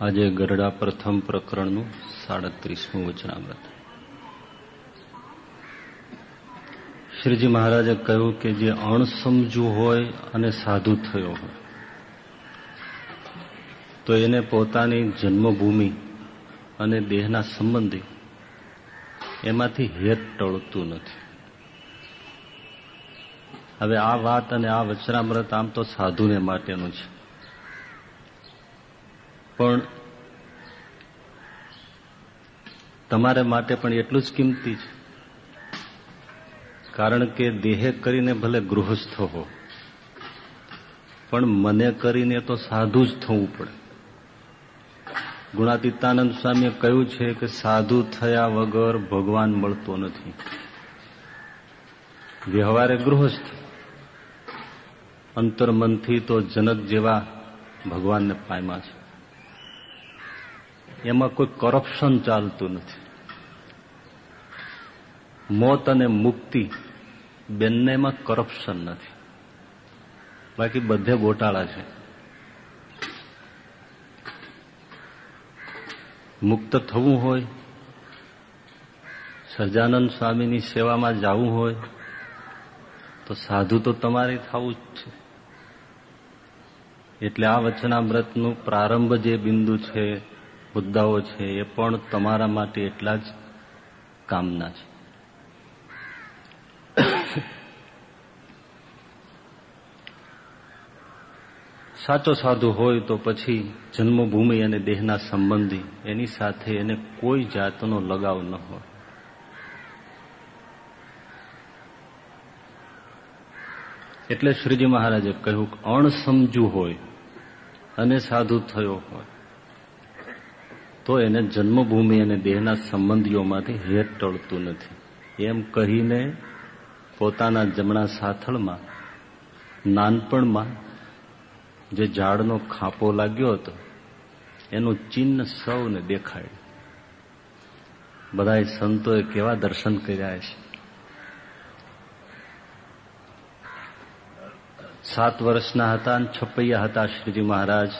આજે ગરડા પ્રથમ પ્રકરણનું સાડત્રીસમું વચનામૃત. શ્રીજી મહારાજે કહ્યું કે જે અણસમજુ હોય અને સાધુ થયો હોય, તો એને પોતાની જન્મભૂમિ અને દેહના સંબંધી એમાંથી હેત ટળતું નથી. હવે આ વાત અને આ વચનામૃત આમ તો સાધુને માટેનું છે. પણ તમારે માટે પણ એટલું જ કિંમતી છે. કારણ કે દેહે કરીને ભલે ગૃહસ્થ હો, પણ મને કરીને તો સાધુ જ થવું પડે. ગુણાતીતાનંદ સ્વામીએ કહ્યું છે કે સાધુ થયા વગર ભગવાન મળતો નથી. વ્યવહારે ગૃહસ્થ, અંતર્મનથી તો જનક જેવા ભગવાનને પામ્યા છે. એમાં કોઈ કરપ્શન ચાલતું નથી. મોત અને મુક્તિ બંનેમાં કરપ્શન નથી. બાકી બધે ગોટાળા છે. મુક્ત થવું હોય, સજાનંદ સ્વામીની સેવામાં જવું હોય, તો સાધુ તો તમારે થવું જ છે. એટલે આ વચનામૃતનું પ્રારંભ જે બિંદુ છે મુદ્દાઓ છે એ પણ તમારા માટે એટલા જ કામના છે. સાચો સાધુ હોય તો પછી જન્મભૂમિ અને દેહના સંબંધી એની સાથે એને કોઈ જાતનો લગાવ ન હોય. એટલે શ્રીજી મહારાજે કહ્યું અણસમજુ હોય અને સાધુ થયો હોય. તો એને જન્મભૂમિ અને દેહના સંબંધીઓમાંથી હેત ટળતું નથી. એમ કહીને પોતાના જમણા સાથળમાં, નાનપણમાં જે ઝાડનો ખાપો લાગ્યો હતો, એનું ચિહ્ન સૌને દેખાય. બધા સંતોએ કેવા દર્શન કર્યા છે સાત વર્ષના હતા અને છપૈયા હતા, શ્રીજી મહારાજ.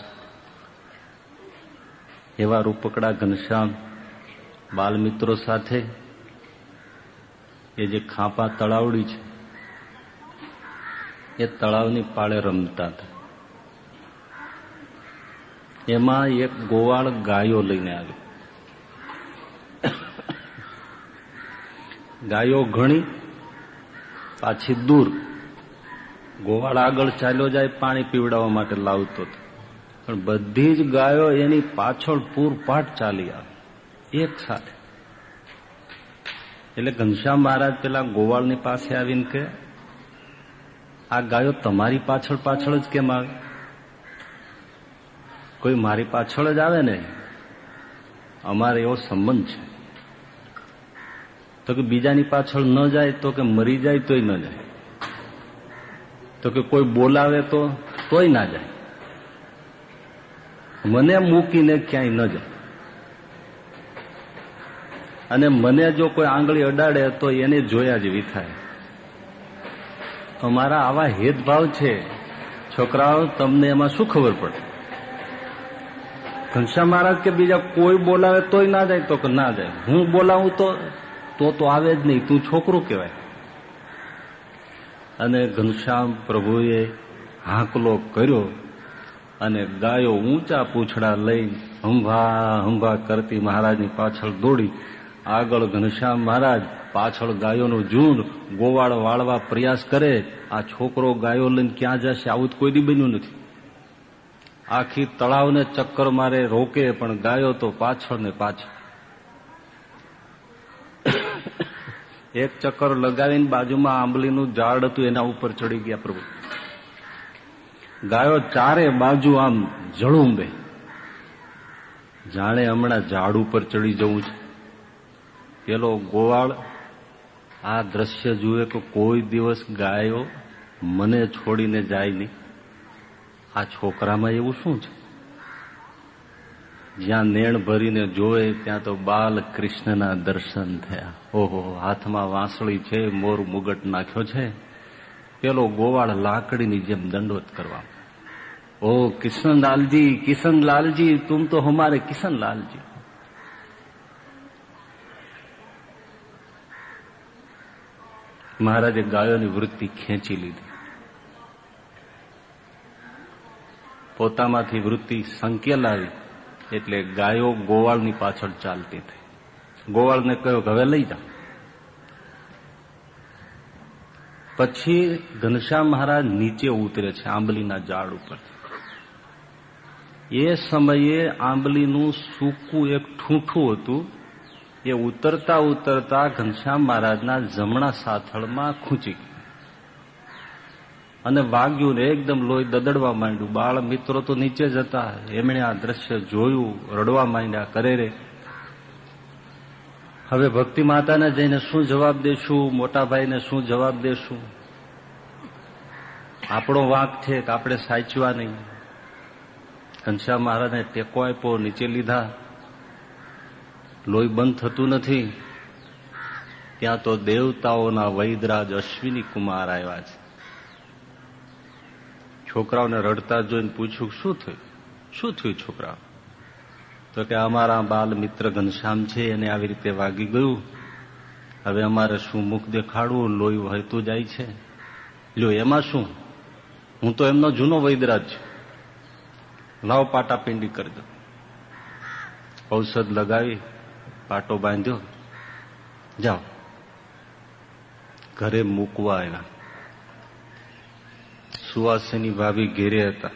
એવા રૂપકડા ઘનશ્યામ બાલમિત્રો સાથે એ જે ખાંપા તળાવડી છે, એ તળાવની પાળે રમતા હતા. એમાં એક ગોવાળ ગાયો લઈને આવ્યો. ગાયો ઘણી, પાછી દૂર. ગોવાળ આગળ ચાલ્યો જાય, પાણી પીવડાવવા માટે લાવતો હતો. પણ બધી જ ગાયો એની પાછળ પૂરપાટ ચાલી આવે. એક સાથે. એટલે ઘનશ્યામ મહારાજ પેલા ગોવાળની પાસે આવીને કે આ ગાયો તમારી પાછળ પાછળ જ કેમ આવે? કોઈ મારી પાછળ જ આવે ને? અમારે એવો સંબંધ છે. તો કે બીજાની પાછળ ન જાય તો કે મરી જાય તોય ન જાય. તો કે કોઈ બોલાવે તોય ના જાય. મને મૂકીને ક્યાંય ન જાય. અને મને જો કોઈ આંગળી અડાડે તો એને જોયા જેવી થાય. અમારા આવા હેદભાવ છે, છોકરાઓ, તમને એમાં શું ખબર પડે? ઘનશ્યામ મહારાજ કે બીજા કોઈ બોલાવે તોય ના જાય? તો કે ના જાય. હું બોલાવું તો તો તો આવે જ નહીં. તું છોકરું કહેવાય. અને ઘનશ્યામ પ્રભુએ હાંકલો કર્યો. અને ગાયો ઊંચા પૂંછડા લઈ હંભા હંભા કરતી મહારાજની પાછળ દોડી. આગળ ઘનશ્યામ મહારાજ પાછળ ગાયોનું ઝુંડ ગોવાળ વાળવા પ્રયાસ કરે. આ છોકરો ગાયો લઈને ક્યાં જશે? આવું કોઈ દી બન્યું નથી. આખી તળાવને ચક્કર મારે રોકે, પણ ગાયો તો પાછળ ને પાછળ. એક ચક્કર લગાવીને બાજુમાં આંબલીનું ઝાડ હતું, એના ઉપર ચડી ગયા પ્રભુ. ગાયો ચારે બાજુ આમ જળુંબે. જાણે હમણાં ઝાડ ઉપર ચડી જવું છે. પેલો ગોવાળ, આ દ્રશ્ય જુએ તો કોઈ દિવસ ગાયો મને છોડીને જાય નહીં. આ છોકરામાં એવું શું છે? જ્યાં નેણ ભરીને જોવે ત્યાં તો બાલ કૃષ્ણના દર્શન થયા. ઓહો, હાથમાં વાંસળી છે, મોર મુગટ નાખ્યો છે. પેલો ગોવાળ લાકડીની જેમ દંડવત કરવા. ઓ કિશનલાલજી કિશનલાલજી તુમ તો હમારે કિશનલાલજી મહારાજે ગાયોની વૃત્તિ ખેંચી લીધી. પોતામાંથી વૃત્તિ સંકેલ આવી એટલે ગાયો ગોવાળની પાછળ ચાલતી થઈ. ગોવાળને કહ્યું, હવે લઈ જાઓ પછી ઘનશ્યામ મહારાજ નીચે ઉતરે છે આંબલીના ઝાડ ઉપર. એ સમયે આંબલીનું સૂકું એક ઠૂંઠું હતું. એ ઉતરતા ઉતરતા ઘનશ્યામ મહારાજના જમણા સાથળમાં ખૂંચી ગયું. અને વાગ્યું ને એકદમ લોહી દદડવા માંડ્યું. બાળ મિત્રો તો નીચે જતા એમણે આ દ્રશ્ય જોયું, રડવા માંડ્યા, કરે રે. હવે ભક્તિ માતાને જઈને શું જવાબ દેશું? મોટાભાઈને શું જવાબ દેશું? આપણો વાંક છે કે આપણે સાચવા નહીં. ઘનશ્યામ મહારાજને ટેકો આપ્યો, નીચે લીધા. લોહી બંધ થતું નથી. ત્યાં તો દેવતાઓના વૈદરાજ અશ્વિની કુમાર આવ્યા છે. છોકરાઓને રડતા જોઈને પૂછ્યું, શું થયું? શું થયું છોકરાઓ? તો કે અમારા બાલ મિત્ર ઘનશ્યામ છે, એને આવી રીતે વાગી ગયું. હવે અમારે શું મુખ દેખાડવું? લોહી વહેતું જાય છે. લ્યો, એમાં શું? હું તો એમનો જૂનો વૈદરાજ છું. લાવ પાટા પિંડી કરી દો ઔષધ લગાવી, પાટો બાંધ્યો. જાઓ. ઘરે મૂકવા આવ્યા. સુવાસીની ભાભી ઘેરે હતા.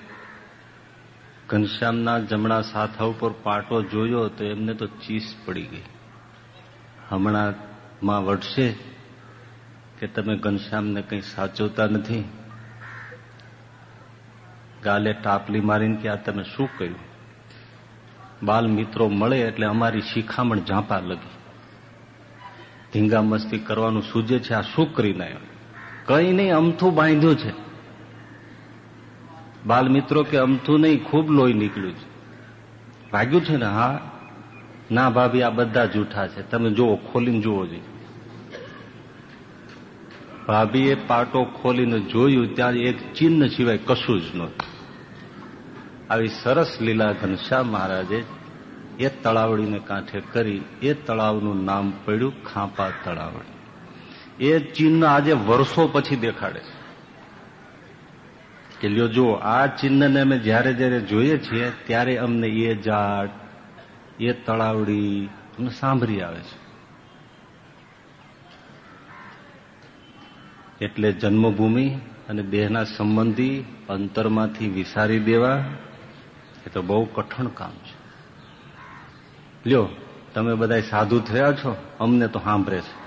ઘનશ્યામના જમણા સાથા ઉપર પાટો જોયો તો એમને તો ચીસ પડી ગઈ. હમણાં માં વટશે કે તમે ઘનશ્યામને કંઈ સાચવતા નથી? ગાલે ટાપલી મારીને કે આ તમે શું કર્યું? બાલ મિત્રો મળે એટલે અમારી શિખામણ ઝાંપા લગી. ધીંગા મસ્તી કરવાનું સૂજે છે, આ શું કરી નાખ્યો કઈ નહીં, અમથું બાંધ્યું છે. બાલ મિત્રો કે અમથું નહીં, ખૂબ લોહી નીકળ્યું છે. ભાગ્યું છે ને, હા? ના ભાભી, આ બધા જૂઠા છે. તમે જુઓ, ખોલીને જુઓ જોઈએ ભાભીએ પાટો ખોલીને જોયું, ત્યાં એક ચિહ્ન સિવાય કશું જ નહોતું. આવી સરસ લીલા ઘનશ્યામ મહારાજે એ તળાવડીને કાંઠે કરી, એ તળાવનું નામ પડ્યું ખાંપા તળાવડી એ ચિહ્ન આજે વર્ષો પછી દેખાડે છે. કે લ્યો જો આ ચિહ્નને અમે જ્યારે જ્યારે જોઈએ છીએ, ત્યારે અમને એ જાટ, એ તળાવડી અમને સાંભળી આવે છે. એટલે જન્મભૂમિ અને દેહના સંબંધી અંતરમાંથી વિસારી દેવા, એ તો બહુ કઠણ કામ છે. લ્યો, તમે બધા સાધુ થયા છો, અમને તો સાંભળે છે.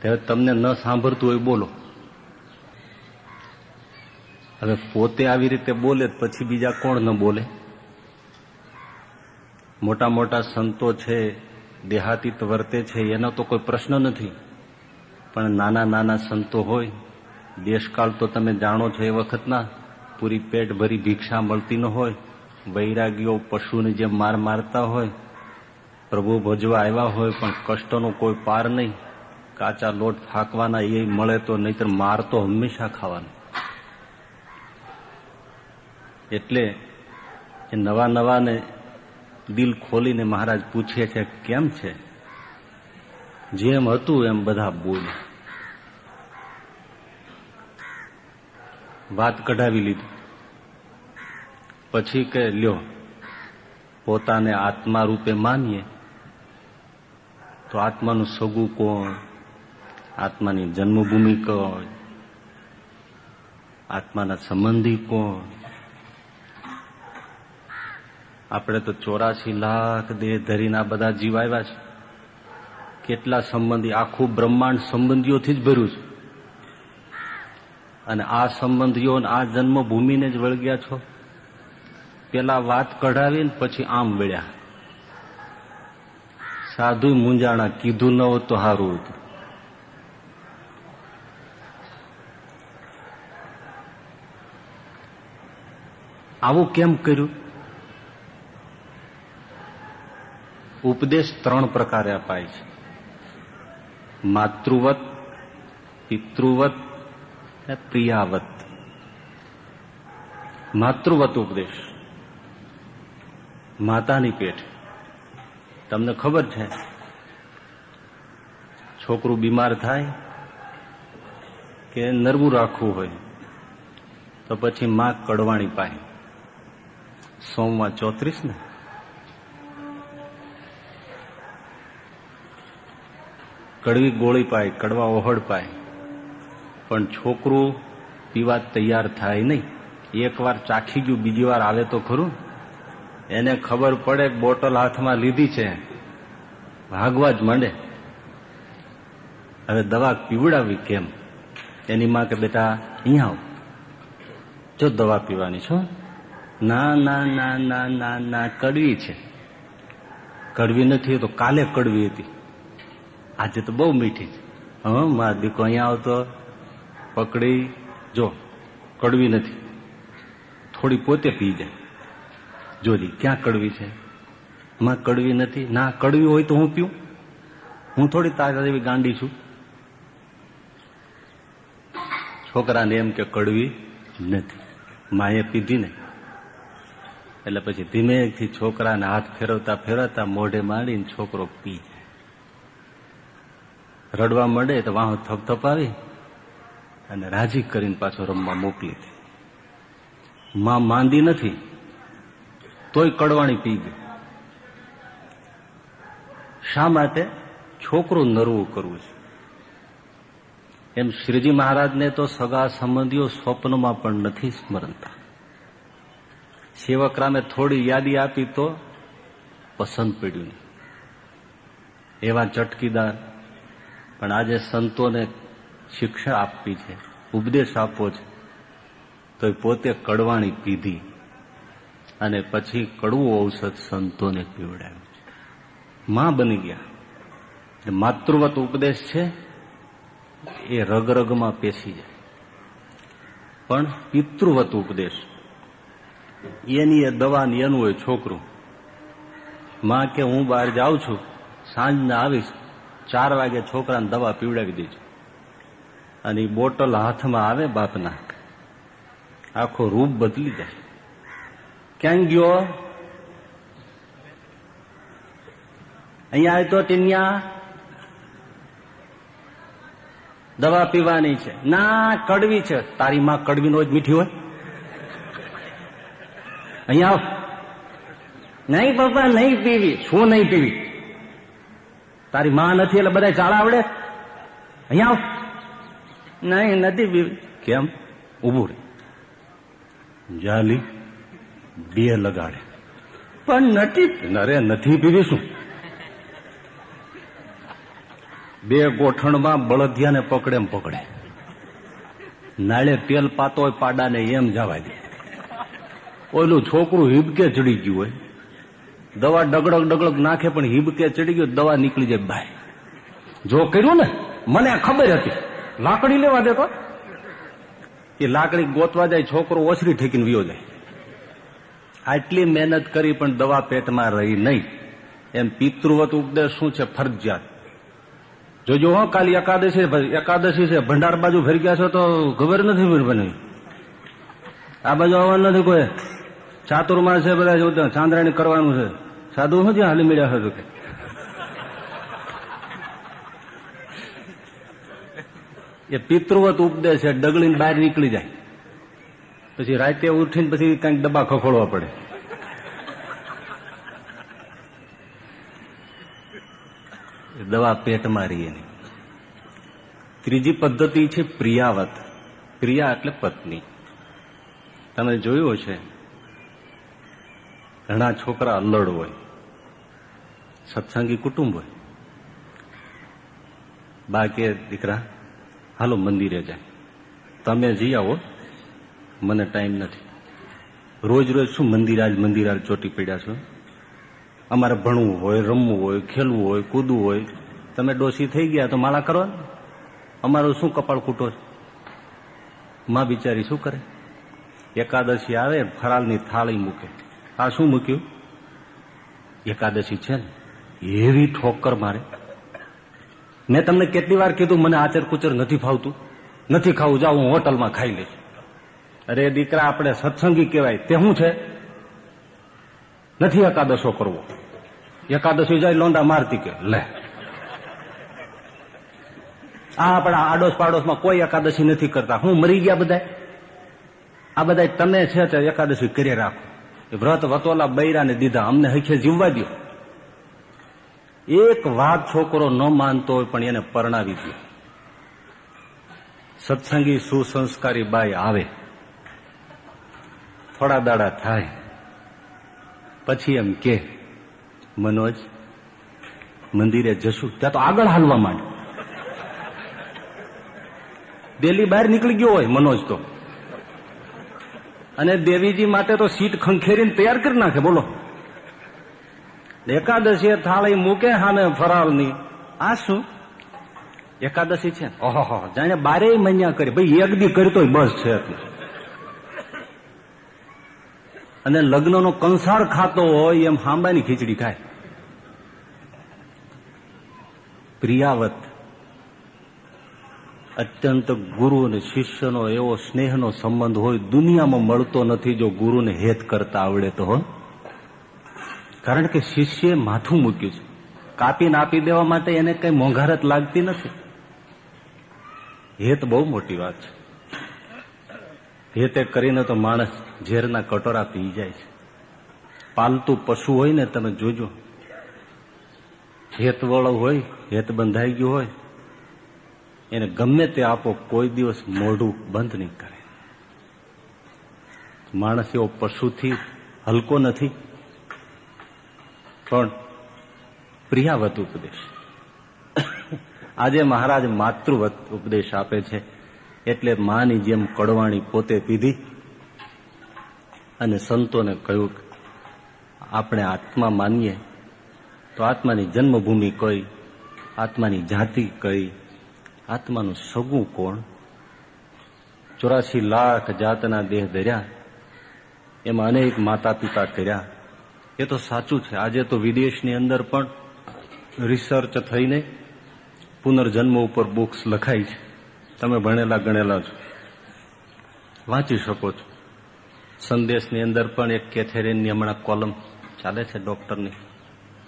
ત્યારે તમને ન સાંભળતું હોય બોલો. હવે પોતે આવી રીતે બોલે પછી બીજા કોણ ન બોલે? મોટા મોટા સંતો છે, દેહાતીત વર્તે છે, એનો તો કોઈ પ્રશ્ન નથી. પણ નાના નાના સંતો હોય, દેશકાળ તો તમે જાણો છો એ વખતના, પૂરી પેટ ભરી ભિક્ષા મળતી ન હોય, વૈરાગીઓ પશુને જેમ માર મારતા હોય, પ્રભુ ભજવા આવ્યા હોય, પણ કષ્ટનો કોઈ પાર નહીં. કાચા લોટ ફાંકવાના એ મળે તો નહીતર માર તો હંમેશા ખાવાનો. એટલે એ નવા નવાને દિલ ખોલીને મહારાજ પૂછે છે, કેમ છે? જેમ હતું એમ બધા બોલ. વાત કઢાવી લીધી. પછી કે, લ્યો, પોતાને આત્મા રૂપે માનીએ. તો આત્માનું સગું કોણ? આત્માની જન્મભૂમિ કોણ? આત્માના સંબંધી કોણ? આપણે તો ચોરાસી લાખ દેહ ધરીને આ બધા જીવ આવ્યા છે. કેટલા સંબંધી, આખું બ્રહ્માંડ સંબંધીઓથી જ ભર્યું છે. અને આ સંબંધીઓ આ જન્મભૂમિને જ વળગ્યા છો. પેલા વાત કઢાવીને પછી આમ વળ્યા. સાધુ મુંજાણા કીધું ન હોત તો સારું હતું. આવું કેમ કર્યું? ઉપદેશ ત્રણ પ્રકારે અપાય છે. માતૃવત, પિતૃવત પ્રિયાવત. માતૃવત ઉપદેશ. માતાની પેટ તમને ખબર છે, છોકરું બીમાર થાય કે નરવું રાખવું હોય, તો પછી માં કડવાણી પાય સોમવાર ચોત્રીસ ને? કડવી ગોળી પાય, કડવા ઓહડ પાય. પણ છોકરું પીવા તૈયાર થાય નહીં. એકવાર ચાખી ગયું બીજી વાર આવે તો ખરું. એને ખબર પડે બોટલ હાથમાં લીધી છે. ભાગવા જ માંડે. હવે દવા પીવડાવી કેમ? એની માં કે, બેટા અહીંયા આવ. જો દવા પીવાની છો? ના ના ના ના ના ના, કડવી છે. કડવી નથી તો કાલે કડવી હતી. આજે તો બહુ મીઠી છે. હા, મારા દીકરો અહીંયા આવતો, પકડી, જો, કડવી નથી. થોડી પોતે પી જાય જોજી ક્યાં કડવી છે? માં કડવી નથી. ના, કડવી હોય તો હું પીઉં. હું થોડી તાજા જેવી ગાંડી છું. છોકરાને એમ કે કડવી નથી. માએ પીધી ને એટલે પછી ધીમેથી છોકરાને હાથ ફેરવતા ફેરવતા મોઢે માંડીને છોકરો પી જાય રડવા મળે તો વાહ થપથપાવી અને રાજી કરીને પાછો રમવા મોકલી હતી માં માંદી નથી, તોય કડવાણી પી ગઈ શા માટે? છોકરું નરવું કરવું છે. એમ શ્રીજી મહારાજને તો સગા સંબંધીઓ સ્વપ્નમાં પણ નથી સ્મરણતા. સેવકરામે થોડી યાદી આપી તો પસંદ પડ્યું એવા ચટકીદાર પણ આજે સંતોને શિક્ષા આપવી છે, ઉપદેશ આપવો છે. તો પોતે કડવાણી પીધી અને પછી કડવું ઔષધ સંતોને પીવડાવ્યું. છે માં બની ગયા. માતૃવત ઉપદેશ છે, એ રગરગમાં પેસી જાય. પણ પિતૃવત ઉપદેશ. એની એ દવાની એનું હોય છોકરું. માં કે હું બહાર જાઉં છું, સાંજના આવીશ ચાર વાગે છોકરાને દવા પીવડાવી દેજો અને એ બોટલ હાથમાં આવે બાપના. આખો રૂપ બદલી જાય. ક્યાં ગયો? અહીંયા આવ્યો ટીનિયા? દવા પીવાની છે. ના, કડવી છે. તારી માં કડવી નો જ મીઠી હોય. અહીંયા આવ. નહીં પપ્પા, નહીં પીવી. શું નહીં પીવી? તારી માં નથી એટલે બધા ચાળા આવડે? અહીંયા આવ. નહીં નથી પીવી કેમ? ઉભું રે જાલી બે લગાડે. પણ નથી. અરે નથી પીવી શું બે ગોઠણમાં બળદિયાને પકડે એમ પકડે. નાળે તેલ પાતો હોય પાડાને એમ જવા દે. ઓલું છોકરું હિબકે ચડી ગયું હોય. દવા ડગડગ ડગડગ નાખે પણ હિબકે ચડી ગયો, દવા નીકળી જાય ભાઈ જો કર્યું ને, મને ખબર હતી. લાકડી લેવા દેતો. એ લાકડી ગોતવા જાય, છોકરો ઓછરી ઠેકીને વિયો જાય. આટલી મહેનત કરી પણ દવા પેટમાં રહી નહીં. એમ પિતૃવત ઉપદેશ શું છે? ફરજિયાત. જોજો હો, કાલી એકાદશી એકાદશી છે. ભંડાર બાજુ ફરી ગયા છો તો ખબર નથી બની. આ બાજુ આવવાનું નથી કોઈ. ચાતુર્માસ છે બધા જોતા ચાંદ્રાણી કરવાનું છે. સાધુ ત્યાં હાલી મળ્યા હતું કે. એ પિતૃવત ઉપદેશ છે, ડગલીને બહાર નીકળી જાય. પછી રાતે ઉઠીને પછી કંઈક ડબ્બા ખખોડવા પડે. દવા પેટમાં રહી એની. ત્રીજી પદ્ધતિ છે પ્રિયાવત. પ્રિયા એટલે પત્ની. તમે જોયું છે ઘણા છોકરા અલ્લડ હોય, સત્સંગી કુટુંબ હોય. બાકી દીકરા, હાલો મંદિરે જાય તમે જઈ આવો. મને ટાઈમ નથી. રોજ રોજ શું મંદિરાજ મંદિરાજ ચોટી પડ્યા છો? અમારે ભણવું હોય, રમવું હોય, ખેલવું હોય, કૂદવું હોય. તમે ડોસી થઈ ગયા તો માળા કરો અમારું શું કપાળ કૂટો છે? માં બિચારી શું કરે? એકાદશી આવે ફરાલની થાળી મૂકે. આ શું મૂક્યું? એકાદશી છે ને? એવી ઠોકર મારે. મેં તમને કેટલી વાર કીધું મને આચર કુચર નથી ફાવતું. નથી ખાવું જાઉં હું હોટલમાં ખાઈ લઈશ. અરે દીકરા, આપણે સત્સંગી કહેવાય. તે શું છે? નથી એકાદશો કરવો. એકાદશી જાય, લોંડા મારતી કે, લે. આ આપણા આડોશ પાડોશમાં કોઈ એકાદશી નથી કરતા. હું મરી ગયા બધા આ બધા તમે છે એકાદશી કરી રાખો. વ્રત વતોલા બૈરાને દીધા. અમને હખે જીવવા દો એક વાત છોકરો ન માનતો હોય પણ એને પરણાવી દો સત્સંગી સુસંસ્કારી બાઈ આવે. થોડા દાડા થાય. પછી એમ કે, મનોજ, મંદિરે જશું. ત્યાં તો આગળ હાલવા માંડ દિલ્હી બહાર નીકળી ગયો હોય મનોજ તો. અને દેવીજી માટે તો સીટ ખંખેરીને તૈયાર કરી નાખે, બોલો. એકાદશી થાળી મૂકે હાને ફરાલની આ શું? એકાદશી છે? ઓહો જાણે બારે મહિના કરી. ભાઈ, એક દી કરતો બસ છે અને લગ્નનો કંસાર ખાતો હોય એમ હાંબાની ખીચડી ખાય. પ્રિયાવત. અત્યંત ગુરુ અને શિષ્યનો એવો સ્નેહનો સંબંધ હોય, દુનિયામાં મળતો નથી જો ગુરુને હેત કરતા આવડે તો, હો. કારણ કે શિષ્યએ માથું મૂક્યું છે. કાપીને આપી દેવા માટે એને કઈ મોંઘારત લાગતી નથી. હેત બહુ મોટી વાત છે. હેતે કરીને તો માણસ ઝેરના કટોરા પી જાય છે. પાલતુ પશુ હોય ને તમે જોજો. હેતવાળો હોય, હેત બંધાઈ ગયું હોય એને ગમે તે આપો, કોઈ દિવસ મોઢું બંધ નહીં કરે. માણસ એવો પશુથી હલકો નથી, પણ પ્રિયાવત ઉપદેશ. આજે મહારાજ માતૃવત ઉપદેશ આપે છે, એટલે માની જેમ કડવાણી પોતે પીધી અને સંતોને કહ્યું આપણે આત્મા માનીએ, તો આત્માની જન્મભૂમિ કઈ, આત્માની જાતિ કઈ આત્માનું સગું કોણ? ચોરાસી લાખ જાતના દેહ ધર્યા. એમાં અનેક માતા પિતા કર્યા. એ તો સાચું છે. આજે તો વિદેશની અંદર પણ રિસર્ચ થઈને પુનર્જન્મ ઉપર બુક્સ લખાઈ છે. તમે ભણેલા ગણેલા છો. વાંચી શકો છો. સંદેશની અંદર પણ એક કેથેરિનની હમણાં કોલમ ચાલે છે ડોક્ટરની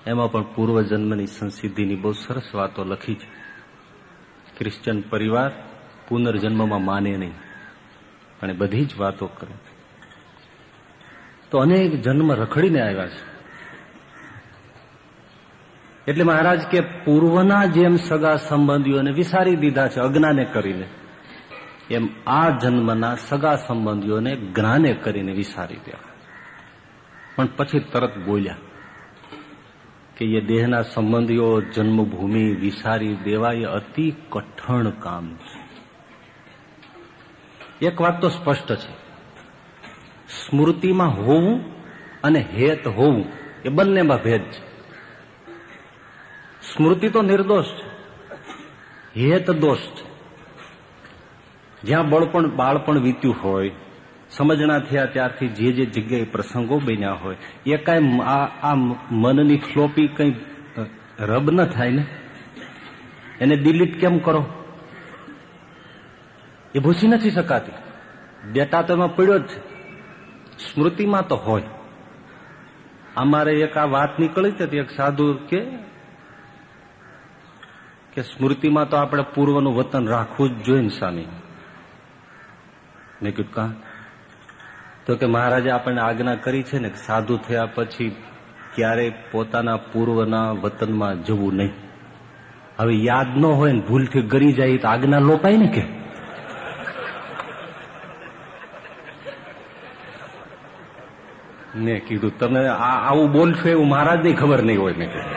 એમાં પણ પૂર્વજન્મની સંસિદ્ધિની બહુ સરસ વાતો લખી છે. ક્રિશ્ચન પરિવાર પુનર્જન્મમાં માને નહીં. અને બધી જ વાતો કરે તો અનેક જન્મ રખડીને આવ્યા છે. એટલે મહારાજ કે પૂર્વના જેમ સગા સંબંધીઓને વિસારી દીધા છે અજ્ઞાને કરીને. એમ આ જન્મના સગા સંબંધીઓને જ્ઞાને કરીને વિસારી દેવા પણ પછી તરત બોલ્યા કે એ દેહના સંબંધીઓ જન્મભૂમિ વિસારી દેવા એ અતિ કઠણ કામ છે. એક વાત તો સ્પષ્ટ છે. સ્મૃતિમાં હોવું અને હેત હોવું એ બંનેમાં ભેદ છે. સ્મૃતિ તો નિર્દોષ છે. હેત દોષ છે. જ્યાં બળપણ બાળપણ વીત્યું હોય સમજણા થયા ત્યારથી જે જે જગ્યાએ પ્રસંગો બન્યા હોય, એ કાંઈ આ મનની ફ્લોપી કંઈ રબ ન થાય ને? એને ડિલીટ કેમ કરો? એ ભૂસી નથી શકાતી. ડેટા તો એમાં પડ્યો જ સ્મૃતિમાં તો હોય. અમારે એક આ વાત નીકળી હતી એક સાધુ કે કે સ્મૃતિમાં તો આપણે પૂર્વનું વતન રાખવું જ જોઈએ ને, સ્વામી. મેં કીધું, કા? તો કે મહારાજે આપણને આજ્ઞા કરી છે ને સાધુ થયા પછી ક્યારે પોતાના પૂર્વના વતનમાં જવું નહીં. હવે યાદ ન હોય ને ભૂલથી ગરી જાય તો આજ્ઞા લોપાય ને કે? મેં કીધું, તમે આવું બોલશો એવું મહારાજને ખબર નહીં હોય. મેં કીધું.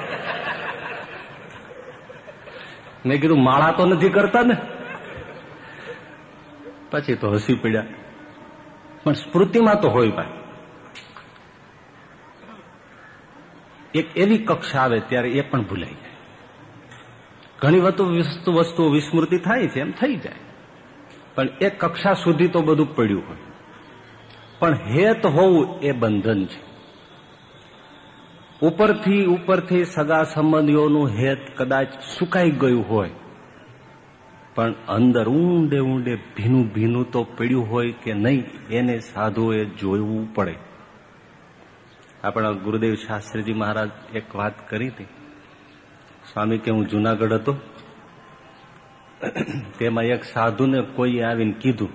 મેં કીધું, માળા તો નથી કરતા ને. પછી તો હસી પડ્યા. પણ સ્મૃતિમાં તો હોય ભાઈ. એક એવી કક્ષા આવે ત્યારે એ પણ ભૂલાઈ જાય. ઘણી વસ્તુ વસ્તુઓ વિસ્મૃતિ થાય છે એમ થઈ જાય. પણ એ કક્ષા સુધી તો બધું પડ્યું હોય. પણ હેત હોવું એ બંધન છે. ઉપરથી ઉપરથી સગા સંબંધીઓનું હેત કદાચ સુકાઈ ગયું હોય. પણ અંદર ઊંડે ઊંડે ભીનું ભીનું તો પડ્યું હોય કે નહીં, એને સાધુએ જોવું પડે. આપણા ગુરુદેવ શાસ્ત્રીજી મહારાજ એક વાત કરી હતી. સ્વામી કે, હું જુનાગઢ હતો. તેમાં એક સાધુને કોઈ આવીને કીધું.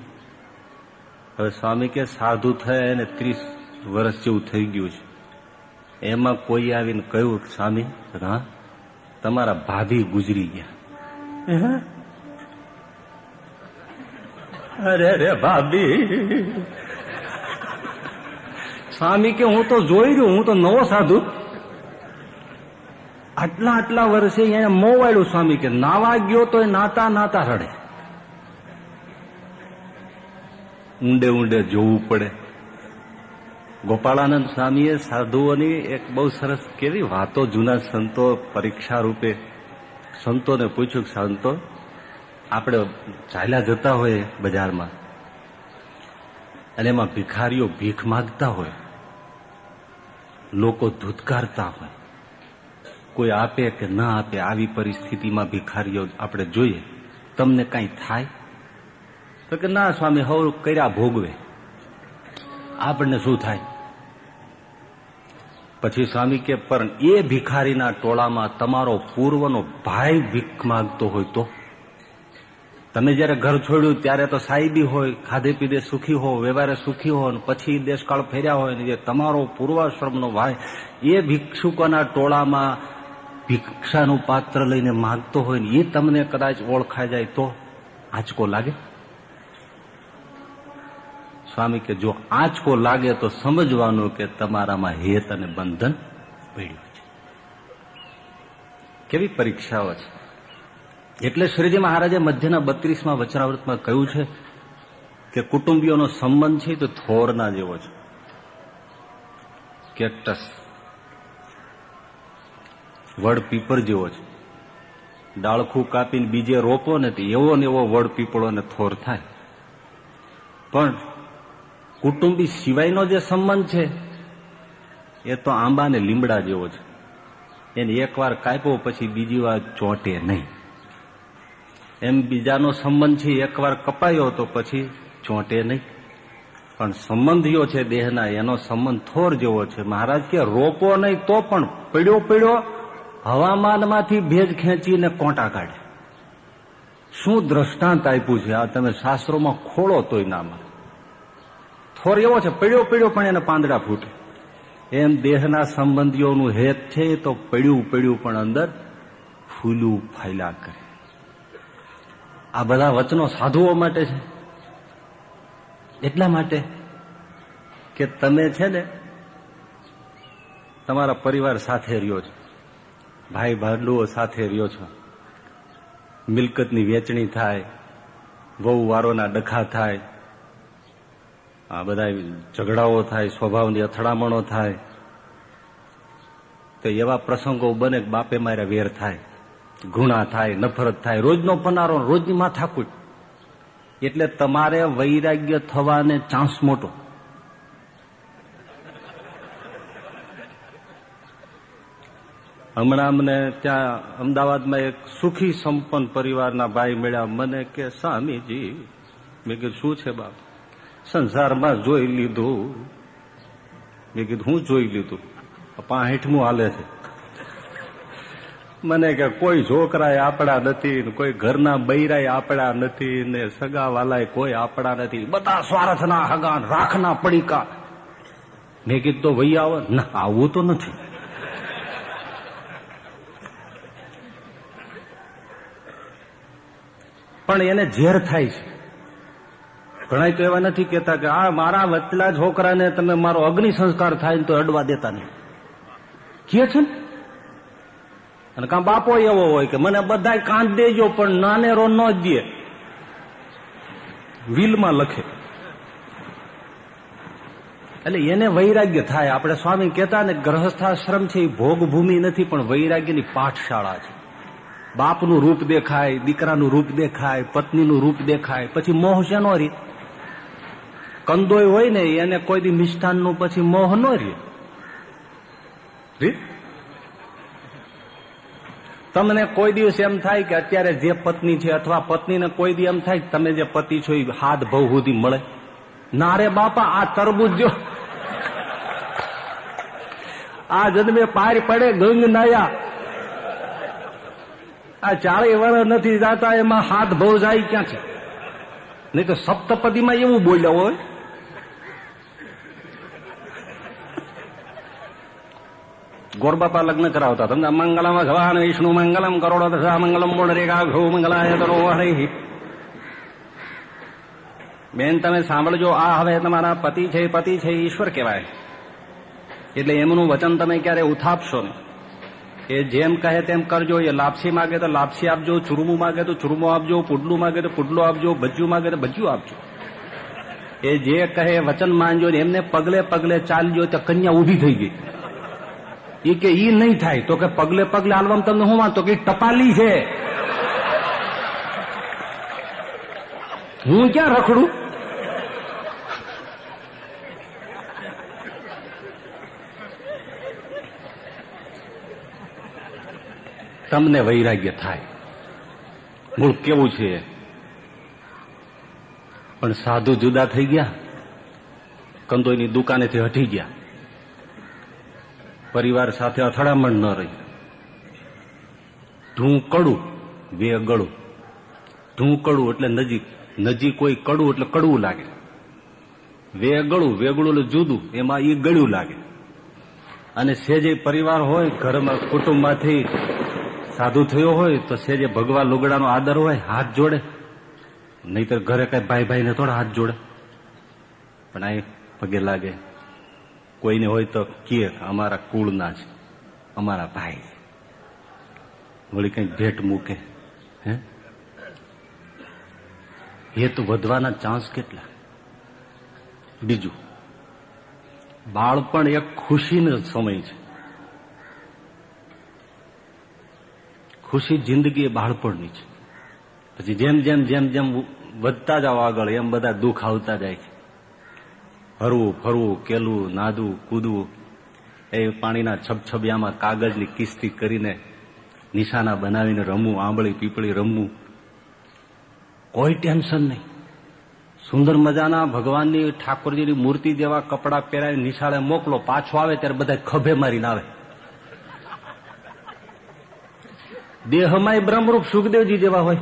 હવે સ્વામી કે, સાધુ થયા એને ત્રીસ વર્ષ જેવું થઈ ગયું છે. એમાં કોઈ આવીને કહ્યું, સ્વામી હા તમારા ભાભી ગુજરી ગયા. અરે રે ભાભી. સ્વામી કે હું તો જોઈ રહ્યું, હું તો નવો સાધુ. આટલા આટલા વર્ષે એને મોવાયેલું સ્વામી કે નાવા ગયો તો એ નાતા નાતા રડે. ઊંડે ઊંડે જોવું પડે. ગોપાળાનંદ સ્વામીએ સાધુઓની એક બહુ સરસ કેવી વાતો, જૂના સંતો પરીક્ષા રૂપે સંતોને પૂછ્યું સંતો આપણે ચાલ્યા જતા હોય બજારમાં અને એમાં ભિખારીઓ ભીખ માગતા હોય, લોકો ધૂતકારતા હોય, કોઈ આપે કે ના આપે આવી પરિસ્થિતિમાં ભિખારીઓ આપણે જોઈએ, તમને કઈ થાય? તો કે ના સ્વામી, હવ કર્યા ભોગવે. આપણને શું થાય? પછી સ્વામી કે, પણ એ ભિખારીના ટોળામાં તમારો પૂર્વનો ભાઈ ભીખ માગતો હોય તો? તમે જયારે ઘર છોડ્યું ત્યારે તો સાહેબી હોય ખાધે પીધે સુખી હો, વ્યવહારે સુખી હો પછી દેશકાળ ફેર્યા હોય ને જે તમારો પૂર્વાશ્રમનો ભાઈ, એ ભિક્ષુકોના ટોળામાં ભિક્ષાનું પાત્ર લઈને માગતો હોય ને એ તમને કદાચ ઓળખાઈ જાય તો આંચકો લાગે? સ્વામી કે જો આંચકો લાગે તો સમજવાનું કે તમારામાં હેત અને બંધન પડ્યું છે. કેવી પરીક્ષાઓ છે? એટલે શ્રીજી મહારાજે મધ્યના બત્રીસમાં વચનાવૃતમાં કહ્યું છે કે કુટુંબીઓનો સંબંધ છે તો થોરના જેવો છે. કેક્ટસ. વડ પીપર જેવો છે. ડાળખું કાપીને બીજે રોપો ને તો એવો ને એવો વડ પીપળો ને થોર થાય. પણ કુટુંબી સિવાયનો જે સંબંધ છે, એ તો આંબા ને લીમડા જેવો છે. એને એકવાર કાપ્યો, પછી બીજી વાર ચોંટે નહીં. એમ બીજાનો સંબંધ છે, એકવાર કપાયો તો પછી ચોંટે નહીં. પણ સંબંધીઓ છે દેહના, એનો સંબંધ થોર જેવો છે. મહારાજ કે, રોપો નહીં તો પણ પડ્યો પડ્યો હવામાનમાંથી ભેજ ખેંચીને કોંટા કાઢે. શું દ્રષ્ટાંત આપ્યું છે? આ તમે શાસ્ત્રોમાં ખોળો તોય નામાં થોર એવો છે પડ્યો પડ્યો પણ એને પાંદડા ફૂટે. એમ દેહના સંબંધીઓનું હેત છે, તો પડ્યું પડ્યું પણ અંદર ફૂલું ફાયલા કરે. આ બધા વચનો સાધુઓ માટે છે. એટલા માટે કે તમે છે ને તમારા પરિવાર સાથે રહ્યો છો. ભાઈ ભાડુઓ સાથે રહ્યો છો. મિલકતની વેચણી થાય, વહુ વારોના ડખા થાય, આ બધા ઝઘડાઓ થાય, સ્વભાવની અથડામણો થાય. તો એવા પ્રસંગો બને બાપે મારે વેર થાય. ઘૃણા થાય, નફરત થાય, રોજનો પનારો, રોજની માથાકૂટ એટલે તમારે વૈરાગ્ય થવાને ચાન્સ મોટો. હમણાં મને ત્યાં અમદાવાદમાં એક સુખી સંપન્ન પરિવારના ભાઈ મળ્યા. મને કે, સ્વામીજી, મેં કીધું, શું છે બાપ? સંસારમાં જોઈ લીધું. મેં કીધું, હું જોઈ લીધું. પાંઠમું હાલે છે. મને કે કોઈ છોકરા આપણા નથી કોઈ ઘરના બૈરાય આપણા નથી ને સગા વાલાય કોઈ આપણા નથી. બધા સ્વાર્થના હગાન, રાખના પડીકા. મેં કીધું તો વહી આવો. ના, આવું તો નથી. પણ એને ઝેર થાય છે. ઘણા તો એવા નથી કેતા કે, આ મારા વચલા છોકરાને તમે મારો અગ્નિ સંસ્કાર થાય તો અડવા દેતા નહીં. કે છે ને? અને કાં બાપો એવો હોય કે મને બધા કાંત દેજો, પણ નાનેરો ન દે. વિલમાં લખે. એટલે એને વૈરાગ્ય થાય. આપણે સ્વામી કહેતા ને, ગ્રહસ્થાશ્રમ છે એ ભોગભૂમિ નથી, પણ વૈરાગ્યની પાઠશાળા છે. બાપનું રૂપ દેખાય, દીકરાનું રૂપ દેખાય, પત્નીનું રૂપ દેખાય, પછી મોહ છે નો રે? કંદોય હોય ને, એને કોઈ દી મિષ્ઠાનનું, પછી મોહ નો રે? તમને કોઈ દિવસ એમ થાય કે અત્યારે જે પત્ની છે અથવા પત્નીને કોઈ દી એમ થાય તમે જે પતિ છો એ હાથ ભવ સુધી મળે. ના રે બાપા, આ તરબૂજ જો. આ જન્મે પાર પડે ગંગ નાયા. આ ચારેય વર્ષ નથી જાતા, એમાં હાથ ભવ જાય ક્યાં છે? નહીં તો સપ્તપદીમાં એવું બોલ્યા હોય. ગોરબાપા લગ્ન કરાવતા તમને મંગલમ ભગવાન વિષ્ણુ મંગલમ કરોડો દશા મંગલમ બોલ રેખા ઘો મંગલાય તરો હરે બેન તમે સાંભળજો આ હવે તમારા પતિ છે પતિ છે ઈશ્વર કહેવાય એટલે એમનું વચન તમે ક્યારે ઉથાપશો ને એ જેમ કહે તેમ કરજો, એ લાપસી માગે તો લાપસી આપજો, ચુરમું માગે તો ચુરમું આપજો, પુડલું માગે તો પુડલું આપજો ભજ્યું માગે તો ભજ્યું આપજો. એ જે કહે વચન માનજો એમને પગલે પગલે ચાલજો તો કન્યા ઊભી થઈ ગઈ. એ કે ઈ નહીં થાય. તો કે પગલે પગલે હાલવામાં તમને હું વાંધો કે ટપાલી છે. હું ક્યાં રખડું? તમને વૈરાગ્ય થાય. મૂળ કેવું છે? પણ સાધુ જુદા થઈ ગયા. કંદોઈની દુકાનેથી હટી ગયા. પરિવાર સાથે અથડામણ ન રહી. ધૂં કડું વે ગળું. ધૂં કડું એટલે નજીક નજીક કોઈ કડું એટલે કડવું લાગે. વે ગળું વેગળું એટલે જુદું, એમાં એ ગળ્યું લાગે. અને સેજે પરિવાર હોય, ઘરમાં કુટુંબમાંથી સાધુ થયો હોય, તો સેજે ભગવા લુગડાનો આદર હોય, હાથ જોડે. નહીતર ઘરે કઈ ભાઈ ભાઈને થોડા હાથ જોડે. પણ આ પગે લાગે. કોઈને હોય તો કે અમારા કુળના છે અમારા ભાઈ. વળી કઈ ભેટ મૂકે, હે? તો વધવાના ચાન્સ કેટલા? બીજું, બાળપણ એક ખુશીનો સમય છે. ખુશી જિંદગી એ બાળપણની છે. પછી જેમ જેમ જેમ જેમ વધતા જાઓ આગળ, એમ બધા દુઃખ આવતા જાય છે. હરવું ફરવું કેલવું નાદવું કૂદવું એ પાણીના છબછબિયામાં કાગળની કિસ્તી કરીને નિશાના બનાવીને રમવું આંબળી, પીપળી રમવું કોઈ ટેન્શન નહીં. સુંદર મજાના ભગવાનની, ઠાકોરજીની મૂર્તિ જેવા કપડાં પહેરાવી નિશાળે મોકલો, પાછો આવે ત્યારે બધા ખભે મારીને આવે. દેહમાં બ્રહ્મરૂપ સુખદેવજી જેવા હોય.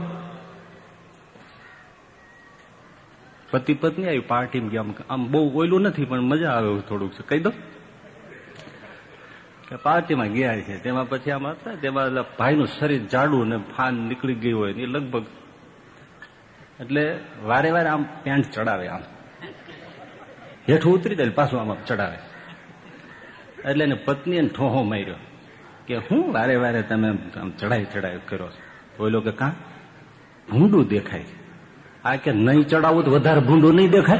પતિ પત્ની આવી પાર્ટીમાં ગયા આમ બહુ ઓયલું નથી, પણ મજા આવે થોડુંક છે. કહી દો કે પાર્ટીમાં ગયા છે, તેમાં પછી આમ હતા, તેમાં ભાઈનું શરીર જાડું ને ફાન નીકળી ગયું હોય એ લગભગ એટલે વારે વારે આમ પેન્ટ ચડાવે આમ. હેઠું ઉતરી દે પાછું આમ ચડાવે. એટલે એને પત્નીએ ઠોહો માર્યો કે હું વારે વારે તમે આમ ચડાઈ ચડાઈ કર્યો છો? ઓઈલો કે કાં? ભૂંડું દેખાય છે. આ કે નહીં ચડાવું તો વધારે ભૂંડું નહીં દેખાય?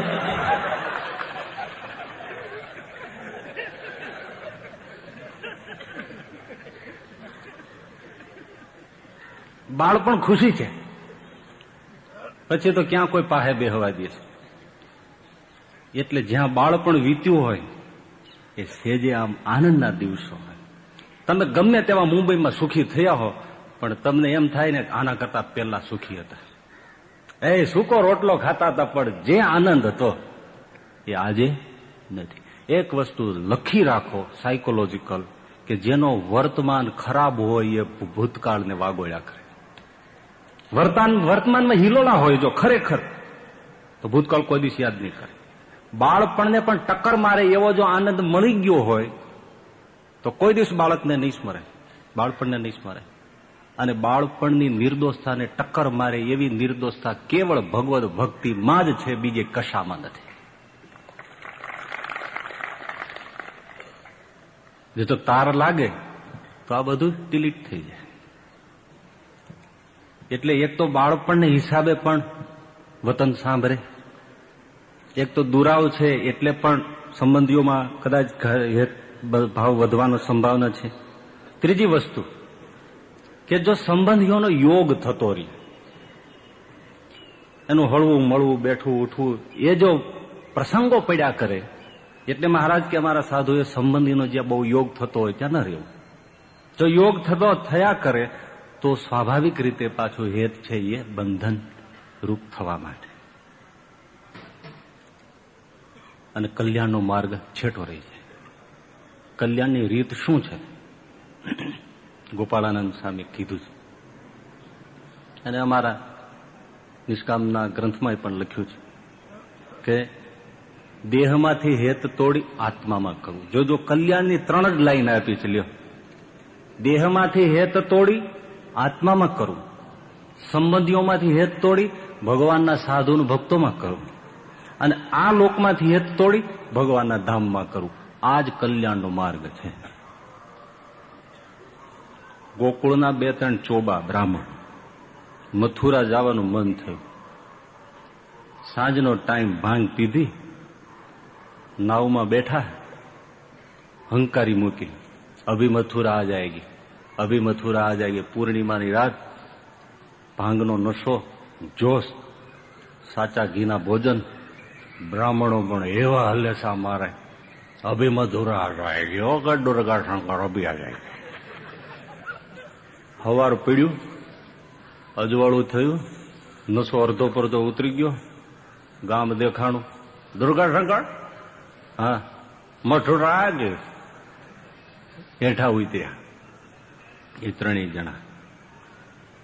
બાળપણ ખુશી છે. પછી તો ક્યાં કોઈ પાસે બેહવા દે એટલે જ્યાં બાળપણ વીત્યું હોય, એ સેજે આમ આનંદના દિવસો હોય. તમે ગમે તેવા મુંબઈમાં સુખી થયા હો, પણ તમને એમ થાય ને આના કરતા પહેલા સુખી હતા. એ સૂકો રોટલો ખાતા હતા, પણ જે આનંદ હતો એ આજે નથી. એક વસ્તુ લખી રાખો સાયકોલોજીકલ કે જેનો વર્તમાન ખરાબ હોય એ ભૂતકાળને વાગોળ્યા કરે. વર્તમાન વર્તમાનમાં હિલોળા હોય જો ખરેખર, તો ભૂતકાળ કોઈ દિવસ યાદ નહીં કરે. બાળપણને પણ ટક્કર મારે એવો જો આનંદ મળી ગયો હોય, તો કોઈ દિવસ બાળકને નહીં સ્મરે. બાળપણને નહીં સ્મરે. અને બાળપણની નિર્દોષતાને ટક્કર મારે એવી નિર્દોષતા કેવળ ભગવત ભક્તિમાં જ છે, બીજે કશામાં નથી. જો તો તાર લાગે, તો આ બધું ડિલીટ થઈ જાય. એટલે એક તો બાળપણને હિસાબે પણ વતન સાંભળે. એક તો દુરાવ છે, એટલે પણ સંબંધીઓમાં કદાચ ભાવ વધવાનો સંભાવના છે. ત્રીજી વસ્તુ કે જો સંબંધીઓનો યોગ થતો રહે, એનું હળવું, મળવું, બેઠવું, ઉઠવું, એ જો પ્રસંગો પડ્યા કરે, એટલે મહારાજ કે અમારા સાધુએ સંબંધીનો જે બહુ યોગ થતો હોય ત્યાં ન રહેવું. જો યોગ થતો થયા કરે, તો સ્વાભાવિક રીતે પાછું હેત છે એ બંધન રૂપ થવા માટે. અને કલ્યાણનો માર્ગ છેટો રહી જાય. કલ્યાણની રીત શું છે? ગોપાળાનંદ સ્વામી કીધું છે. અને અમારા નિષ્કામના ગ્રંથમાં પણ લખ્યું છે કે દેહમાંથી હેત તોડી આત્મામાં કરવું જો જો કલ્યાણની ત્રણ જ લાઈન આપી છે, લ્યો. દેહમાંથી હેત તોડી આત્મામાં કરવું સંબંધીઓમાંથી હેત તોડી ભગવાનના સાધુનું ભક્તોમાં કરવું અને આ લોકમાંથી હેત તોડી ભગવાનના ધામમાં કરવું આ જ કલ્યાણનો માર્ગ છે. ગોકુળના બે ત્રણ ચોબા બ્રાહ્મણ. મથુરા જવાનું મન થયું. સાંજનો ટાઈમ ભાંગ પીધી, નાવમાં બેઠા, હંકારી મૂકી, અભી મથુરા આ જાયગી, અભી મથુરા આ જાયગી, પૂર્ણિમાની રાત, ભાંગનો નશો, જોશ, સાચા ઘીના ભોજન, બ્રાહ્મણો પણ એવા હલેસા મારે, અભી મથુરા આ જાયગી, ઓ ગડ્ડો રગા શંકર અભી આ જાય હવાર પીડ્યું, અજવાળું થયું, નસો અડધો પડધો ઉતરી ગયો, ગામ દેખાણું. દુર્ગા શંકર? હા, મઠુરાજ હેઠા ઉતર્યા. એ ત્રણેય જણા.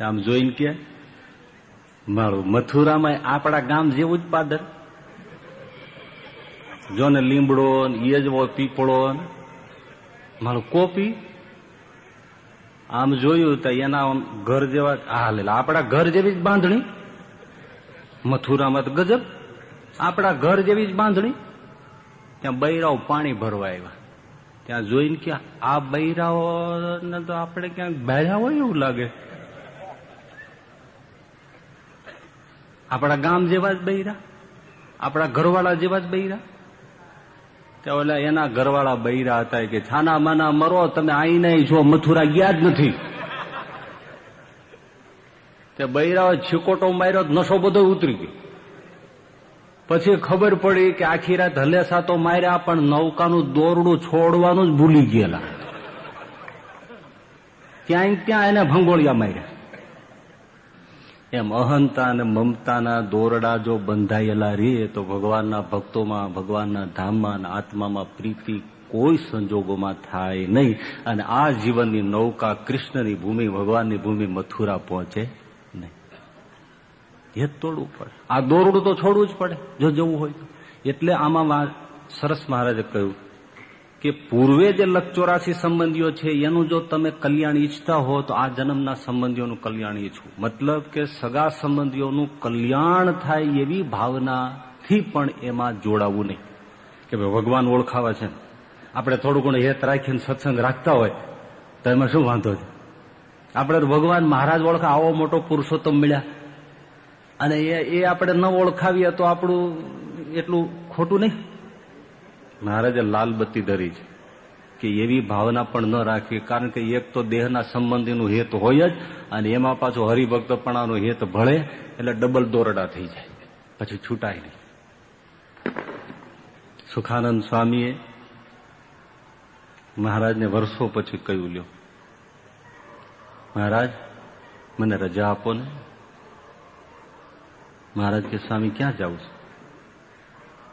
આમ જોઈને કે, મારું મથુરામાં આપણા ગામ જેવું જ પાદર. જો ને લીમડો એ જ પીપળો મારું કોપી આમ જોયું તો એના ઘર જેવા હા લે આપણા ઘર જેવી જ બાંધણી. મથુરામાં ગજબ. આપણા ઘર જેવી જ બાંધણી. ત્યાં બૈરાઓ પાણી ભરવા આવ્યા. ત્યાં જોઈને કે આ બૈરાઓ ને તો આપણે ક્યાંક બેઠા હોય એવું લાગે. આપણા ગામ જેવા જ બૈરા. આપણા ઘરવાળા જેવા જ બૈરા. ત્યાં ઓલા એના ઘરવાળા બૈરા હતા કે, છાના માના મરો, તમે આઈ નહીં છો, મથુરા ગયા જ નથી. તે બૈરાઓ છીકોટો માર્યો નશો બધો ઉતરી ગયો. પછી ખબર પડી કે આખી રાત હલેસા તો માર્યા, પણ નૌકાનું દોરડું છોડવાનું જ ભૂલી ગયેલા. ત્યાં ત્યાં એને ભંગોળિયા માર્યા. એમ અહંતા અને મમતાના દોરડા જો બંધાયેલા રહે તો ભગવાનના ભક્તોમાં, ભગવાનના ધામમાં અને આત્મામાં પ્રીતિ કોઈ સંજોગોમાં થાય નહીં. અને આ જીવનની નૌકા કૃષ્ણની ભૂમિ, ભગવાનની ભૂમિ મથુરા પહોંચે નહીં. એ તોડવું પડે. આ દોરડું તો છોડવું જ પડે, જો જવું હોય એટલે આમાં સરસ મહારાજે કહ્યું કે પૂર્વે જે લક્ષચોરાસી સંબંધીઓ છે, એનું જો તમે કલ્યાણ ઈચ્છતા હો, તો આ જન્મના સંબંધીઓનું કલ્યાણ ઈચ્છવું મતલબ કે સગા સંબંધીઓનું કલ્યાણ થાય એવી ભાવનાથી પણ એમાં જોડાવું નહીં. કે ભાઈ ભગવાન ઓળખાવા છે. આપણે થોડું ઘણું હેત રાખીને સત્સંગ રાખતા હોય, તો એમાં શું વાંધો છે? આપણે ભગવાન મહારાજ ઓળખા, આવો મોટો પુરુષોત્તમ મળ્યા. અને એ આપણે ન ઓળખાવીએ તો આપણું એટલું ખોટું નહીં. મહારાજે લાલ બત્તી ધરી છે કે એવી ભાવના પણ ન રાખીએ. કારણ કે એક તો દેહના સંબંધીનું હેત હોય જ અને એમાં પાછું હરિભક્તપણાનું હેત ભળે એટલે ડબલ દોરડા થઈ જાય. પછી છૂટાય નહીં. સુખાનંદ સ્વામીએ મહારાજને વર્ષો પછી કહ્યું, લ્યો, મહારાજ, મને રજા આપો ને. મહારાજ કે, સ્વામી, ક્યાં જાઉં છું?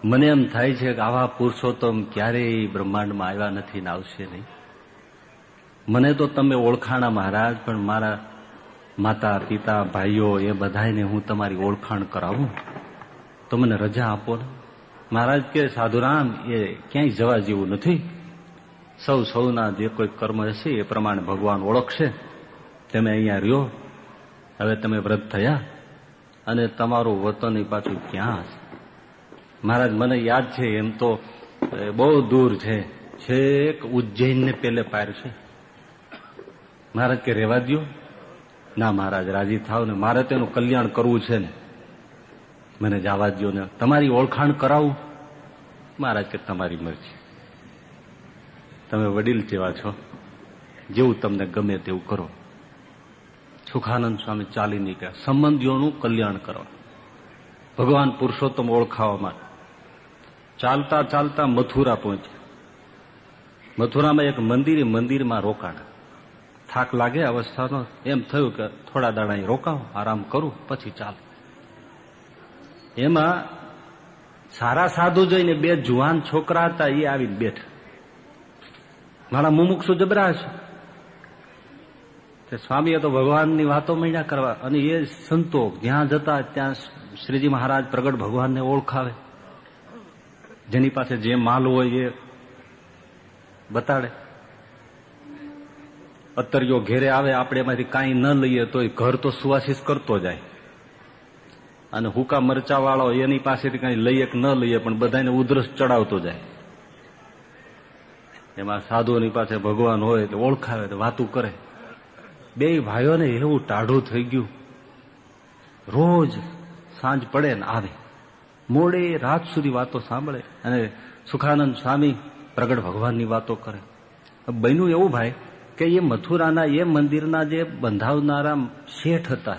મને એમ થાય છે કે આવા પુરુષોત્તમ ક્યારેય બ્રહ્માંડમાં આવ્યા નથી ને આવશે નહીં. મને તો તમે ઓળખાણા મહારાજ, પણ મારા માતા, પિતા, ભાઈઓ, એ બધાને હું તમારી ઓળખાણ કરાવું. તો મને રજા આપો ને. મહારાજ કે, સાધુરામ, એ ક્યાંય જવા જેવું નથી. સૌ સૌના જે કોઈ કર્મ હશે, એ પ્રમાણે ભગવાન ઓળખશે. તમે અહીંયા રહ્યો. હવે તમે વ્રત થયા. અને તમારું વતન પાછું ક્યાં હશે? મહારાજ મને યાદ છે, એમ તો બહુ દૂર છે. છેક ઉજ્જૈનને પેલે પાર છે. મહારાજ કે રેવા દો ના મહારાજ, રાજી થાવ ને, મારે તેનું કલ્યાણ કરવું છે ને. મને જવા દો ને. તમારી ઓળખાણ કરાવું? મહારાજ કે તમારી મરજી. તમે વડીલ જેવા છો. જેવું તમને ગમે તેવું કરો. સુખાનંદ સ્વામી ચાલી નીકળ્યા. સંબંધીઓનું કલ્યાણ કરો. ભગવાન પુરુષોત્તમ ઓળખાવા માટે. ચાલતા ચાલતા મથુરા પહોંચ્યા. મથુરામાં એક મંદિર મંદિરમાં રોકાણા. થાક લાગે અવસ્થાનો, એમ થયું કે થોડા દાડા રોકાવ આરામ કરું, પછી ચાલ. એમાં સારા સાધુ જોઈને બે જુવાન છોકરા હતા એ આવીને બેઠા. મારા મુમુક્ષુ જબરા છે. તે સ્વામીએ તો ભગવાનની વાતો માંડ્યા કરવા, અને એ સંતો જ્યાં જતા ત્યાં શ્રીજી મહારાજ પ્રગટ ભગવાનને ઓળખાવે. જેની પાસે જે માલ હોય એ બતાડે. અત્તરીઓ ઘેરે આવે, આપણે એમાંથી કાંઈ ન લઈએ, તોય ઘર તો સુવાસીસ કરતો જાય. અને હુકા મરચા વાળો એની પાસેથી કાંઈ લઈએ કે ન લઈએ, પણ બધાને ઉધરસ ચડાવતો જાય. એમાં સાધુઓની પાસે ભગવાન હોય તો ઓળખાવે તો વાતું કરે. બે ભાઈઓને એવું ટાઢું થઈ ગયું. રોજ સાંજ પડે ને આવે. મોડે રાત સુધી વાતો સાંભળે અને સુખાનંદ સ્વામી પ્રગટ ભગવાનની વાતો કરે. બન્યું એવું ભાઈ કે એ મથુરાના એ મંદિરના જે બંધાવનારા શેઠ હતા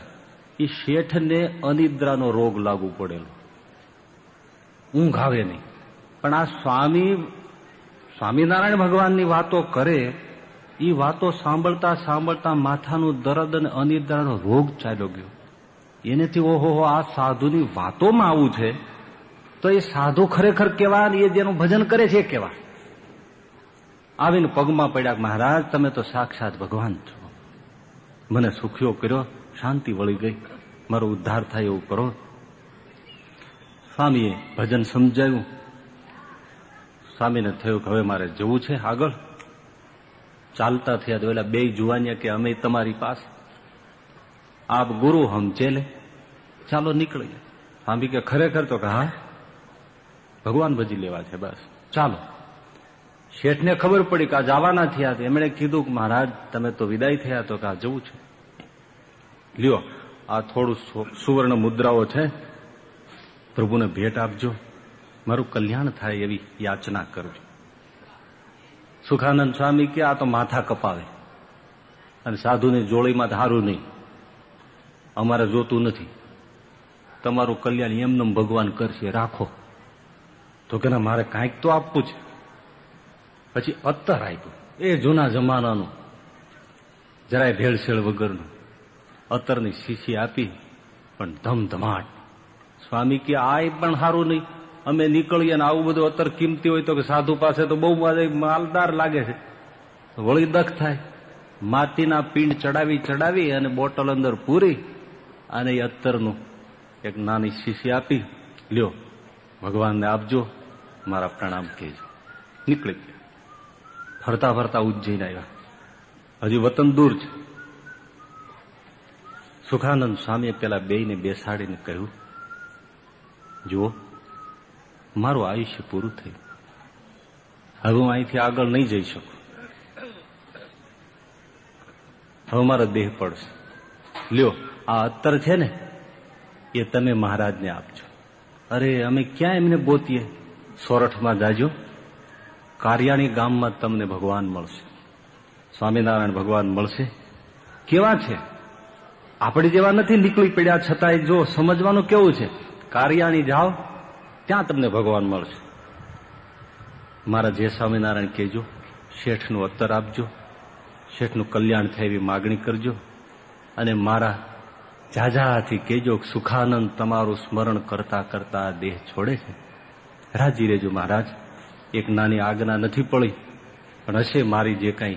એ શેઠને અનિદ્રાનો રોગ લાગુ પડેલો. ઊંઘ આવે નહીં. પણ આ સ્વામી, સ્વામિનારાયણ ભગવાનની વાતો કરે એ વાતો સાંભળતા સાંભળતા માથાનું દર્દ અને અનિદ્રાનો રોગ ચાલ્યો ગયો. એનેથી ઓહો આ સાધુની વાતોમાં આવું છે તો એ સાધુ ખરેખર કેવા એ જેનું ભજન કરે છે કેવા? આવીને પગમાં પડ્યા મહારાજ, તમે તો સાક્ષાત ભગવાન છો. મને સુખ્યો કર્યો, શાંતિ વળી ગઈ. મારો ઉદ્ધાર થાય એવું કરો. સ્વામીએ ભજન સમજાયું સ્વામીને થયું કે હવે મારે જવું છે આગળ. ચાલતા થયા તો પેલા બે જુવાનિયા કે અમે તમારી પાસે. આપ ગુરુ હમ ચેલે. ચાલો નીકળીએ. સ્વામી કે ખરેખર તો કે હા ભગવાન ભજી લેવા છે, બસ. ચાલો. શેઠને ખબર પડી કે આ જવાના થયા એમણે કીધું કે મહારાજ, તમે તો વિદાય થયા તો કે આ જવું છે. લ્યો, આ થોડું સુવર્ણ મુદ્રાઓ છે. પ્રભુને ભેટ આપજો. મારું કલ્યાણ થાય એવી યાચના કરજો સુખાનંદ સ્વામી કે આ તો માથા કપાવે. અને સાધુની જોડીમાં ધારું નહીં. અમારે જોતું નથી. તમારું કલ્યાણ એમનેમ ભગવાન કરશે. રાખો. તો કે મારે કાંઈક તો આપવું છે. પછી અત્તર આપ્યું. એ જૂના જમાનાનું. જરાય ભેળસેળ વગરનું. અત્તરની શીશી આપી, પણ ધમધમાટ. સ્વામી કે આ પણ સારું નહીં. અમે નીકળીએ ને આવું બધું અત્તર કિંમતી હોય તો કે સાધુ પાસે તો બહુ માલદાર લાગે છે. વળી દખ થાય. માટીના પિંડ ચડાવી ચડાવી અને બોટલ અંદર પૂરી અને એ અત્તરનું એક નાની શીશી આપી. લ્યો ભગવાનને આપજો, મારા પ્રણામ કહેજો. નીકળી ગયા. ફરતા ફરતા ઉજ્જૈન આવ્યા. હજી વતન દૂર છે. સુખાનંદ સ્વામીએ પેલા બેયને બેસાડીને કહ્યું, જુઓ, મારું આયુષ્ય પૂરું થયું. હવે હું અહીંથી આગળ નહીં જઈ શકું. હવે મારો દેહ પડશે. લ્યો, આ અત્તર છે ને, એ તમે મહારાજને આપજો. અરે, અમે ક્યાં એમને ગોતીએ? સોરઠમાં જાજો. કારિયાણી ગામમાં તમને ભગવાન મળશે. સ્વામિનારાયણ ભગવાન મળશે. કેવા છે? આપણે જેવા નથી નીકળી પડ્યા, છતાંય જો સમજવાનું કેવું છે? કારિયાણી જાઓ, ત્યાં તમને ભગવાન મળશે. મારા જે સ્વામિનારાયણ કહેજો, શેઠનું અત્તર આપજો, શેઠનું કલ્યાણ થાય એવી માગણી કરજો, અને મારા જાજાથી કહેજો સુખાનંદ તમારું સ્મરણ કરતા કરતા દેહ છોડે છે. રાજી રેજો મહારાજ. એક નાની આજ્ઞા નથી પડી, પણ હશે મારી જે કાંઈ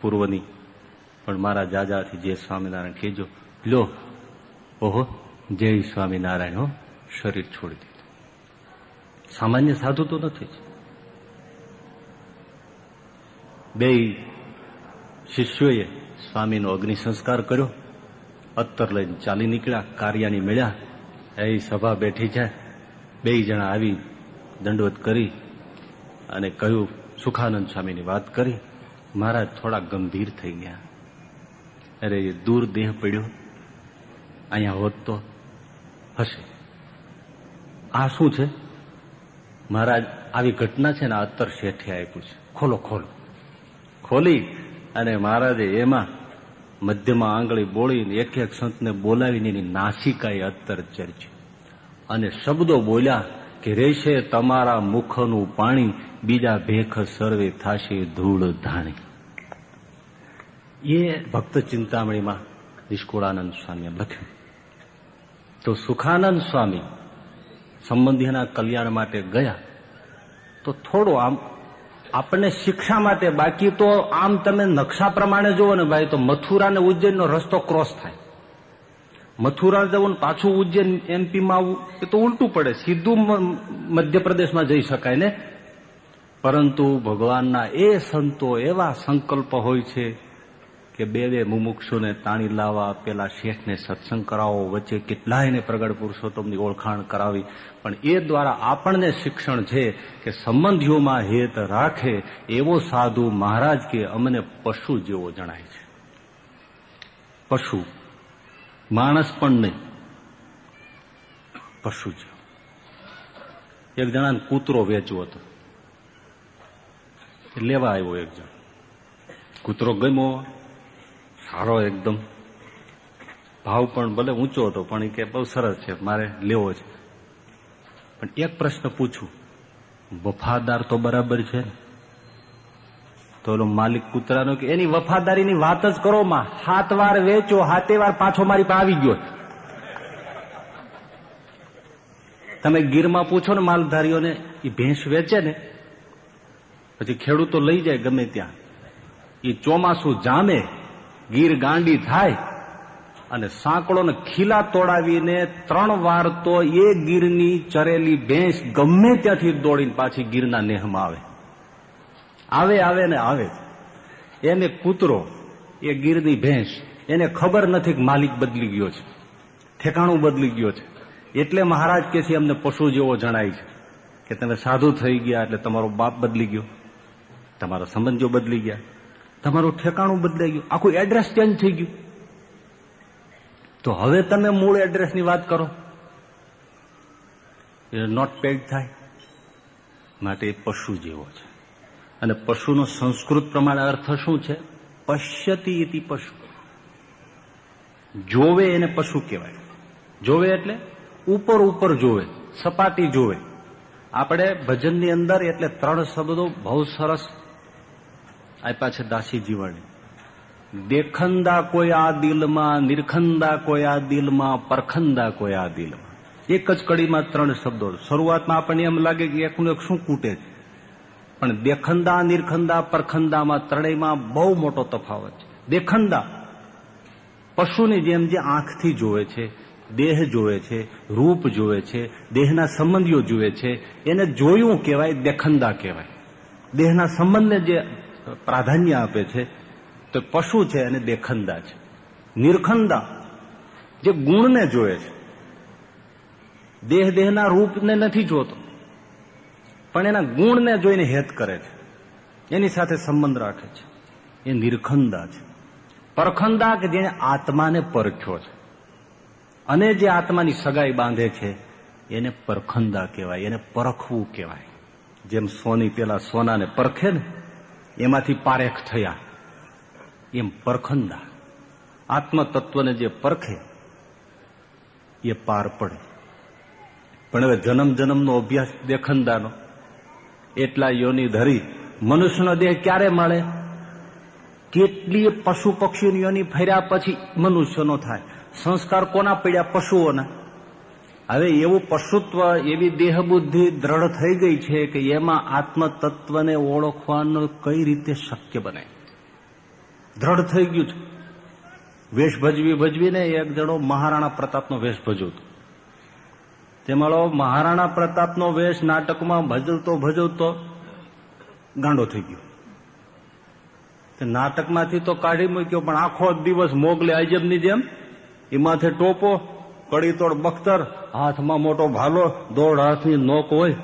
પૂર્વની. પણ મારા જાજાથી જે સ્વામિનારાયણ કહેજો, લો, ઓહો, જય સ્વામિનારાયણ, હો, શરીર છોડી દીધું. સામાન્ય સાધુ તો નથી જ. બે શિષ્યોએ સ્વામીનો અગ્નિ સંસ્કાર કર્યો. અત્તર લઈને ચાલી નીકળ્યા, કાર્યાની મળ્યા. એ સભા બેઠી છે. બે જણા આવી દંડવત કરી અને કહ્યું, સુખાનંદ સ્વામીની વાત કરી. મહારાજ થોડા ગંભીર થઈ ગયા. અરે દૂર દેહ પડ્યો. અહીંયા હોત તો હશે. આ શું છે? મહારાજ, આવી ઘટના છે ને અત્તર શેઠે આપ્યું છે. ખોલો ખોલો. ખોલી અને મહારાજે એમાં મધ્યમાં આંગળી બોળીને એક એક સંતને બોલાવીને એની નાસિકાએ અત્તર ચર્ચ્યું અને શબ્દો બોલ્યા કે, રેશે તમારા મુખનું પાણી, બીજા ભેખ સર્વે થાશે ધૂળ ધાણી. એ ભક્ત ચિંતામણીમાં નિષ્કુળાનંદ સ્વામીએ લખ્યું. તો સુખાનંદ સ્વામી સંબંધીના કલ્યાણ માટે ગયા. તો થોડો આમ આપણને શિક્ષા માટે બાકી તો આમ તમે નકશા પ્રમાણે જુઓ ને ભાઈ, તો મથુરા ને ઉજ્જૈનનો રસ્તો ક્રોસ થાય. મથુરા જવું પાછું ઉજ્જૈન એમપીમાં આવવું એ તો ઉલટું પડે. સીધું મધ્યપ્રદેશમાં જઈ શકાય ને? પરંતુ ભગવાનના એ સંતો એવા સંકલ્પ હોય છે કે બે બે મુમુક્ષુને તાણી લાવવા પેલા શેઠને સત્સંગ કરાવો, વચ્ચે કેટલાયને પ્રગટ પુરુષોત્તમની ઓળખાણ કરાવી. પણ એ દ્વારા આપણને શિક્ષણ છે કે સંબંધીઓમાં હેત રાખે એવો સાધુ મહારાજ કે અમને પશુ જેવો જણાય છે. પશુ. માણસ પણ નહીં. પશુ જેવો એક જણાને કૂતરો વેચવો હતો. લેવા આવ્યો એક જણ. કૂતરો ગમ્યો. સારો એકદમ. ભાવ પણ ભલે ઊંચો હતો, પણ એ કે બહુ સરસ છે, મારે લેવો છે. પણ એક પ્રશ્ન પૂછું. વફાદાર તો બરાબર છે. તો ઓલો માલિક કૂતરાનો કે એની વફાદારીની વાત જ કરો માં. સાત વાર વેચો હાતે વાર પાછો મારી પાસે આવી ગયો. તમે ગીરમાં પૂછો ને માલધારીઓને એ ભેંસ વેચે ને, પછી ખેડૂતો લઈ જાય ગમે ત્યાં. એ ચોમાસું જામે ગીર ગાંડી થાય અને સાંકળોને ખીલા તોડાવીને ત્રણ વાર તો એ ગીરની ચરેલી ભેંસ ગમે ત્યાંથી દોડીને પાછી ગીરના નેહમાં આવે. આવે આવે ને આવે. એને કૂતરો, એ ગીરની ભેંસ, એને ખબર નથી કે માલિક બદલી ગયો છે, ઠેકાણું બદલી ગયો છે. એટલે મહારાજ કે છે, અમને પશુ જેવો જણાય છે કે તમે સાધુ થઈ ગયા એટલે તમારો બાપ બદલી ગયો, તમારા સંબંધીઓ બદલી ગયા. તમારું ઠેકાણું બદલાઈ ગયું. આખું એડ્રેસ ચેન્જ થઈ ગયું. તો હવે તમે મૂળ એડ્રેસની વાત કરો. એ નોટ પેડ થાય. માટે પશુ જેવો છે. અને પશુનો સંસ્કૃત પ્રમાણે અર્થ શું છે? પશ્યતી પશુ. જોવે એને પશુ કહેવાય. જોવે એટલે ઉપર ઉપર જોવે, સપાટી જોવે. આપણે ભજનની અંદર એટલે ત્રણ શબ્દો બહુ સરસ આપ્યા છે દાસી જીવાણી દેખંદા કોઈ આ દિલમાં, નિરખંદા કોઈ આ દિલમાં, પરખંદા કોઈ આ દિલમાં. એક જ કડીમાં ત્રણ શબ્દો. શરૂઆતમાં આપણને એમ લાગે કે એકનું એક શું કૂટે છે? પણ દેખંદા, નિરખંદા, પરખંદામાં ત્રણેયમાં બહુ મોટો તફાવત છે. દેખંદા પશુની જેમ જે આંખથી જોવે છે, દેહ જોવે છે, રૂપ જોવે છે, દેહના સંબંધીઓ જુએ છે, એને જોયું કહેવાય, દેખંદા કહેવાય. દેહના સંબંધને જે પ્રાધાન્ય આપે છે, તો પશુ છે અને દેખંદા છે. નિર્ખંદા, જે ગુણને જોવે છે. દેહ દેહના રૂપને નથી જોતો, પણ એના ગુણને જોઈને હેત કરે છે. એની સાથે સંબંધ રાખે છે. એ નિર્ખંદા છે. પરખંદા કે જેને આત્માને પરખ્યો છે. અને જે આત્માની સગાઈ બાંધે છે, એને પરખંદા કહેવાય, એને પરખવું કહેવાય. જેમ સોની પેલા સોનાને પરખે ને એમાંથી પારેખ થયા. એમ પરખંદા. આત્મતત્વને જે પરખે, એ પાર પડે. પણ હવે જન્મ જન્મનો અભ્યાસ દેખંદાનો. એટલા યોની ધરી મનુષ્યનો દેહ ક્યારે મળે? કેટલીય પશુ પક્ષીની યોની ફેર્યા પછી મનુષ્યનો થાય? સંસ્કાર કોના પડ્યા? પશુઓના. હવે એવું પશુત્વ, એવી દેહબુદ્ધિ દ્રઢ થઈ ગઈ છે કે એમાં આત્મતત્વને ઓળખવાનું કઈ રીતે શક્ય બને? દ્રઢ થઈ ગયું છે. વેશ ભજવી ભજવીને એક જણો મહારાણા પ્રતાપનો વેશ ભજવતો. તેમાં મહારાણા પ્રતાપનો વેશ નાટકમાં ભજવતો ભજવતો ગાંડો થઈ ગયો. નાટકમાંથી તો કાઢી મૂક્યો, પણ આખો દિવસ મોગલે અજબની જેમ એ માથે ટોપો કડીતોડ બખ્તર, હાથમાં મોટો ભાલો દોઢ હાથની નોક હોય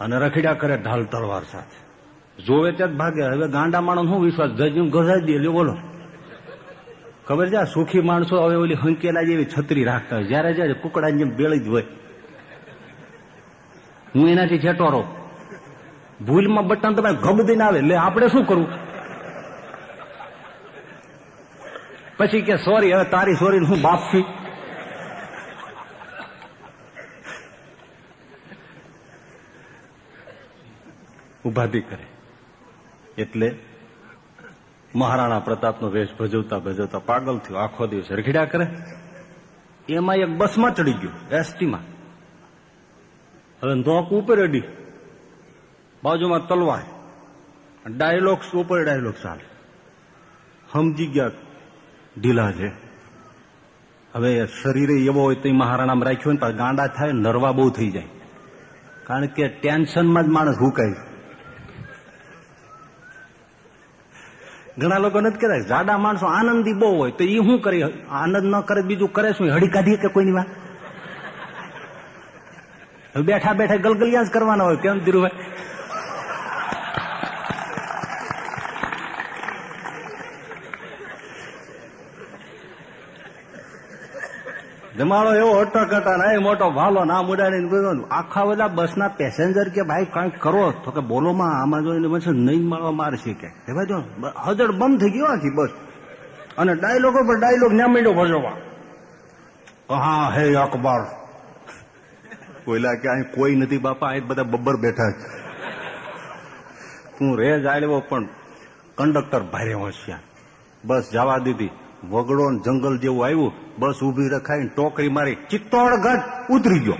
અને રખડ્યા કરે ઢાલ તલવાર સાથે. જોવે ત્યાં ભાગે, હવે ગાંડા માણસ શું વિશ્વાસ? ગજું ગજાઈ દે બોલો. ખબર છે સુખી માણસો હવે ઓલી હંકેલા જેવી છત્રી રાખતા હોય. જયારે જયારે કુકડા જેમ બેળી જ હોય. હું એનાથી છેટોરો ભૂલમાં બટન તમે ગબ દઈને આવે. એટલે આપણે શું કરવું? પછી કે સોરી હવે તારી સોરી હું બાપ છું. ઉપાધિ કરે. એટલે મહારાણા પ્રતાપનો વેશ ભજવતા ભજવતા પાગલ થયો. આખો દિવસ રખડ્યા કરે. એમાં એક બસમાં ચડી ગયો, એસટીમાં. હવે નોક ઉપર અડી. બાજુમાં તલવાર. ડાયલોગ્સ ઉપર ડાયલોગ્સ ચાલે સમજી ગયા ઢીલા છે. હવે શરીરે એવો હોય તો મહારાણામાં રાખ્યો ને ગાંડા થાય નરવા બહુ થઈ જાય. કારણ કે ટેન્શનમાં જ માણસ હુકાય ઘણા લોકો નથી કહેતા જાડા માણસો આનંદી બહુ હોય, તો એ શું કરી? આનંદ ન કરે, બીજું કરે શું? હળી કાઢીએ કે કોઈની વાત? બેઠા બેઠા ગલગલિયા જ કરવાના હોય, કેમ ધીરુભાઈ? જમાડો એવો અટકટા ના મોટો ભાલો ના મુડાડીને બધું આખા બધા બસના પેસેન્જર કે ભાઈ કંઈક કરો. તો કે બોલો માં, આમાં જોઈને બસ નહીં મળવા મારશે કે? ભાઈ જો હજડ બંધ થઈ ગયો આખી બસ. અને ડાયલોગો પર ડાયલોગ ના મીડો ભજવવા હા, હે અકબર. કોઈલા કે અહીં કોઈ નથી બાપા, અહીં બધા બબ્બર બેઠા છે. તું રે જાળવો પણ કંડક્ટર ભારે હોશિયાર. બસ જવા દીધી. વગડો જંગલ જેવું આવ્યું, બસ ઊભી રખાઈ ટોકરી મારી ચિત્તોડગઢ ઉતરી ગયો.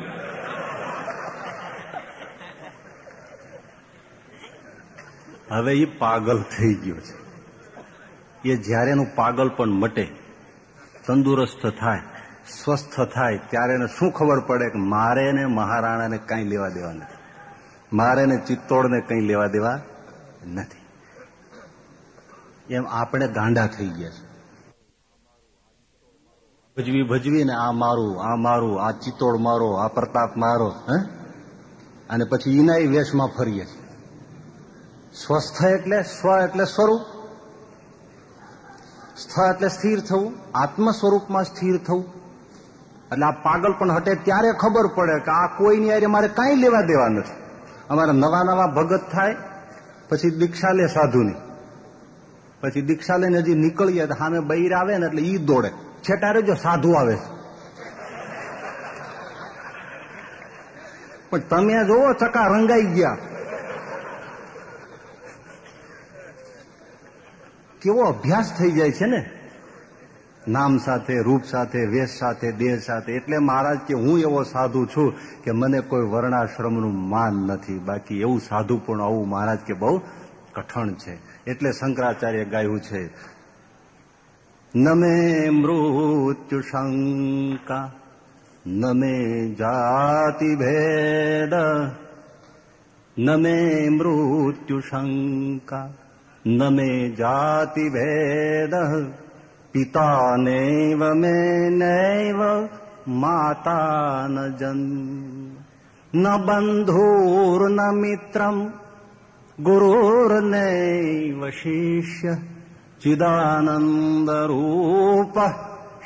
હવે એ પાગલ થઈ ગયો છે. એ જ્યારે એનું પાગલ પણ મટે, તંદુરસ્ત થાય, સ્વસ્થ થાય, ત્યારે એને શું ખબર પડે કે મારે ને મહારાણાને કઈ લેવા દેવા નથી. મારે ને ચિત્તોડને કઈ લેવા દેવા નથી. એમ આપણે ગાંડા થઈ ગયા છે. ભજવી ભજવી ને આ મારું આ મારું, આ ચિત્તોડ મારો, આ પ્રતાપ મારો, હે? અને પછી એના વેશમાં ફરીએ. છીએ સ્વસ્થ એટલે સ્વ એટલે સ્વરૂપ. સ્થ એટલે સ્થિર થવું. આત્મ સ્વરૂપમાં સ્થિર થવું. એટલે આ પાગલ પણ હટે ત્યારે ખબર પડે કે આ કોઈની આરે મારે કાંઈ લેવા દેવા નથી. અમારા નવા નવા ભગત થાય, પછી દીક્ષા લે સાધુની. પછી દીક્ષા લઈને હજી નીકળીએ તો સામે બૈર આવે ને એટલે ઈ દોડે. છેટારે જો સાધુ આવે. પણ તમે જોવો ચકા રંગાઈ ગયા. કેવો અભ્યાસ થઈ જાય છે ને? નામ સાથે, રૂપ સાથે, વેશ સાથે, દેહ સાથે. એટલે મહારાજ કે હું એવો સાધુ છું કે મને કોઈ વર્ણાશ્રમનું માન નથી. બાકી એવું સાધુ પણ આવું મહારાજ કે બહુ કઠણ છે. એટલે શંકરાચાર્ય ગાયું છે. ન મે મૃત્યુ શંકા ન મે જાતિ ભેદ ન મે મૃત્યુ શંકા ન મે જાતિ ભેદ પિતા નૈવ મે નૈવ માતા ન જન ન બંધુર્ન મિત્રમ ગુરુર્નૈવ શિષ્ય चिदानन्दरूप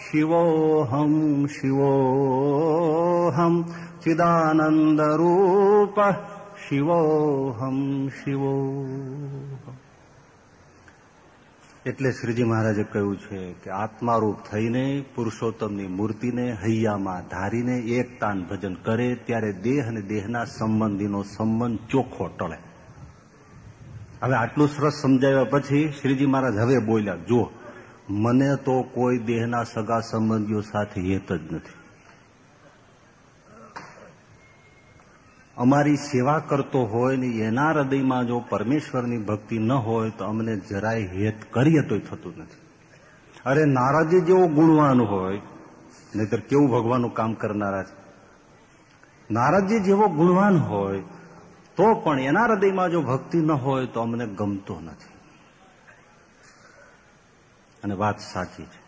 शिवोऽहं शिवोऽहं चिदानन्दरूप શિવોહમ શિવો એટલે શ્રીજી મહારાજે કહ્યું છે કે આત્મારૂપ થઈને પુરુષોત્તમની મૂર્તિને હૈયામાં ધારીને એક તાન ભજન કરે ત્યારે દેહ અને દેહના સંબંધીનો સંબંધ ચોખ્ખો ટળે હવે આટલું સરસ સમજાવ્યા પછી શ્રીજી મહારાજ હવે બોલ્યા જો મને તો કોઈ દેહના સગા સંબંધીઓ સાથે હેત જ નથી. અમારી સેવા કરતો હોય ને એના હૃદયમાં જો પરમેશ્વરની ભક્તિ ન હોય તો અમને જરાય હેત કરીએ તોય થતું નથી. અરે નારાજી જેવો ગુણવાન હોય, નહીતર કેવું ભગવાનનું કામ કરનારા છે? નારાજી જેવો ગુણવાન હોય તો પણ એના હૃદયમાં જો ભક્તિ ન હોય તો અમને ગમતો નથી. અને વાત સાચી છે.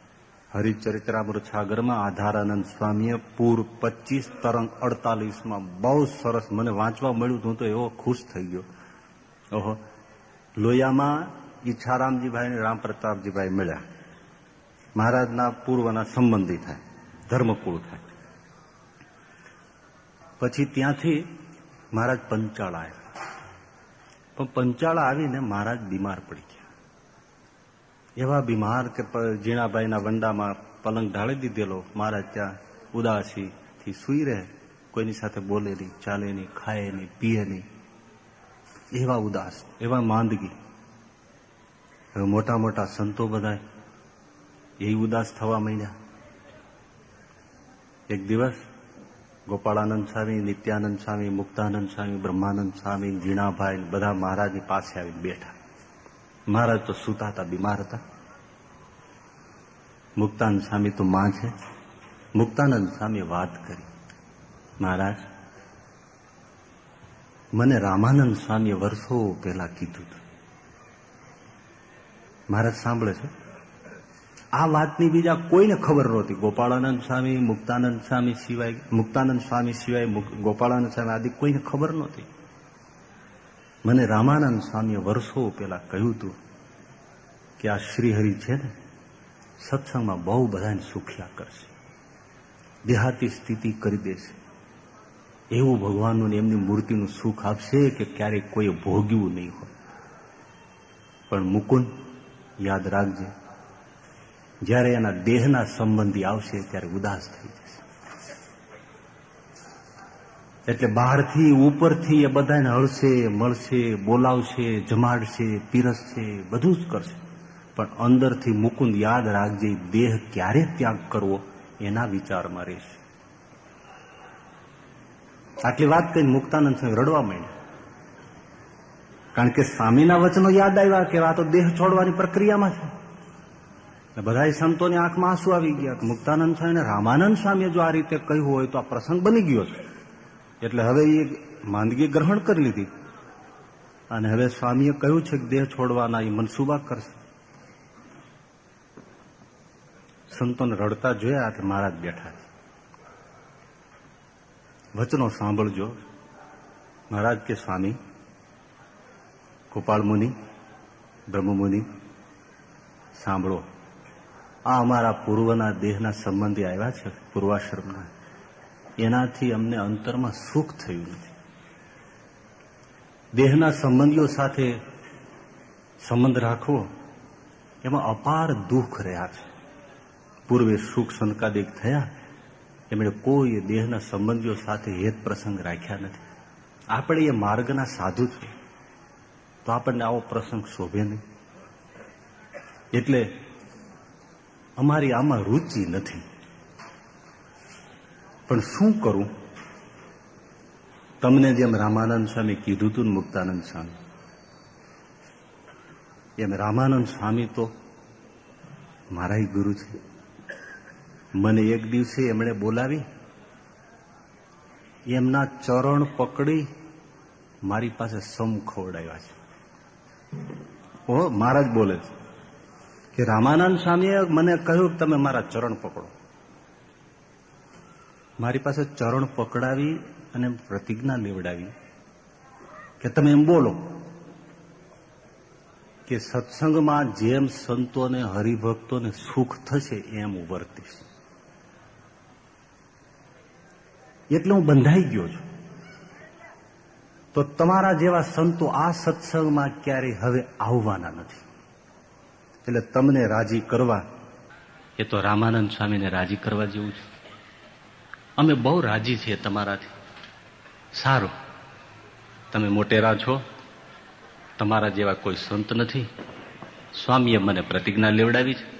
હરિચરિત્રામૃત છાગરમાં આધારાનંદ સ્વામીએ પૂર પચીસ તરંગ અડતાલીસમાં બહુ સરસ મને વાંચવા મળ્યું હતું તો એવો ખુશ થઈ ગયો. ઓહો. લોયામાં ઈચ્છારામજીભાઈ અને રામ પ્રતાપજીભાઈ મળ્યા. મહારાજના પૂર્વના સંબંધી થાય. ધર્મકુળ થાય. પછી ત્યાંથી મહારાજ પંચાળા આવ્યા. પણ પંચાળા આવીને મહારાજ બીમાર પડી ગયા. એવા બીમાર કે જીણાભાઈના વંડામાં પલંગ ઢાળી દીધેલો, મહારાજ ત્યાં ઉદાસીથી સુઈ રહે, કોઈની સાથે બોલે નહીં, ચાલે નહીં, ખાય નહીં, પીએ નહીં. એવા ઉદાસ, એવા માંદગી. હવે મોટા મોટા સંતો બધા એ ઉદાસ થવા માંડ્યા. એક દિવસ ગોપાળાનંદ સ્વામી, નિત્યાનંદ સ્વામી, મુક્તાનંદ સ્વામી, બ્રહ્માનંદ સ્વામી જીણાભાઈ બધા મહારાજની પાસે આવીને બેઠા. મહારાજ તો સૂતા હતા, બીમાર હતા. મુક્તાનંદ સ્વામી તો માં છે મુક્તાનંદ સ્વામી વાત કરી. મહારાજ, મને રામાનંદ સ્વામીએ વર્ષો પહેલા કીધું હતું. મહારાજ સાંભળે છે? આ વાતની બીજા કોઈને ખબર નહોતી. ગોપાળાનંદ સ્વામી, મુક્તાનંદ સ્વામી સિવાય, મુક્તાનંદ સ્વામી સિવાય ગોપાળાનંદ સ્વામી આદિ કોઈને ખબર નહોતી. મને રામાનંદ સ્વામીએ વર્ષો પહેલા કહ્યું હતું કે આ શ્રીહરિ છે ને, સત્સંગમાં બહુ બધાને સુખ્યા કરશે. દેહાતી સ્થિતિ કરી દેશે. એવું ભગવાનનું એમની મૂર્તિનું સુખ આપશે કે ક્યારેય કોઈ ભોગ્યું નહીં હોય. પણ મુકુંદ, યાદ રાખજે જ્યારે એના દેહના સંબંધી આવશે ત્યારે ઉદાસ થઈ જશે. એટલે બહારથી, ઉપરથી એ બધાને હળશે, મળશે, બોલાવશે, જમાડશે, પીરસશે, બધું જ કરશે. પણ અંદરથી મુકુંદ યાદ રાખજે, દેહ ક્યારે ત્યાગ કરવો એના વિચારમાં રહેશે. આટલી વાત કહીને મુક્તાનંદ સ્વામી રડવા માંડ્યા. કારણ કે સ્વામીના વચનો યાદ આવ્યા કે આ તો દેહ છોડવાની પ્રક્રિયામાં છે. બધા સંતોની આંખમાં આંસુ આવી ગયા મુક્તાનંદ સ્વામી રામાનંદ સ્વામીએ જો આ રીતે કહ્યું હોય તો આ પ્રસંગ બની ગયો છે. એટલે હવે એ માંદગી ગ્રહણ કરી લીધી. અને હવે સ્વામીએ કહ્યું છે કે દેહ છોડવાના એ મનસુબા કરશે. સંતોને રડતા જોયા એટલે મહારાજ બેઠા છે. વચનો સાંભળજો. મહારાજ કે સ્વામી, ગોપાલ મુનિ બ્રહ્મ મુનિ સાંભળો. આ અમારા પૂર્વના દેહના સંબંધી આવ્યા છે, પૂર્વાશ્રમના. એનાથી અમને અંતરમાં સુખ થયું નથી. દેહના સંબંધીઓ સાથે સંબંધ રાખવો, એમાં અપાર દુઃખ રહ્યા છે. પૂર્વે સુખ સંકાદિક થયા, એમણે કોઈ દેહના સંબંધીઓ સાથે હેત પ્રસંગ રાખ્યા નથી. આપણે એ માર્ગના સાધુ છે તો આપણને આવો પ્રસંગ શોભે નહીં. એટલે અમારી આમાં રુચિ નથી. પણ શું કરું? તમને જેમ રામાનંદ સ્વામી કીધું હતું મુક્તાનંદ સ્વામી, એમ રામાનંદ સ્વામી તો મારા ગુરુ છે. મને એક દિવસે એમણે બોલાવી, એમના ચરણ પકડી મારી પાસે સમ ખવડાવ્યા છે. ઓ, મહારાજ બોલે છે. કે રામાનંદ સ્વામીએ મને કહ્યું કે તમે મારા ચરણ પકડો. મારી પાસે ચરણ પકડાવી અને પ્રતિજ્ઞા લેવડાવી કે તમે એમ બોલો કે સત્સંગમાં જેમ સંતોને, હરિભક્તોને સુખ થશે એમ હું વર્તીશ. એટલે હું બંધાઈ ગયો છું. તો તમારા જેવા સંતો આ સત્સંગમાં ક્યારેય હવે આવવાના નથી. એટલે તમને રાજી કરવા. એ તો રામાનંદ સ્વામીને રાજી કરવા જેવું છે. અમે બહુ રાજી છીએ તમારાથી. સારું. તમે મોટેરા છો. તમારા જેવા કોઈ સંત નથી. સ્વામીએ મને પ્રતિજ્ઞા લેવડાવી છે.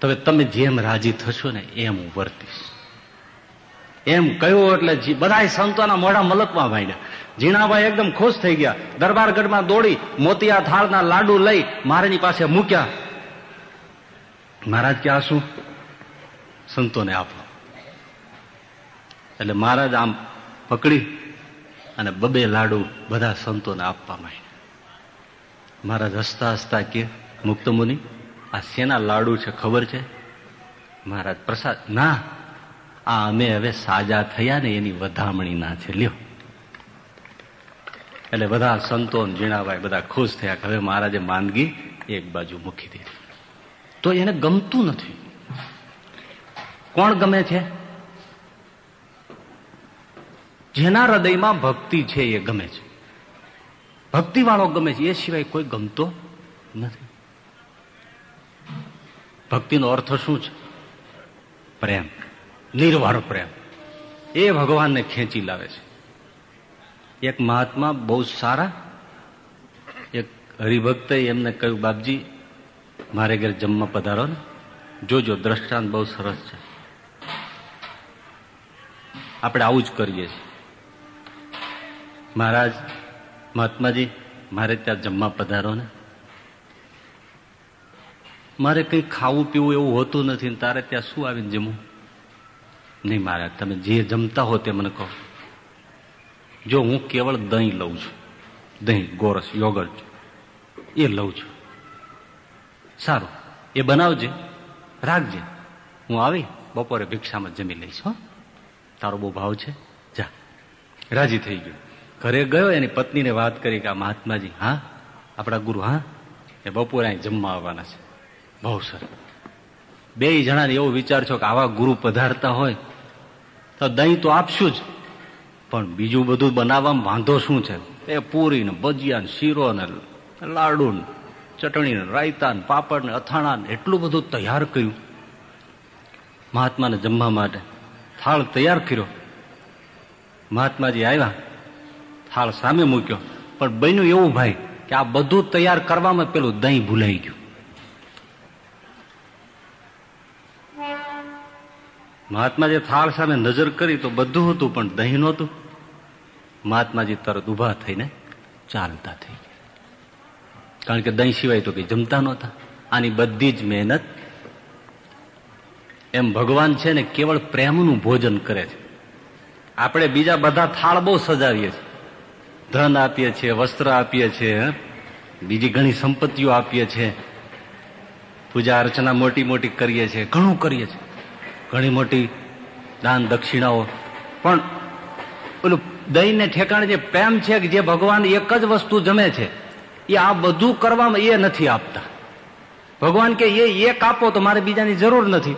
તમે તમે જેમ રાજી થશો ને એમ વર્તીશ. એમ કહ્યું એટલે બધા સંતોના મોઢા મલકમાં માંડ્યા. જીણાભાઈ એકદમ ખુશ થઈ ગયા. દરબારગઢમાં દોડી મોતિયા થાળના લાડુ લઈ મહારાજની પાસે મૂક્યા. મહારાજ કે આ શું સંતોને આપો. એટલે મહારાજ આમ પકડી અને બબે લાડુ બધા સંતોને આપવા માંડ્યા. મહારાજ હસતા હસતા કે, મુક્ત મુનિ, આ શેના લાડુ છે ખબર છે? મહારાજ પ્રસાદ, ના, આ અમે હવે સાજા થયા ને એની વધામણી ના છે. લ્યો. એટલે બધા સંતો જીણાભાઈ બધા ખુશ થયા કે હવે મહારાજે માંદગી એક બાજુ મૂકી દીધી. તો એને ગમતું નથી. કોણ ગમે છે? જેના હૃદયમાં ભક્તિ છે એ ગમે છે. ભક્તિ વાળો ગમે છે, એ સિવાય કોઈ ગમતો નથી. ભક્તિનો અર્થ શું છે? પ્રેમ. નિર્વાળ પ્રેમ. એ ભગવાનને ખેંચી લાવે છે. એક મહાત્મા બહુ સારા, એક હરિભક્તે એમને કહ્યું, બાપજી, મારે ઘેર જમવા પધારો ને. જોજો, દ્રષ્ટાંત બહુ સરસ છે. આપણે આવું જ કરીએ છીએ. મહારાજ, મહાત્માજી, મારે ત્યાં જમવા પધારો ને. મારે કંઈ ખાવું પીવું એવું હોતું નથી તારે ત્યાં શું આવીને જમવું? નહીં મહારાજ, તમે જે જમતા હો તે મને કહો. જો હું કેવળ દહીં લઉં છું, દહીં, ગોરસ, યોગર્ટ, એ લઉં છું. સારું, એ બનાવજે, રાખજે. હું આવી બપોરે ભિક્ષામાં જમી લઈશ, હો. તારો બહુ ભાવ છે. જા. રાજી થઈ ગયો. ઘરે ગયો, એની પત્નીને વાત કરી કે આ મહાત્માજી, હા, આપણા ગુરુ, હા, એ બપોરે અહીં જમવા આવવાના છે. બહુ સરસ. બે જણાને એવો વિચાર છો કે આવા ગુરુ પધારતા હોય, તો દહીં તો આપશું જ. પણ બીજું બધું બનાવવામાં વાંધો શું છે? એ પૂરી ને ભજીયા ને શીરો ને લાડુ ને ચટણી ને રાયતા ને પાપડ ને અથાણા ને એટલું બધું તૈયાર કર્યું. મહાત્માને જમવા માટે થાળ તૈયાર કર્યો. મહાત્માજી આવ્યા, થાળ સામે મૂક્યો. પણ બન્યું એવું ભાઈ કે આ બધું તૈયાર કરવામાં પેલું દહીં ભૂલાઈ ગયું. મહાત્માજી થાળ સામે નજર કરી તો બધું હતું, પણ દહીં નહોતું. મહાત્માજી તરત ઊભા થઈને ચાલતા થઈ ગયા. કારણ કે દહીં સિવાય તો કઈ જમતા નહોતા. આની બધી જ મહેનત એમ ભગવાન છે ને કેવળ પ્રેમનું ભોજન કરે છે. આપણે બીજા બધા થાળ બહુ સજાવીએ છીએ. ધન આપીએ છીએ, વસ્ત્ર આપીએ છીએ બીજી ઘણી સંપત્તિઓ આપીએ છીએ. પૂજા અર્ચના મોટી મોટી કરીએ છીએ, ઘણું કરીએ છીએ. ઘણી મોટી દાન દક્ષિણાઓ. પણ પેલું દહીંને ઠેકાણે જે પ્રેમ છે કે જે ભગવાન એક જ વસ્તુ જમે છે, એ આ બધું કરવામાં એ નથી આપતા. ભગવાન કે એ એક આપો તો મારે બીજાની જરૂર નથી.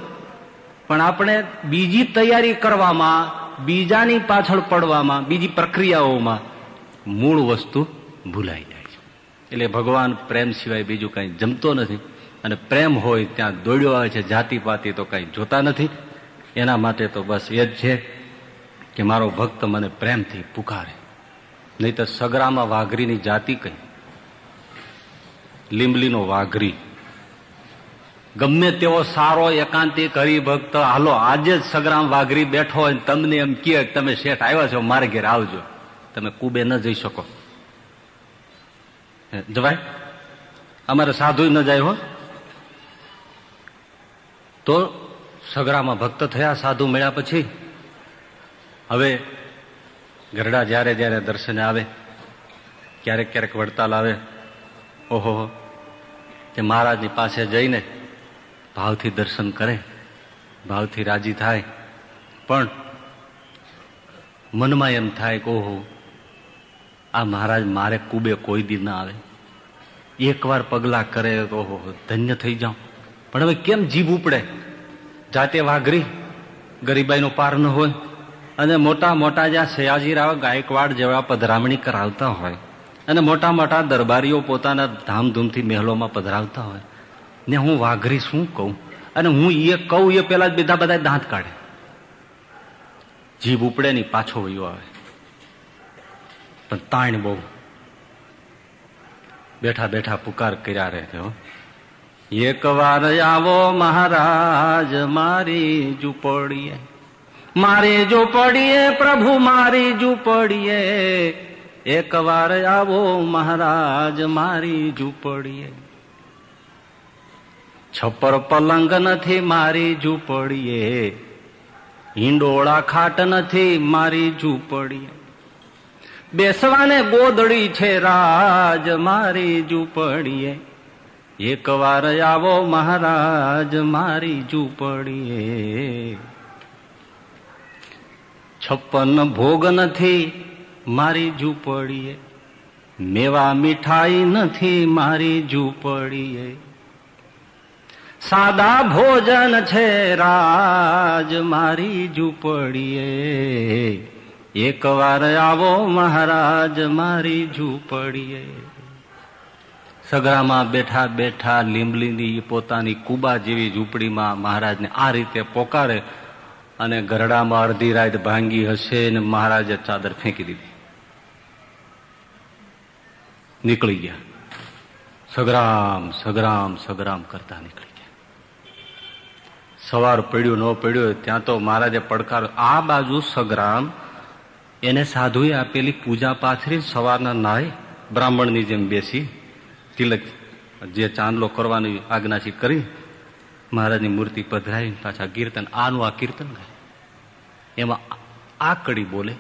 પણ આપણે બીજી તૈયારી કરવામાં, બીજાની પાછળ પડવામાં, બીજી પ્રક્રિયાઓમાં મૂળ વસ્તુ ભૂલાઈ જાય છે. એટલે ભગવાન પ્રેમ સિવાય બીજું કઈ જમતો નથી. અને પ્રેમ હોય ત્યાં દોડ્યો આવે છે જાતિ પાતિ તો કઈ જોતા નથી. એના માટે તો બસ એ જ છે કે મારો ભક્ત મને પ્રેમથી પુકારે. નહીં તો સગરામાં વાઘરીની જાતિ કઈ? લીંબલીનો વાઘરી. ગમે તેવો સારો એકાંતિક હરિભક્ત હાલો, આજે જ સગરામ વાઘરી બેઠો હોય તમને એમ કહે તમે શેઠ આવ્યા છો, મારે ઘેર આવજો. તમે કુબે ન જઈ શકો. જવાય? અમારે સાધુ ન જાય હો. તો સગરામાં ભક્ત થયા, સાધુ મળ્યા પછી? હવે ગરડા જ્યારે જ્યારે દર્શને આવે, ક્યારેક ક્યારેક વડતાલ આવે, ઓહો તે મહારાજની પાસે જઈને ભાવથી દર્શન કરે, ભાવથી રાજી થાય. પણ મનમાં એમ થાય કે ઓહો, આ મહારાજ મારે કુબે કોઈ દી ના આવે. એકવાર પગલા કરે ઓહો, ધન્ય થઈ જાઉં. પણ હવે કેમ જીભ ઉપડે? જાતે વાઘરી, ગરીબાઈનો પાર ન હોય અને મોટા મોટા જ્યાં સયાજીરાવ ગાયકવાડ જેવા પધરામણી કરાવતા હોય અને મોટા મોટા દરબારીઓ પોતાના ધામધૂમથી મહેલોમાં પધરાવતા હોય, ને હું વાઘરી શું કહું? અને હું એ કહું એ પેલા જ બધા બધા દાંત કાઢે. જીભ ઉપડે નહીં પાછો વયો આવે. પણ તાણ બહુ. બેઠા બેઠા પુકાર કર્યા રહે છે એક વાર આવો મહારાજ, મારી ઝૂંપડીએ. મારી ઝૂંપડીએ, પ્રભુ મારી ઝૂંપડીએ. એક વાર આવો મહારાજ, મારી ઝૂંપડીએ. છપ્પર પલંગ નથી મારી ઝૂંપડીએ. હિંડોળા ખાટ નથી મારી ઝૂંપડીએ. બેસવાને ગોદડી છે રાજ, મારી ઝૂંપડીએ. એક વાર આવો મહારાજ, મારી ઝૂંપડીએ. છપ્પન ભોગ નથી મારી ઝૂંપડીએ. મેવા મીઠાઈ નથી મારી ઝૂંપડીએ. સાદા ભોજન છે રાજ, મારી ઝૂંપડીએ. એક વાર આવો મહારાજ, મારી ઝૂંપડીએ. સગરામાં બેઠા બેઠા લીંબલીની પોતાની કુબા જેવી ઝૂંપડીમાં મહારાજને આ રીતે પોકારે અને ગરડામાં અડધી રાત ભાંગી હશે ને મહારાજે ચાદર ફેંકી દીધી. નીકળી ગયા. સગ્રામ, સગરામ, સગ્રામ કરતા નીકળી ગયા. સવાર પડ્યું, ન પડ્યું, ત્યાં તો મહારાજે પડકાર, આ બાજુ સગ્રામ, એને સાધુએ આપેલી પૂજા પાથરી સવારના નાય બ્રાહ્મણની જેમ બેસી તિલક જે ચાંદલો કરવાની આજ્ઞાથી કરી મહારાજની મૂર્તિ પધરાવી પાછા કીર્તન, આનું આ કીર્તન ગાય. એમાં આ કડી બોલે,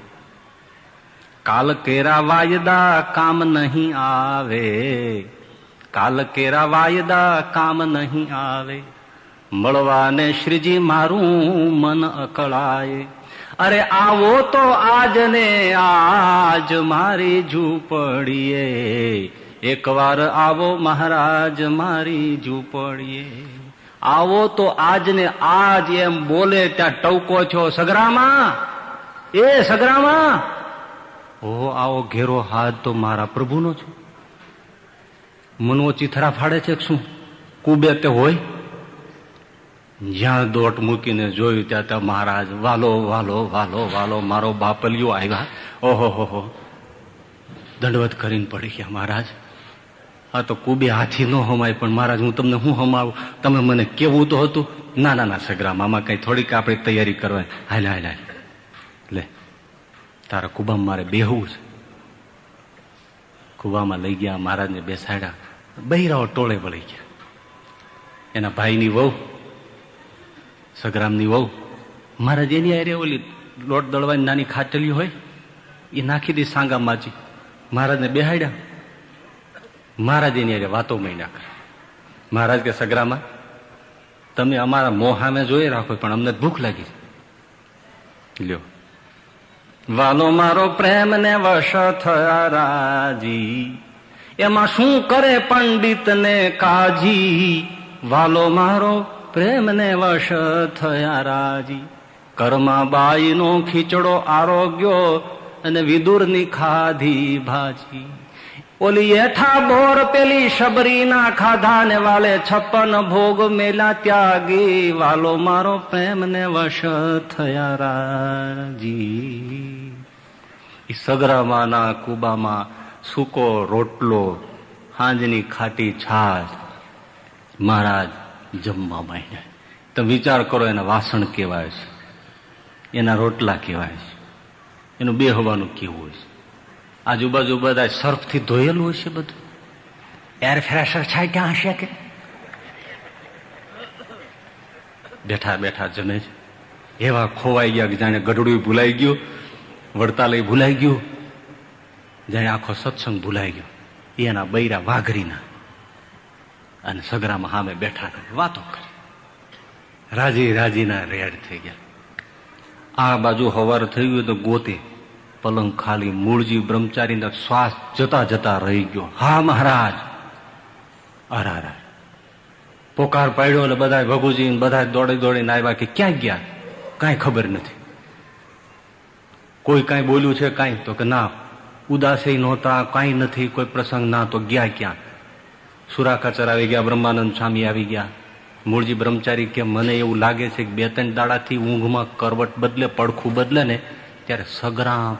કાલ કેરા વાયદા કામ નહીં આવે, કાલ કેરા વાયદા કામ નહીં આવે, મળવાને શ્રીજી મારું મન અકળાય. અરે આવો તો આજને આજ મારી ઝૂંપડીએ એકવાર આવો મહારાજ, મારી ઝૂંપડીએ. આવો તો આજને આજ એમ બોલે ત્યાં ટવકો છો, સગરામાં? એ સગરામાં? ઓ, આવો ઘેરો હાથ તો મારા પ્રભુનો છું. મનવો ચીથરા ફાડે છે શું? કુબે તે હોય? જ્યાં દોટ મૂકીને જોયું ત્યાં ત્યાં મહારાજ, વાલો વાલો વાલો વાલો, મારો બાપલિયો આવ્યા. ઓહો, હો હો. દંડવત કરીને પડી ગયા મહારાજ. હા, તો કુબે હાથી ન હમાય, પણ મહારાજ, હું તમને હું હમાવું? તમે મને કેવું તો હતું? ના ના ના, સગરા, મામા, કઈ થોડીક આપણે તૈયારી કરવા. હાલ હાલ હાલ. લે, તારા કુબામાં મારે બેહવું છે. કુબામાં લઈ ગયા, મહારાજને બેસાડ્યા. બહેરાઓ ટોળે વળી ગયા. એના ભાઈની વહુ, સગ્રામની વહુ. મહારાજ, એની આરે ઓલી લોટ દળવાની નાની ખાટલી હોય, એ નાખી દી સાંગા માચી મહારાજને બેહાડ્યા. મહારાજ એની વાતો માંડ્યા કરે મહારાજ કે, સગરામાં, તમે અમારા મોહામે જોઈ રાખો, પણ અમને ભૂખ લાગી લ્યો. વાલો મારો પ્રેમ ને વશ થયા રાજી, એમાં શું કરે પંડિત ને કાજી? વાલો મારો પ્રેમ ને વશ થયા રાજી કર્માબાઈ નો ખીચડો આરોગ્યો અને વિદુરની ખાધી ભાજી. ઓલી એઠા બોર પેલી શબરી ના ખાધા ને વાલે છપ્પન ભોગ મેલા ત્યાગી. વાલો મારો પ્રેમ ને વશ થયા રાજી. સગરામાના કુબામાં સૂકો રોટલો, હાંજની ખાટી છાશ મહારાજ જમવા માંડ્યા તમે વિચાર કરો એના વાસણ કેવાય છે, એના રોટલા કેવાય છે, એનું બેહવાનું કેવું છે? આજુબાજુ બધા સર્ફથી ધોયેલું હશે બધું. એર ફ્રેશર ક્યાં હશે કે? બેઠા બેઠા જમે છે. એવા ખોવાઈ ગયા કે જાણે ગઢડું ભૂલાઈ ગયું, વડતાલય ભૂલાઈ ગયું. જાણે આખો સત્સંગ ભૂલાઈ ગયો. એના બૈરા વાઘરીના. અને સગરામાં સામે બેઠા વાતો કરી. રાજી રાજીના રેડ થઈ ગયા. આ બાજુ હવાર થઈ ગયું તો ગોતે. પલંગ ખાલી મૂળજી બ્રહ્મચારીના શ્વાસ જતા જતા રહી ગયો. હા, મહારાજ. અરા પોકાર પાડ્યો એટલે બધા ભગુજી બધા દોડી દોડીને આવ્યા કે ક્યાં ગયા? કાંઈ ખબર નથી. કોઈ કાંઈ બોલ્યું છે કાંઈ? તો કે ના, ઉદાસી નહોતા, કાંઈ નથી, કોઈ પ્રસંગ ના, તો ગયા ક્યાં? સુરાખાચર આવી ગયા, બ્રહ્માનંદ સ્વામી આવી ગયા. મૂળજી બ્રહ્મચારી કે મને એવું લાગે છે કે બે ત્રણ દાડાથી ઊંઘમાં કરવટ બદલે, પડખું બદલે ને, ત્યારે સગરામ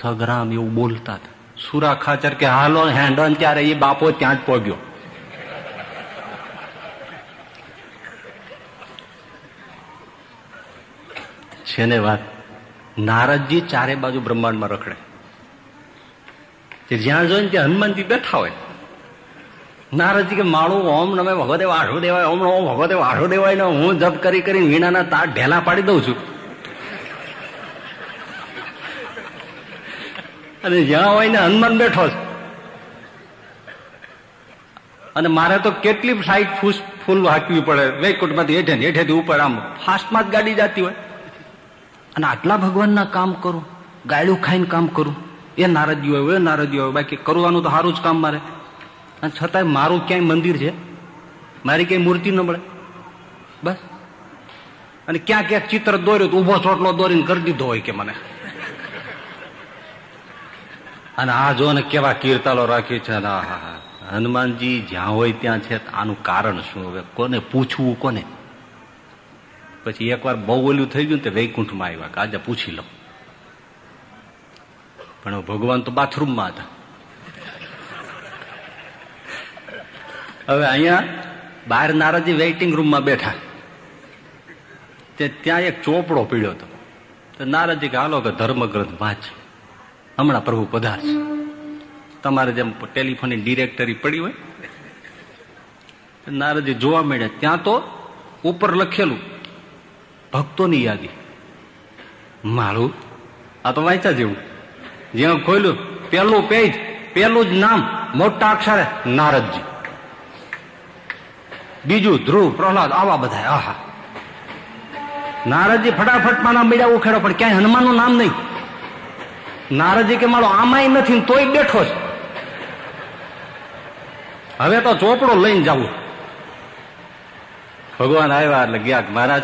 સગરામ એવું બોલતા હતા. સુરાખાચર કે હાલો હેન્ડન ત્યારે એ બાપો ત્યાં જ પહોંચ્યો છે ને વાત? નારદજી ચારે બાજુ બ્રહ્માંડમાં રખડે. જ્યાં જોઈને ત્યાં હનુમાનજી બેઠા હોય. નારદજી કે, માળું ઓમ નમે ભગવતે વાઢો દેવાય ઓમ ઓમ ભગવતે વાઢો દેવાય ને હું જપ કરી કરીને વીણાના તાર ઢેલા પાડી દઉં છું. અને જ્યાં હોય ને હનુમાન બેઠો છે. અને મારે તો કેટલી સાઈડ ફૂસ ફૂલ હાંકવી પડે. વૈકુંઠમાંથી હેઠે હેઠેથી ઉપર આમ ફાસ્ટમાં જ ગાડી જતી હોય. અને આટલા ભગવાનના કામ કરું, ગાયડું ખાઈને કામ કરું. એ નારદજી હોય, એ નારદજી હોય, બાકી કરવાનું તો સારું જ કામ મારે. અને છતાંય મારું ક્યાંય મંદિર છે? મારી ક્યાંય મૂર્તિ ન મળે? બસ. અને ક્યાં ક્યાંક ચિત્ર દોર્યું તો ઊભો ચોટલો દોરીને કરી દીધો હોય કે મને. અને આ જો ને કેવા કીર્તાલો રાખી છે હનુમાનજી જ્યાં હોય ત્યાં છે આનું કારણ શું? હવે કોને પૂછવું, કોને? પછી એકવાર બહુ ઓલું થઈ ગયું ને તે વૈકુંઠમાં આવ્યા કે આજે પૂછી લો પણ ભગવાન તો બાથરૂમમાં હતા. હવે અહીંયા બહાર નારાજી વેઇટિંગ રૂમમાં બેઠા. તે ત્યાં એક ચોપડો પીડ્યો હતો. નારાજી કે, હાલો કે ધર્મગ્રંથ વાંચ હમણાં પ્રભુ પધારશે. તમારે જેમ ટેલિફોનની ડિરેક્ટરી પડી હોય નારદજી જોવા મળ્યા, ત્યાં તો ઉપર લખેલું, ભક્તોની યાદી. મારું, આ તો વાંચા જેવું. જ્યાં ખોલ્યું પેલું પેજ પેલું જ નામ, મોટા અક્ષરે નારદજી. બીજું ધ્રુવ, પ્રહલાદ, આવા બધા આહા. નારદજી ફટાફટ માના મીડા ઉખેડો, પણ ક્યાંય હનુમાનનું નામ નહીં. નારદજી કે મારો આમાંય નથી તોય બેઠો છે. હવે તો ચોપડો લઈને જવું ભગવાન આવ્યા એટલે ગયા મહારાજ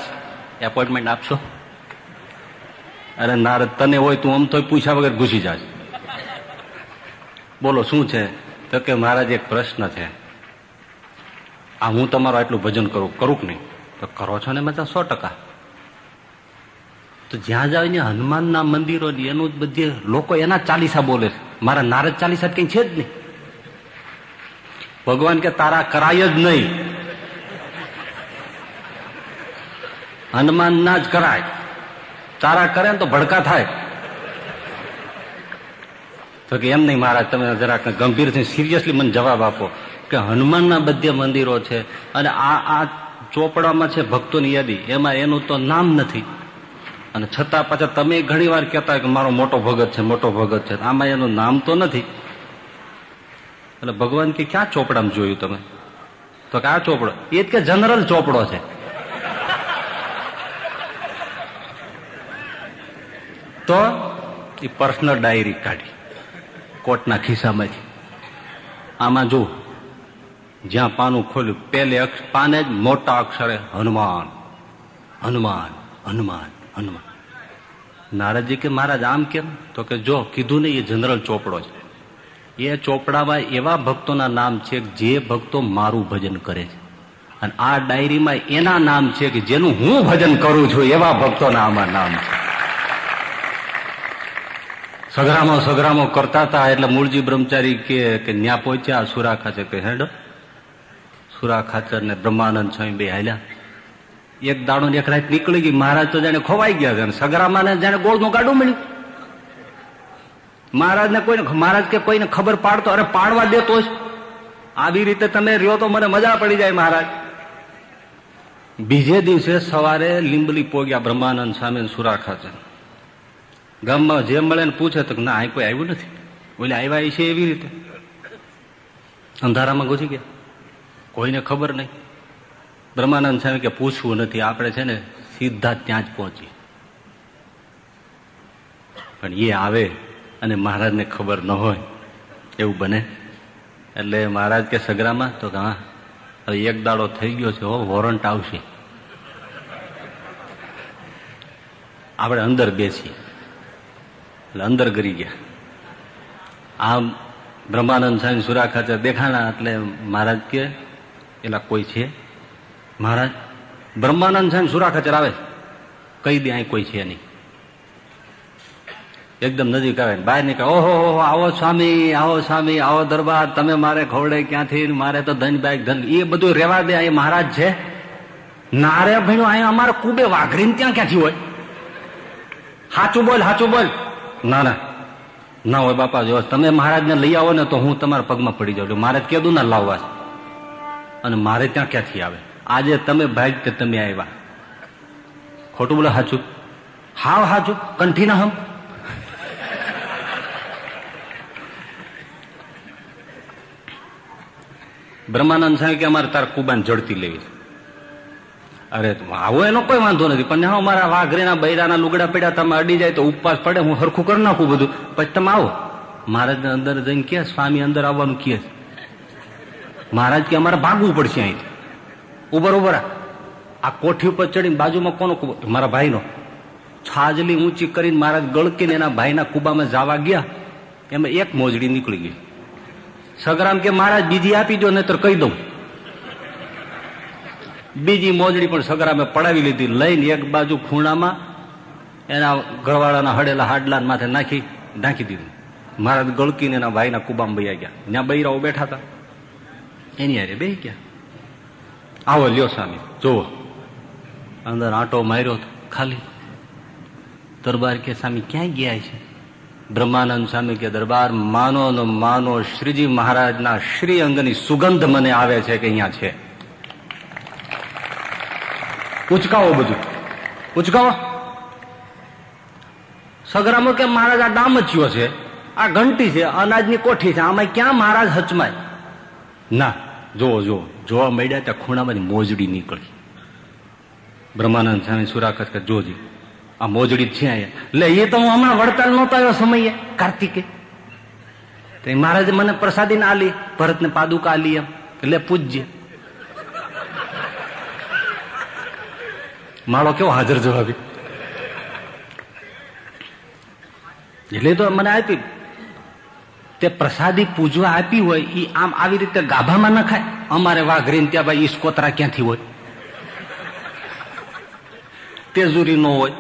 એપોઇન્ટમેન્ટ આપશો? અરે નારદ, તને હોય તું આમ તો પૂછ્યા વગર ઘૂસી જાય બોલો, શું છે? તો કે મહારાજ, એક પ્રશ્ન છે. આ હું તમારું આટલું ભજન કરું કરું કે નહીં? તો કરો છો ને મજા સો ટકા. તો જ્યાં જાવ ને હનુમાનના મંદિરો એનું જ બધે લોકો એના ચાલીસા બોલે છે. મારા નારદ ચાલીસા કઈ છે જ નહીં. ભગવાન કે તારા કરાય જ નહીં. હનુમાન ના જ કરાય. તારા કરે તો ભડકા થાય. તો કે એમ નહીં મહારાજ, તમે જરાક ગંભીરથી, સિરિયસલી મને જવાબ આપો કે હનુમાનના બધે મંદિરો છે અને આ આ ચોપડામાં છે ભક્તોની યાદી. એમાં એનું તો નામ નથી. અને છતાં પાછા તમે ઘણી વાર કહેતા કે મારો મોટો ભગત છે, મોટો ભગત છે. આમાં એનું નામ તો નથી. એટલે ભગવાન કે ક્યાં ચોપડામાં જોયું તમે? તો કે આ ચોપડો. એ જ કે જનરલ ચોપડો છે. તો એ પર્સનલ ડાયરી કાઢી, કોટના ખિસ્સામાંથી. આમાં જો જ્યાં પાનું ખોલ્યું પેલે પાને જ મોટા અક્ષરે હનુમાન હનુમાન હનુમાન. હનુમાન. નારદજી કે, મહારાજ, આમ કેમ? તો કે, જો, કીધું ને એ જનરલ ચોપડો છે. એ ચોપડામાં એવા ભક્તોના નામ છે જે ભક્તો મારું ભજન કરે છે. અને આ ડાયરીમાં એના નામ છે કે, જેનું હું ભજન કરું છું, એવા ભક્તોના આમાં નામ છે. સગરામો સગરામો કરતા હતા, એટલે મૂળજી બ્રહ્મચારી કે કે ન્યા પહોંચ્યા, સુરા ખાચર કે, હેડ. સુરા ખાચર ને બ્રહ્માનંદ સ્વામી બે હાલ્યા. એક દાડો ને એક રાત નીકળી ગઈ, મહારાજ તો જાણે ખોવાઈ ગયા છે સગરામાં જાણે ગોળનું ગાડું મળ્યું. મહારાજ ને કોઈને મહારાજ કે કોઈને ખબર પાડતો અરે પાડવા દેતો જ. આવી રીતે તમે રહ્યો તો મને મજા પડી જાય મહારાજ. બીજે દિવસે સવારે લીંબલી પોગ્યા બ્રહ્માનંદ સ્વામી સુરા ખાચર ગામમાં જે મળે ને પૂછે તો ના, અહીં કોઈ આવ્યું નથી. બોલે, આવ્યા છે એવી રીતે. અંધારામાં ઘૂસી ગયા. કોઈને ખબર નહીં. બ્રહ્માનંદ સ્વામી કે પૂછવું નથી, આપણે છે ને સીધા ત્યાં જ પહોંચીએ. પણ એ આવે અને મહારાજને ખબર ન હોય, એવું બને. એટલે મહારાજ કે સગરામાં, તો હા, હવે એક દાડો થઈ ગયો છે, હો, વોરંટ આવશે. આપણે અંદર બેસીએ. એટલે અંદર ગરી ગયા. આમ બ્રહ્માનંદ સ્વામી સુરા ખાતે દેખાણા, એટલે મહારાજ કે, એલા કોઈ છે? મહારાજ, બ્રહ્માનંદ સ્વામી સુરા ખચર આવે કહી દે અહીં કોઈ છે નહીં. એકદમ નજીક આવે બહાર નીકળે, ઓહો ઓહો આવો સ્વામી આવો સ્વામી, આવો દરબાર, તમે મારે ખવડે ક્યાંથી મારે તો ધન, બાઈક, ધન, એ બધું રેવા દે અહીં મહારાજ છે. નારે ભણ્યું અહીંયા અમારે કુબે વાઘરીને ત્યાં ક્યાંથી હોય? સાચું બોલ સાચું બોલ. ના ના. ના હોય બાપા, જો તમે મહારાજને લઈ આવો ને તો હું તમારા પગમાં પડી જાઉં. મહારાજ કીધું ના લાવવા અને મારે ત્યાં ક્યાંથી આવે? આજે તમે ભાઈ કે તમે આવ્યા? ખોટું બોલે, હાચું? હાવ હાચું? કંઠી ના હમ? બ્રહ્માનંદ સાહેબ કે અમારે તાર કુબાન જડતી લેવી અરે આવો એનો કોઈ વાંધો નથી, પણ હા મારા વાઘરેના બૈરાના લુગડા પીડા તમે અડી જાય તો ઉપવાસ પડે, હું હરખું કરી નાખું બધું. પછી તમે આવો. મહારાજ અંદર જઈને કે સ્વામી અંદર આવવાનું કે મહારાજ કે, અમારે ભાગવું પડશે અહીંથી. ઉભર ઉભર. આ કોઠી ઉપર ચડીને બાજુમાં કોનો મારા ભાઈનો. છાજલી ઊંચી કરીને મારા ગળકીને એના ભાઈના કુબામાં જવા ગયા. એમાં એક મોજડી નીકળી ગઈ. સગરામ કે મહારાજ, બીજી આપી દો નહીતર કહી દઉં. બીજી મોજડી પણ સગરામે પડાવી લીધી. લઈને એક બાજુ ખૂણામાં એના ઘરવાળાના હડેલા હાડલા માથે નાખી નાખી દીધું. મહારાજ ગળકીને એના ભાઈના કુબામાં બૈયા ગયા. ત્યાં બૈરાઓ બેઠા હતા. એની હારે બે ગયા. આવો લ્યો સ્વામી જુઓ અંદર આંટો માર્યો ખાલી. દરબાર કે સ્વામી ક્યાં ગયા છે? બ્રહ્માનંદ સ્વામી કે દરબાર, માનો નો માનો શ્રીજી મહારાજના શ્રી અંગની સુગંધ મને આવે છે કે અહીંયા છે. ઉચકાવો બધું. ઉચકાવો. સગરામો કે મહારાજ, આ ડામચ્યો છે. આ ઘંટી છે, અનાજની કોઠી છે. આમાં ક્યાં મહારાજ હચમાય? ના. જોવો જોવો જોવા મળ્યા ત્યાં ખૂણામાંથી મોજડી નીકળી. બ્રહ્માનંદ સ્વામી સુરાકત કે જોજી, આ મોજડી છે અહીંયા. લે, એ તો હું હમણાં વડતાલ નહોતો આવ્યો સમયે, કાર્તિકે. મહારાજે મને પ્રસાદી ના આલી, ભરતને પાદુકા આલી એમ એટલે પૂજ્ય માળો કેવો હાજર જવાબી. એટલે તો મને આપી. તે પ્રસાદી પૂજવા આપી હોય એ આમ આવી રીતે ગાભામાં ન ખાય અમારે વાઘરીને ત્યાં ભાઈ ઈસ્કોતરા ક્યાંથી હોય? તેજુરી નો હોય.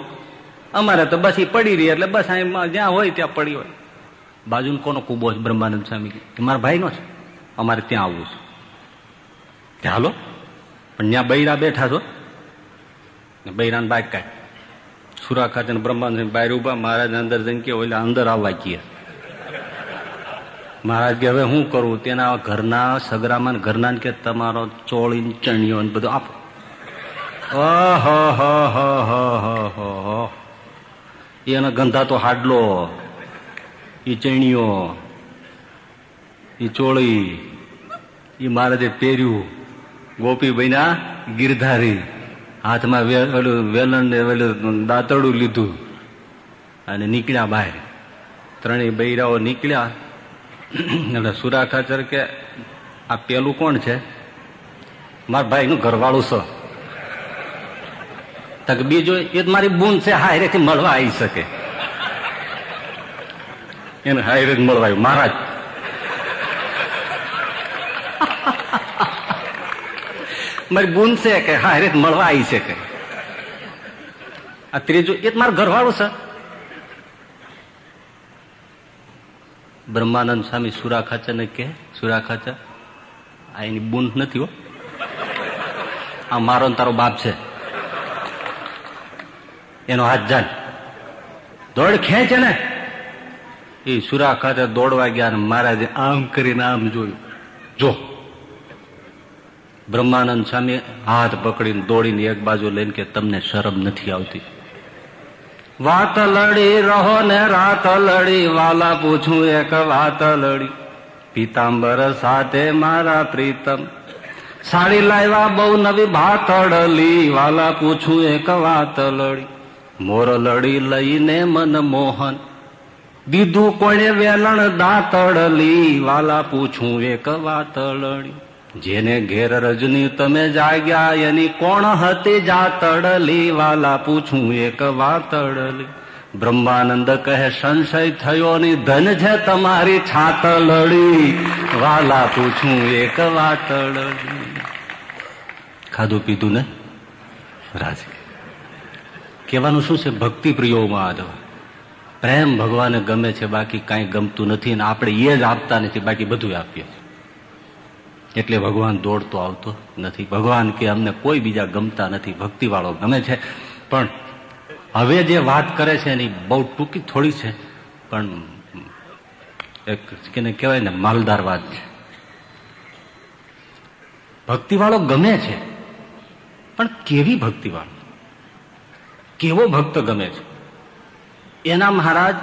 અમારે તો બસ એ પડી રહી, એટલે બસ જ્યાં હોય ત્યાં પડી હોય. બાજુ કોનો કુબો છે બ્રહ્માનંદ સ્વામી મારા ભાઈ નો છે. અમારે ત્યાં આવવું છે. હાલો. પણ ત્યાં બૈરા બેઠા છો. બૈરાને બાઈક કાઢ. સુરા ખાતે બ્રહ્માનંદ બહાર ઊભા મહારાજ અંદર જઈને કે એટલે અંદર આવવા કીએ. મહારાજ કે, હવે શું કરું? તેના ઘરના, સગરામાં ઘરના કે તમારો ચોળી ચણિયો બધું આપો. એના ગંધા તો હાડલો. એ ચણિયો એ ચોળી એ મહારાજે પહેર્યું. ગોપી ના ગિરધારી. હાથમાં વેલણ ને વેલું દાંતડું લીધું અને નીકળ્યા બહાર. ત્રણેય બૈરાઓ નીકળ્યા. એટલે સુરાખાચર કે આ પેલું કોણ છે? મારા ભાઈ નું ઘરવાળું છે તક બીજું એ મારી બૂન છે, હાયરેથી મળવા આવી શકે. એને હાયરે જ મળવા આવ્યું મહારાજ મારી બૂન છે કે હાયરે મળવા આવી શકે. આ ત્રીજું એ મારું ઘરવાળું છે બ્રહ્માનંદ સ્વામી સુરા ખાચર ને કે સુરા ખાચર આ એની બુંદ નથી હો. આ મારો તારો બાપ છે. એનો હાથ જાન. દોડ ખેંચે ને એ સુરા ખાતે દોડવા ગયા મહારાજે આમ કરીને આમ જોયું. જો. બ્રહ્માનંદ સ્વામી હાથ પકડીને દોડીને એક બાજુ લઈને કે તમને શરમ નથી આવતી. વાત લડી રહો ને રાત લડી વાલા પૂછું એક વાત લડી પિતાંબર સાથે મારા પ્રીતમ. સાડી લાવ્યા બહુ નવી ભાતડલી વાલા પૂછું એક વાત લડી મોર લડી લઈને મન મોહન. દીધું કોણે વેલણ દાંતડલી વાલા પૂછું એક વાત લડી જેને ઘેર રજની તમે જાગ્યા, એની કોણ હતી જાતડલી? વાલા પૂછું એક વાતડલી. બ્રહ્માનંદ કહે, સંશય થયો ની ધન છે તમારી છાતલડી વાલા પૂછું એક વાતડલી. ખાધું પીધું ને? રાજ. કહેવાનું શું છે? ભક્તિ પ્રિયોમાં આ પ્રેમ ભગવાને ગમે છે, બાકી કાંઈ ગમતું નથી ને આપણે એ જ આપતા નથી, બાકી બધું આપીએ એટલે ભગવાન દોડતો આવતો નથી. ભગવાન કે અમને કોઈ બીજા ગમતા નથી. ભક્તિ વાળો ગમે છે. પણ હવે જે વાત કરે છે એની બહુ ટૂંકી થોડી છે. પણ એક કેને કહેવાય ને માલદાર વાત છે. ભક્તિવાળો ગમે છે. પણ કેવી ભક્તિવાળો? કેવો ભક્ત ગમે છે? એના મહારાજ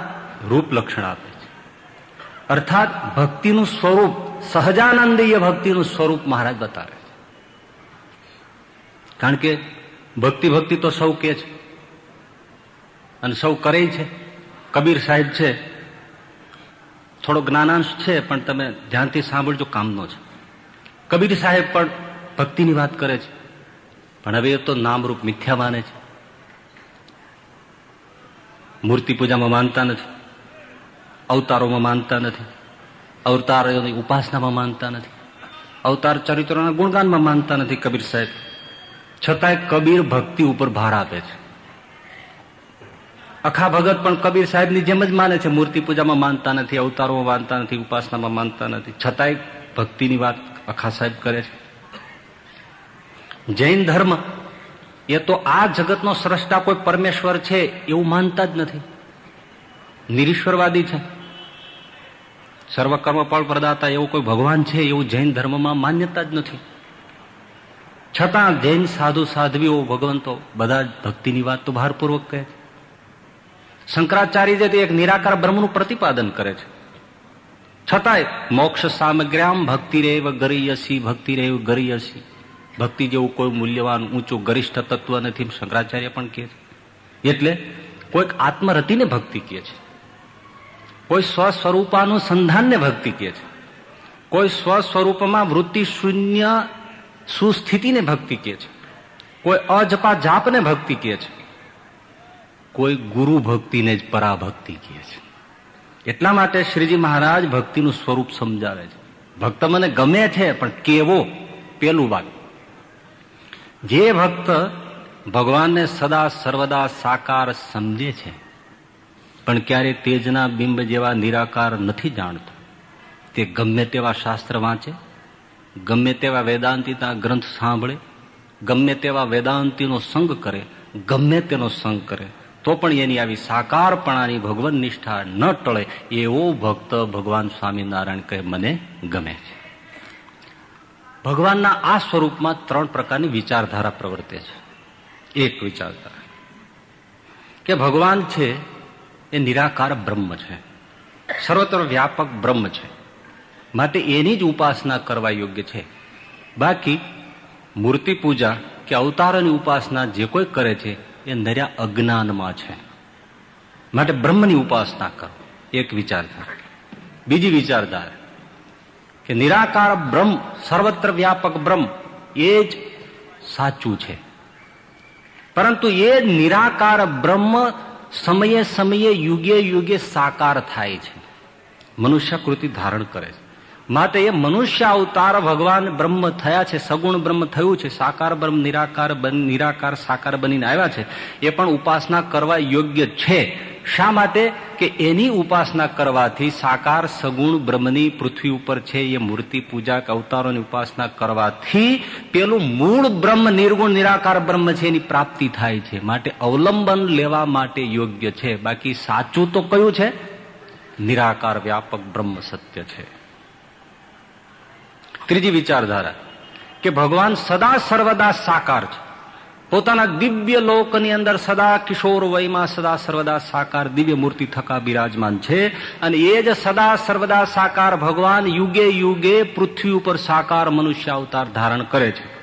રૂપ લક્ષણ આપે છે. અર્થાત ભક્તિનું સ્વરૂપ સહજાનંદીય ભક્તિનું સ્વરૂપ મહારાજ બતાવે કારણ કે ભક્તિ ભક્તિ તો સૌ કે છે અને સૌ કરે છે. કબીર સાહેબ છે. થોડો જ્ઞાનાંશ છે, પણ તમે ધ્યાનથી સાંભળજો, કામનો છે. કબીર સાહેબ પણ ભક્તિની વાત કરે છે. પણ હવે એ તો નામરૂપ મિથ્યા માને છે. મૂર્તિ પૂજામાં માનતા નથી. અવતારોમાં માનતા નથી. અવતારોની ઉપાસનામાં માનતા નથી. અવતાર ચરિત્રોના ગુણગાનમાં માનતા નથી કબીર સાહેબ. છતાંય કબીર ભક્તિ ઉપર ભાર આપે છે. અખા ભગત પણ કબીર સાહેબની જેમ જ માને છે. મૂર્તિ પૂજામાં માનતા નથી, અવતારોમાં માનતા નથી, ઉપાસનામાં માનતા નથી. છતાંય ભક્તિની વાત અખા સાહેબ કરે છે. જૈન ધર્મ, એ તો આ જગતનો સ્રષ્ટા કોઈ પરમેશ્વર છે એવું માનતા જ નથી. નિરીશ્વરવાદી છે. સર્વકર્મ ફળ પ્રદાતા એવું કોઈ ભગવાન છે? એવું જૈન ધર્મમાં માન્યતા જ નથી. છતાં જૈન સાધુ સાધ્વીઓ ભગવંતો બધા જ ભક્તિની વાત તો ભારપૂર્વક કહે છે. શંકરાચાર્ય તે એક નિરાકાર બ્રહ્મનું પ્રતિપાદન કરે છે. છતાંય મોક્ષ સામગ્રામ ભક્તિ રેવ ગરીયસી ભક્તિ રેવ ગરીયસી. ભક્તિ જેવું કોઈ મૂલ્યવાન, ઊંચું, ગરિષ્ઠ તત્વ નથી શંકરાચાર્ય પણ કહે છે. એટલે કોઈક આત્મરતિને ભક્તિ કહે છે. કોઈ સ્વ સ્વરૂપાનુસંધાનને ભક્તિ કહે છે. કોઈ સ્વ સ્વરૂપમાં વૃત્તિ શૂન્ય સુસ્થિતિને ભક્તિ કહે છે. કોઈ અજપા જાપને ભક્તિ કહે છે. કોઈ ગુરુ ભક્તિને જ પરાભક્તિ કહે છે. એટલા માટે શ્રીજી મહારાજ ભક્તિનું સ્વરૂપ સમજાવે છે. ભક્ત મને ગમે છે, પણ કેવો? પેલું વાત જે ભક્ત ભગવાનને સદા સર્વદા સાકાર સમજે છે પણ ક્યારે તેજના બિંબ જેવા નિરાકાર નથી જાણતો. તે ગમે તેવા શાસ્ત્ર વાંચે, ગમે તેવા વેદાંતિના ગ્રંથ સાંભળે, ગમે તેવા વેદાંતિનો સંગ કરે, ગમે તેનો સંગ કરે, તો પણ એની આવી સાકારપણાની ભગવાન નિષ્ઠા ન ટળે, એવો ભક્ત ભગવાન સ્વામિનારાયણ કહે, મને ગમે છે. ભગવાનના આ સ્વરૂપમાં ત્રણ પ્રકારની વિચારધારા પ્રવર્તે છે. એક વિચારધારા. કે ભગવાન છે એ નિરાકાર બ્રહ્મ છે. સર્વત્ર વ્યાપક બ્રહ્મ છે. માટે એની જ ઉપાસના કરવા યોગ્ય છે. બાકી મૂર્તિ પૂજા કે અવતારની ઉપાસના જે કોઈ કરે છે, એ નર્યા અજ્ઞાનમાં છે. માટે બ્રહ્મની ઉપાસના કરો. એક વિચારધારા. બીજી વિચારધારા. કે નિરાકાર બ્રહ્મ, સર્વત્ર વ્યાપક બ્રહ્મ, એ જ સાચું છે. પરંતુ એ નિરાકાર બ્રહ્મ સમયે સમયે યુગે યુગે સાકાર થાય છે. મનુષ્ય કૃતિ ધારણ કરે છે. માટે એ મનુષ્ય અવતાર ભગવાન બ્રહ્મ થયા છે, સગુણ બ્રહ્મ થયું છે, સાકાર બ્રહ્મ, નિરાકાર નિરાકાર, સાકાર બનીને આવ્યા છે. એ પણ ઉપાસના કરવા યોગ્ય છે. શા માટે? કે એની ઉપાસના કરવાથી સાકાર, સગુણ બ્રહ્મની પૃથ્વી ઉપર છે, એ મૂર્તિ પૂજા કે અવતારોની ઉપાસના કરવાથી પેલું મૂળ બ્રહ્મ, નિર્ગુણ, નિરાકાર બ્રહ્મ છે, એની પ્રાપ્તિ થાય છે. માટે અવલંબન લેવા માટે યોગ્ય છે. બાકી સાચું તો કયું છે? નિરાકાર, વ્યાપક બ્રહ્મ સત્ય છે. ત્રીજી વિચારધારા કે ભગવાન સદા સર્વદા સાકાર છે. પોતાના દિવ્ય લોકની અંદર સદા કિશોર વયમાં સદા સર્વદા સાકાર, દિવ્ય મૂર્તિ થકા બિરાજમાન છે અને એ જ સદા સર્વદા સાકાર ભગવાન યુગે યુગે પૃથ્વી ઉપર સાકાર મનુષ્ય અવતાર ધારણ કરે છે.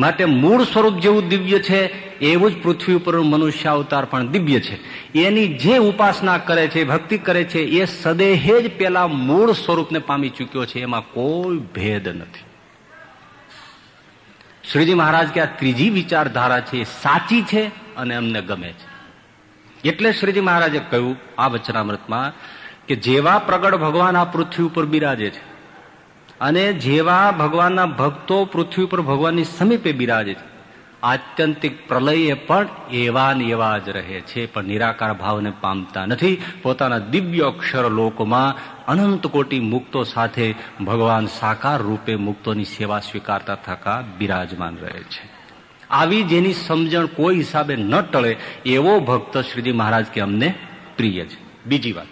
માટે મૂળ સ્વરૂપ જેવું દિવ્ય છે, એવું જ પૃથ્વી ઉપર મનુષ્ય અવતાર પણ દિવ્ય છે. એની જે ઉપાસના કરે છે, ભક્તિ કરે છે, એ સદેહે જ પેલા મૂળ સ્વરૂપને પામી ચૂક્યો છે. એમાં કોઈ ભેદ નથી. શ્રીજી મહારાજ કે આ ત્રીજી વિચારધારા છે સાચી છે અને અમને ગમે છે. એટલે શ્રીજી મહારાજે કહ્યું આ વચનામૃતમાં કે જેવા પ્રગટ ભગવાન આ પૃથ્વી ઉપર બિરાજે છે અને જેવા ભગવાનના ભક્તો પૃથ્વી પર ભગવાનની સમીપે બિરાજે છે. આત્યંતિક પ્રલયે પણ એવા ને એવા જ રહે છે, પણ નિરાકાર ભાવને પામતા નથી. પોતાના દિવ્ય અક્ષર લોકમાં અનંત કોટી મુક્તો સાથે ભગવાન સાકાર રૂપે મુક્તોની સેવા સ્વીકારતા થકા બિરાજમાન રહે છે. આવી જેની સમજણ કોઈ હિસાબે ન ટળે, એવો ભક્ત શ્રીજી મહારાજ કે અમને પ્રિય છે. બીજી વાત.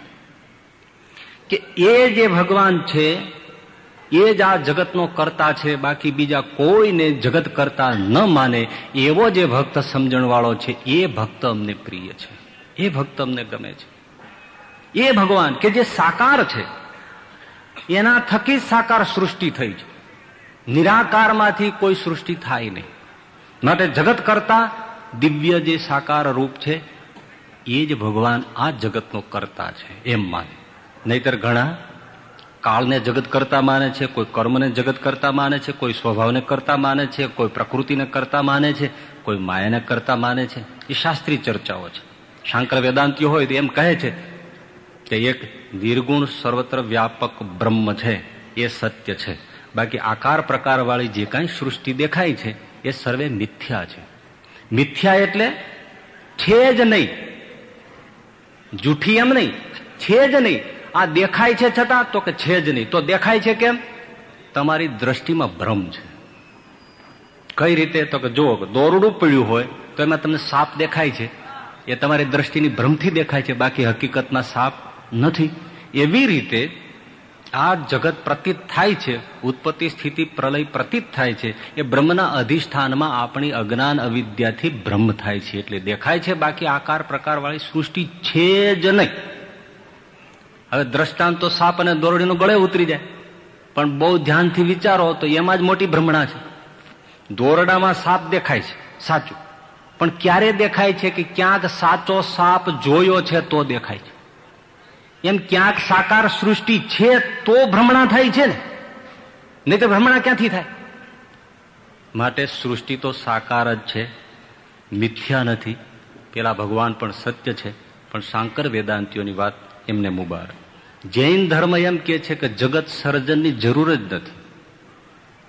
કે એ જે ભગવાન છે એ જ આ જગતનો કરતા છે, બાકી બીજા કોઈને જગત કરતા ન માને, એવો જે ભક્ત સમજણવાળો છે, એ ભક્ત અમને પ્રિય છે. એ ભક્ત અમને ગમે છે. એ ભગવાન કે જે સાકાર છે, એના થકી સાકાર સૃષ્ટિ થઈ છે. નિરાકારમાંથી કોઈ સૃષ્ટિ થાય નહીં. માટે જગત કરતા દિવ્ય જે સાકાર રૂપ છે, એ જ ભગવાન આ જગતનો કરતા છે, એમ માને. નહીતર ઘણા કાળને જગત કરતા માને છે, કોઈ કર્મને જગત કરતા માને છે, કોઈ સ્વભાવને કરતા માને છે, કોઈ પ્રકૃતિને કરતા માને છે, કોઈ માયાને કરતા માને છે. એ શાસ્ત્રીય ચર્ચાઓ છે. શાંકર વેદાંતિઓ હોય તો એમ કહે છે કે એક નિર્ગુણ સર્વત્ર વ્યાપક બ્રહ્મ છે, એ સત્ય છે. બાકી આકાર પ્રકાર વાળી જે કાંઈ સૃષ્ટિ દેખાય છે, એ સર્વે મિથ્યા છે. મિથ્યા એટલે છે જ નહીં. જૂઠી એમ નહીં. છે જ નહીં. આ દેખાય છે છતાં તો કે છે જ નહીં. તો દેખાય છે કેમ? તમારી દ્રષ્ટિમાં ભ્રમ છે. કઈ રીતે? તો કે જુઓ દોરડું પડ્યું હોય, તો એમાં તમને સાપ દેખાય છે. એ તમારી દ્રષ્ટિની ભ્રમથી દેખાય છે. બાકી હકીકતના સાપ નથી. એવી રીતે આ જગત પ્રતીત થાય છે, ઉત્પત્તિ સ્થિતિ પ્રલય પ્રતીત થાય છે, એ બ્રહ્મના અધિષ્ઠાનમાં આપણી અજ્ઞાન અવિદ્યાથી બ્રહ્મ થાય છે. એટલે દેખાય છે બાકી આકાર પ્રકારવાળી સૃષ્ટિ છે જ નહીં. હવે દ્રષ્ટાંત તો સાપ અને દોરડીનો ગળે ઉતરી જાય. પણ બહુ ધ્યાનથી વિચારો તો એમાં જ મોટી ભ્રમણા છે. દોરડામાં સાપ દેખાય છે, સાચું. પણ ક્યારે દેખાય છે કે ક્યાંક સાચો સાપ જોયો છે તો દેખાય છે. એમ ક્યાંક સાકાર સૃષ્ટિ છે તો ભ્રમણા થાય છે ને. નહીં તો ભ્રમણા ક્યાંથી થાય? માટે સૃષ્ટિ તો સાકાર જ છે, મિથ્યા નથી. પેલા ભગવાન પણ સત્ય છે, પણ શાંકર વેદાંતિઓની વાત એમને મુબારક. જૈન ધર્મ એમ કે છે કે જગત સર્જનની જરૂર જ નથી.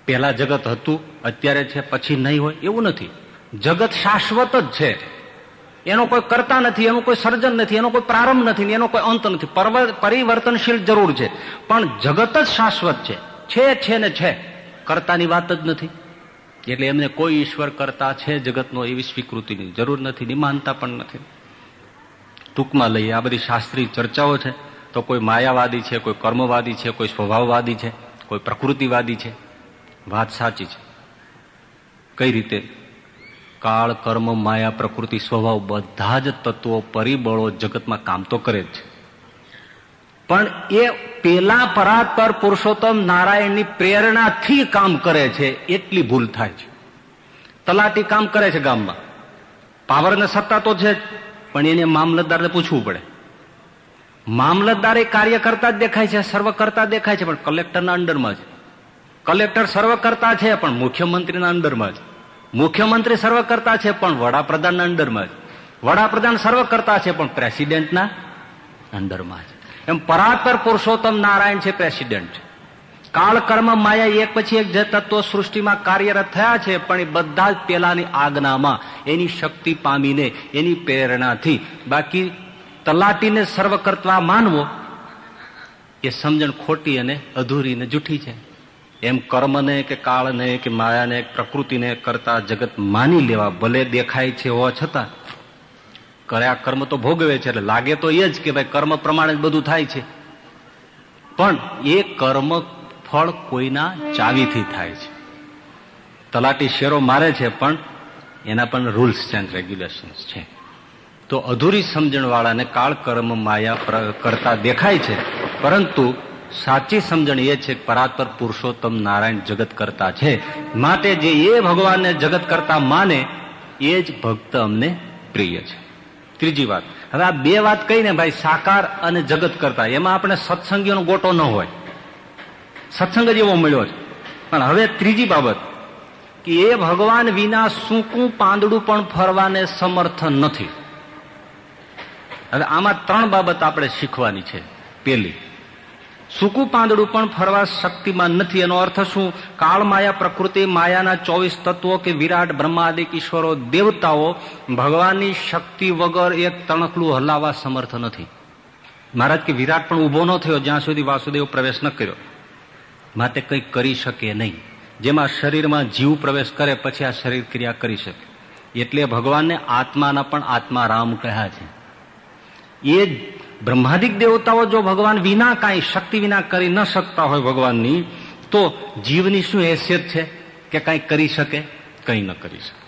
પેલા જગત હતું, અત્યારે છે, પછી નહીં હોય, એવું નથી. જગત શાશ્વત જ છે. એનો કોઈ કરતા નથી, એનું કોઈ સર્જન નથી, એનો કોઈ પ્રારંભ નથી એનો કોઈ અંત નથી. પરિવર્તનશીલ જરૂર છે. પણ જગત જ શાશ્વત છે. છે છે ને છે. કરતાની વાત જ નથી. એટલે એમને કોઈ ઈશ્વર કરતા છે જગતનો એવી સ્વીકૃતિની જરૂર નથી ની માનતા પણ નથી. ટૂંકમાં લઈએ, આ બધી શાસ્ત્રીય ચર્ચાઓ છે. તો કોઈ માયાવાદી છે, કોઈ કર્મવાદી છે, કોઈ સ્વભાવવાદી છે, કોઈ પ્રકૃતિવાદી છે. વાત સાચી છે. કઈ રીતે? કાળ, કર્મ, માયા, પ્રકૃતિ, સ્વભાવ બધા જ તત્વો પરિબળો જગતમાં કામ તો કરે જ છે. પણ એ પેલા પરાત્પર પુરુષોત્તમ નારાયણની પ્રેરણાથી કામ કરે છે, એટલી ભૂલ થાય છે. તલાટી કામ કરે છે ગામમાં. પાવર ને સત્તા તો છે પણ એને મામલતદારને પૂછવું પડે. મામલતદાર કાર્ય કરતા જ દેખાય છે, સર્વ કરતા દેખાય છે, પણ કલેક્ટરના અંડરમાં છે. કલેક્ટર સર્વ કરતા છે, પણ મુખ્યમંત્રીના અંડરમાં છે. મુખ્યમંત્રી સર્વ કરતા છે, પણ વડાપ્રધાનના અંડરમાં છે. વડાપ્રધાન સર્વ કરતા છે, પણ પ્રેસિડેન્ટના અંડરમાં છે. એમ પરાતર પુરુષોત્તમ નારાયણ છે, પ્રેસિડેન્ટ. કાળ કર્મ માયા એક પછી એક જે તત્વો સૃષ્ટિમાં કાર્યરત થયા છે, પણ એ બધા જ પેલાની આજ્ઞામાં એની શક્તિ પામીને એની પ્રેરણાથી બાકી તલાટીને સર્વ કરતા માનવો, એ સમજણ ખોટી અને અધૂરી ને જૂઠી છે. એમ કર્મને કે કાળને કે માયાને પ્રકૃતિને કરતા જગત માની લેવા ભલે દેખાય છે હોવા છતાં, કર્યા કર્મ તો ભોગવે છે એટલે લાગે તો એ જ કે ભાઈ કર્મ પ્રમાણે જ બધું થાય છે. પણ એ કર્મ ફળ કોઈના ચાવીથી થાય છે. તલાટી શેરો મારે છે, પણ એના પણ રૂલ્સ એન્ડ રેગ્યુલેશન્સ છે. તો અધૂરી સમજણ વાળાને કાળ કર્મ માયા કરતા દેખાય છે. પરંતુ સાચી સમજણ એ છે પરાતર પુરુષોત્તમ નારાયણ જગત કરતા છે. માટે જે એ ભગવાનને જગત કરતા માને, એ જ ભક્ત અમને પ્રિય છે. ત્રીજી વાત. હવે આ બે વાત કહીને ભાઈ સાકાર અને જગત કરતા, એમાં આપણે સત્સંગીઓનો ગોટો ન હોય. સત્સંગ જ એવો મળ્યો છે. પણ હવે ત્રીજી બાબત, કે એ ભગવાન વિના સૂકું પાંદડું પણ ફરવાને સમર્થ નથી. હવે આમાં ત્રણ બાબત આપણે શીખવાની છે. પેલી સૂકું પાંદડું પણ ફરવા શક્તિમાં નથી. એનો અર્થ શું? કાળ માયા પ્રકૃતિ, માયાના ચોવીસ તત્વો કે વિરાટ બ્રહ્માદિક ઈશ્વરો, દેવતાઓ, ભગવાનની શક્તિ વગર એક તણકલું હલાવવા સમર્થ નથી. મહારાજ કે વિરાટ પણ ઊભો ન થયો, જ્યાં સુધી વાસુદેવ પ્રવેશ ન કર્યો. માટે કંઈ કરી શકે નહીં. જેમાં શરીરમાં જીવ પ્રવેશ કરે, પછી આ શરીર ક્રિયા કરી શકે. એટલે ભગવાનને આત્માના પણ આત્મા રામ કહ્યા છે. એ બ્રહ્માદિક દેવતાઓ જો ભગવાન વિના કાંઈ, શક્તિ વિના કરી ન શકતા હોય ભગવાનની, તો જીવની શું હેસિયત છે કે કાંઈ કરી શકે, કંઈ ન કરી શકે?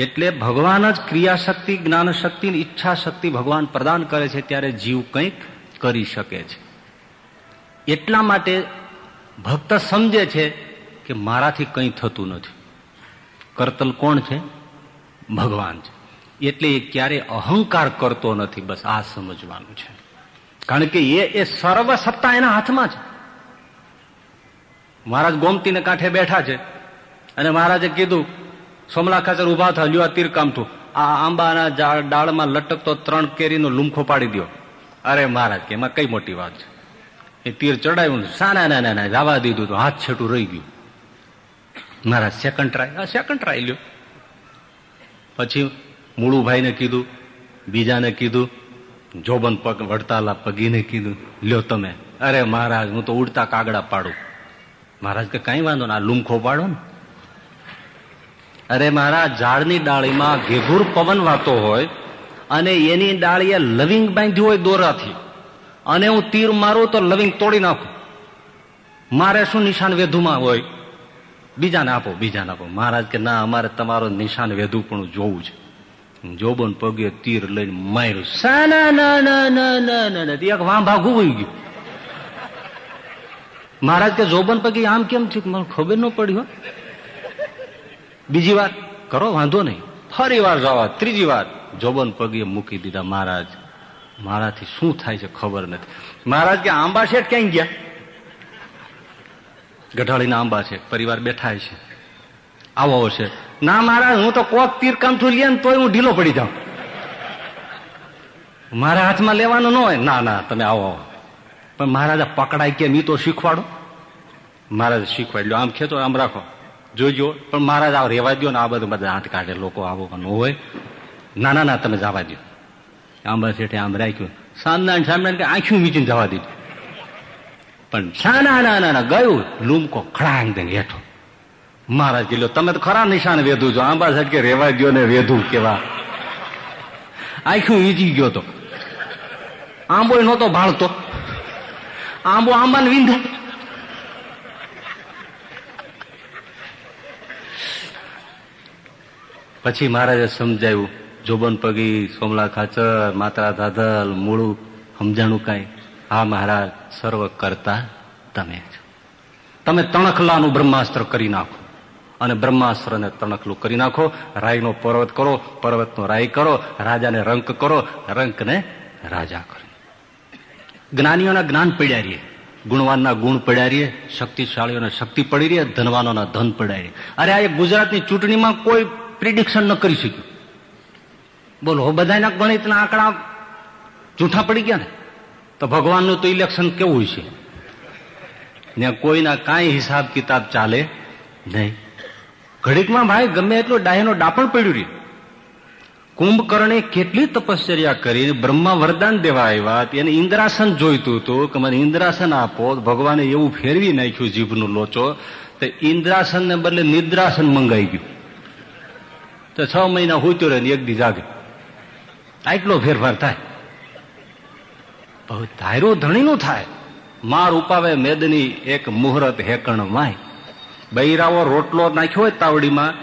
એટલે ભગવાન જ ક્રિયાશક્તિ જ્ઞાન શક્તિ ઈચ્છા શક્તિ ભગવાન પ્રદાન કરે છે ત્યારે જીવ કંઈક કરી શકે છે. એટલા માટે ભક્ત સમજે છે કે મારાથી કંઈ થતું નથી. કરતલ કોણ છે? ભગવાન છે. એટલે એ ક્યારે અહંકાર કરતો નથી, બસ આ સમજવાનું છે. કારણ કે એ એ સર્વ સત્તા એના હાથમાં છે. મહારાજ ગોમતીને કાંઠે બેઠા છે અને મહારાજે કીધું, સોમલા ખાચર ઊભા થા, લ્યો તીર કામઠું આ આંબાના ડાળમાં લટકતો ત્રણ કેરીનો લુમખો પાડી દો અરે મહારાજ, કે એમાં કઈ મોટી વાત છે? એ તીર ચડાવ્યું સાના, ના ના ના, જવા દીધું તો હાથ છેટું રહી ગયું. મહારાજ સેકન્ડ ટ્રાય સેકન્ડ ટ્રાય લ્યો. પછી મૂળુભાઈને કીધું, બીજાને કીધું, જોબન પગ વડતાલા પગીને કીધું, લ્યો તમે. અરે મહારાજ, હું તો ઉડતા કાગડા પાડું. મહારાજ, કે કઈ વાંધો ના, લુમખો પાડો ને. અરે મારા ઝાડની ડાળીમાં ઘેઘુર પવન વાતો હોય અને એની ડાળીએ લવિંગ બાંધ્યું હોય દોરાથી અને હું તીર મારું તો લવિંગ તોડી નાખું. મારે શું નિશાન વેધુમાં હોય? બીજાને આપો બીજાને આપો. મહારાજ, કે ના, અમારે તમારો નિશાન વેધું પણ જોવું છે. જોબન પગે તીર લઈને માર્યું. સા ના ના ના ના ના ના એક વાંભા ગુવાઈ ગયું. મહારાજ કે, જોબન પગે આમ કેમ થયું? મને ખબર ન પડી, હો. બીજી વાર કરો, વાંધો નહીં. ફરી વાર જવા, ત્રીજી વાર જોબન પગે મૂકી દીધા મહારાજ. મારાથી શું થાય છે ખબર નથી. મહારાજ કે, આંબા શેઠ ક્યાંય ગયા? ગઢાળીના આંબા છે પરિવાર બેઠા છે. આવો છે. ના મહારાજ, હું તો કોક તીર કામઠું લે ને તોય હું ઢીલો પડી જાઉં. મારા હાથમાં લેવાનું ન હોય. ના ના, તમે આવો આવો. પણ મહારાજા પકડાય કેમ? એ તો શીખવાડો. મહારાજ શીખવાડ્યો આમ ખેતો આમ રાખો. જોજો. પણ મહારાજ, આવ, રેવા દો ને આ બધું બધા હાથ કાઢે. લોકો આવો ન હોય. ના ના ના, તમે જવા દો આંબા શેઠે આમ રાખ્યું. સાંજના સામે આંખ્યું વીચીને જવા દીધું. પણ ના ના ના ના, ગયું. લૂમકો ખડાંગ દે હેઠો. મહારાજ કીધું, તમે તો ખરા નિશાન વેધું છો. આંબા સાહેબ કે રેવા ગયો ને વેધું કેવા આખું વીજી ગયો તો. આંબો નહોતો ભાળતો. આંબો આંબાને વિંધે. પછી મહારાજે સમજાયું, જોબન પગી, સોમલા ખાચર, માત્રા ધાધલ, મૂળું, સમજાણું કાંઈ. હા મહારાજ, સર્વ કરતા તમે છો. તમે તણખલાનું બ્રહ્માસ્ત્ર કરી નાખો. અને બ્રહ્માસ્ત્રને તણખલું કરી નાખો. રાયનો પર્વત કરો, પર્વતનો રાય કરો, રાજાને રંક કરો, રંકને રાજા કરો. જ્ઞાનીઓના જ્ઞાન પડ્યા રહીએ, ગુણવાનના ગુણ પડ્યા રહીએ, શક્તિશાળીઓને શક્તિ પડી રહીએ, ધનવાનોના ધન પડ્યા રહીએ. અરે આ ગુજરાતની ચૂંટણીમાં કોઈ પ્રિડિક્શન ન કરી શક્યું. બોલો બધાના ગણિતના આંકડા જૂઠા પડી ગયા ને? તો ભગવાનનું તો ઇલેક્શન કેવું છે ને કોઈના કાંઈ હિસાબ કિતાબ ચાલે નહીં. ઘડીકમાં ભાઈ ગમે એટલું ડાયનો ડાપણ પડ્યું રહ્યું કુંભકર્ણે કેટલી તપશ્ચર્યા કરી બ્રહ્મા વરદાન દેવા આવ્યા એને ઇન્દ્રાસન જોઈતું હતું કે મને ઇન્દ્રાસન આપો ભગવાને એવું ફેરવી નાખ્યું જીભનું લોચો, તો ઇન્દ્રાસન ને બદલે નિદ્રાસન મંગાઈ ગયું. તો છ મહિના હોતું રહે એક દી જાગે. આટલો ફેરફાર થાય. બહુ ધાર્યું ધણીનું થાય. માર ઉપાવે મેદની એક મુહૂર્ત હેકણ માય બૈરાવો રોટલો નાખ્યો હોય તાવડીમાં,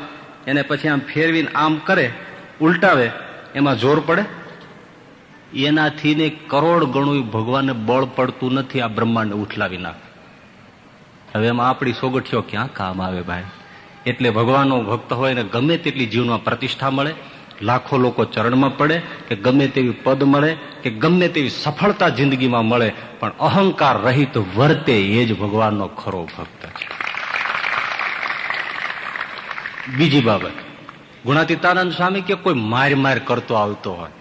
એને પછી આમ ફેરવીને આમ કરે, ઉલટાવે, એમાં જોર પડે? એનાથી ને કરોડ ગણું ભગવાનને બળ પડતું નથી આ બ્રહ્માંડ ઉઠલાવી નાખે. હવે એમાં આપણી સોગઠીઓ ક્યાં કામ આવે ભાઈ? એટલે ભગવાનનો ભક્ત હોય ને ગમે તેટલી જીવનમાં પ્રતિષ્ઠા મળે, લાખો લોકો ચરણમાં પડે, કે ગમે તેવી પદ મળે, કે ગમે તેવી સફળતા જિંદગીમાં મળે, પણ અહંકાર રહિત વર્તે એ જ ભગવાનનો ખરો ભક્ત છે. બીજી બાબત. ગુણાતીતાનંદ સ્વામી કે કોઈ માર માર કરતો આવતો હોય.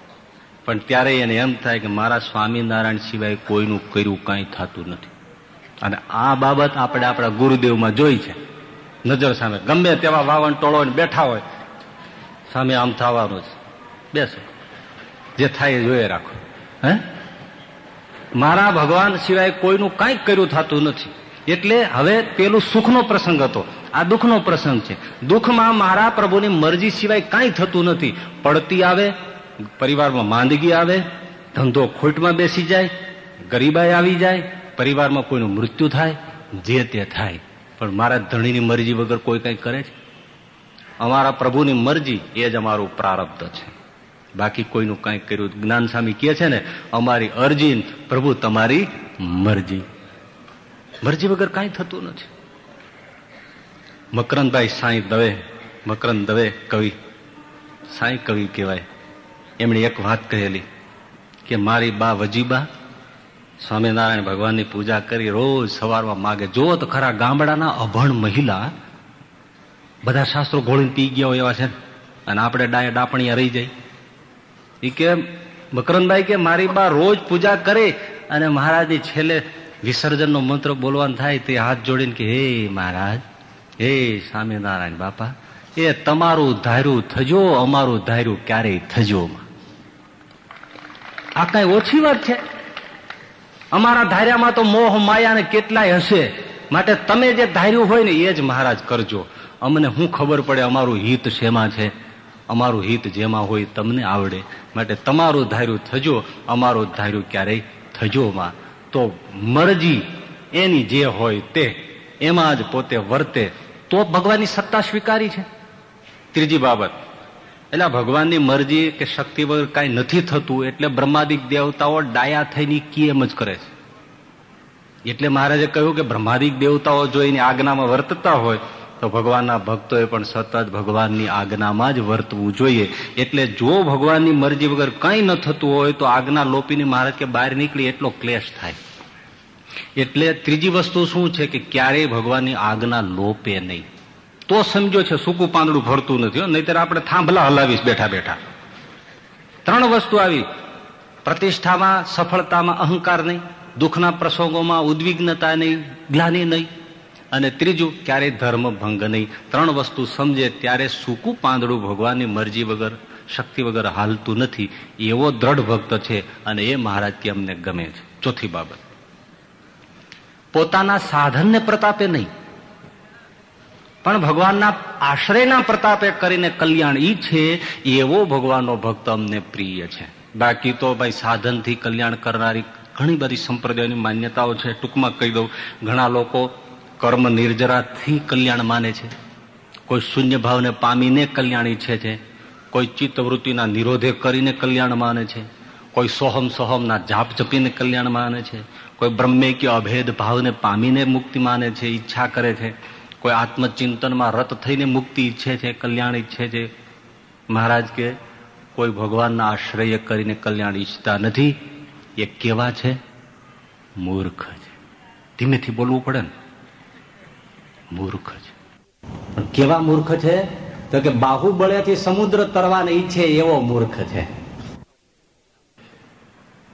પણ ત્યારે એને એમ થાય કે મારા સ્વામિનારાયણ સિવાય કોઈનું કર્યું કાંઈ થતું નથી. અને આ બાબત આપણે આપણા ગુરુદેવમાં જોઈ છે. નજર સામે. ગમે તેવા વાવણ ટોળો બેઠા હોય, સામે આમ થવાનું છે બેસો. જે થાય એ જોઈએ રાખો. હે? મારા ભગવાન સિવાય કોઈનું કાંઈ કર્યું થતું નથી. એટલે હવે પેલું સુખનો પ્રસંગ હતો. આ દુઃખનો પ્રસંગ છે. દુઃખમાં મારા પ્રભુની મરજી સિવાય કાંઈ થતું નથી. પડતી આવે, પરિવારમાં માંદગી આવે, ધંધો ખોટમાં બેસી જાય, ગરીબાઈ આવી જાય, પરિવારમાં કોઈનું મૃત્યુ થાય, જે તે થાય. પણ મારા ધણીની મરજી વગર કોઈ કંઈ કરે છે? અમારા પ્રભુની મરજી એ જ અમારું પ્રારબ્ધ છે. બાકી કોઈનું કંઈ કર્યું જ્ઞાન સ્વામી કહે છે ને, અમારી અરજી પ્રભુ તમારી મરજી. મરજી વગર કાંઈ થતું નથી. મકરંદભાઈ સાંઈ દવે, મકરંદ દવે કવિ. સાંઈ કવિ કહેવાય. એમણે એક વાત કહેલી કે મારી બા વજીબા, સ્વામિનારાયણ ભગવાનની પૂજા કરી રોજ સવારમાં માગે. જો તો ખરા ગામડાના અભણ મહિલા બધા શાસ્ત્રો ગોળીને પી ગયા હોય એવા છે અને આપણે ડાય ડાપણીયા રહી જાય. એ કે, મકરંદભાઈ કે મારી બા રોજ પૂજા કરે અને મહારાજની છેલ્લે વિસર્જનનો મંત્ર બોલવાનું થાય તે હાથ જોડીને કે, હે મહારાજ, હે સ્વામિનારાયણ બાપા, એ તમારું ધાર્યું થજો, અમારું ધાર્યું ક્યારેય થજો આ કઈ ઓછી વાત છે. અમારા ધાર્યામાં તો મોહ માયા ને કેટલાય હશે. માટે તમે જે ધાર્યું હોય ને એ જ મહારાજ કરજો. અમને શું ખબર પડે અમારું હિત શેમાં છે? અમારું હિત જેમાં હોય તમને આવડે. માટે તમારું ધાર્યું થજો, અમારું ધાર્યું ક્યારેય થજો માં. તો મરજી એની જે હોય તે, એમાં જ પોતે વર્તે, તો ભગવાનની સત્તા સ્વીકારી છે. ત્રીજી બાબત એટલે ભગવાનની મરજી કે શક્તિ વગર કાંઈ નથી થતું એટલે બ્રહ્માદિક દેવતાઓ ડાયા થઈને કેમ જ કરે છે. એટલે મહારાજે કહ્યું કે બ્રહ્માદિક દેવતાઓ જો એની આજ્ઞામાં વર્તતા હોય તો ભગવાનના ભક્તોએ પણ સતત ભગવાનની આજ્ઞામાં જ વર્તવું જોઈએ. એટલે જો ભગવાનની મરજી વગર કંઈ ન થતું હોય તો આજ્ઞા લોપીની મહારાજ કે બહાર નીકળી એટલો ક્લેશ થાય. એટલે ત્રીજી વસ્તુ શું છે કે ક્યારેય ભગવાનની આજ્ઞા લોપે નહીં. તો સમજો છે સૂકું પાંદડું ભરતું નથી નહીતર આપણે થાંભલા હલાવીશ બેઠા બેઠા. ત્રણ વસ્તુ આવી. પ્રતિષ્ઠામાં, સફળતામાં અહંકાર નહીં. દુઃખના પ્રસંગોમાં ઉદ્વિગ્નતા નહીં. ગ્લાની નહીં. અને ત્રીજું ક્યારેય ધર્મ ભંગ નહીં? ત્રણ વસ્તુ સમજે, ત્યારે સૂકું પાંદડું ભગવાનની મરજી વગર શક્તિ વગર હાલતું નથી. એવો દ્રઢ ભક્ત છે અને એ મહારાજ કે અમને ગમે છે. ચોથી બાબત. પોતાના સાધનને પ્રતાપે નહીં. પણ ભગવાનના આશ્રયના પ્રતાપે કરીને કલ્યાણ ઈ છે, એવો ભગવાનનો ભક્ત અમને પ્રિય છે. બાકી તો ભાઈ સાધનથી કલ્યાણ કરનારી ઘણી બધી સંપ્રદાયોની માન્યતાઓ છે. ટૂંકમાં કહી દઉં, ઘણા લોકો કર્મ નિર્જરાથી કલ્યાણ માને છે. કોઈ શૂન્ય ભાવને પામીને કલ્યાણ ઈચ્છે છે કોઈ ચિત્તવૃત્તિના નિરોધે કરીને કલ્યાણ માને છે, કોઈ સોહમ સોહમના જાપ જપીને કલ્યાણ માને છે, કોઈ બ્રહ્મે કે અભેદ ભાવને પામીને મુક્તિ માને છે, ઈચ્છા કરે છે, કોઈ આત્મચિંતનમાં રત થઈને મુક્તિ ઈચ્છે છે, કલ્યાણ ઈચ્છે છે. મહારાજ કે, કોઈ ભગવાનના આશ્રય કરીને કલ્યાણ ઈચ્છતા નથી, એ કેવા છે? મૂર્ખ છે. ધીમેથી બોલવું પડે ને. મૂર્ખ છે કેવા મૂર્ખ છે? તો કે બાહુબળેથી સમુદ્ર તરવાને ઈચ્છે એવો મૂર્ખ છે.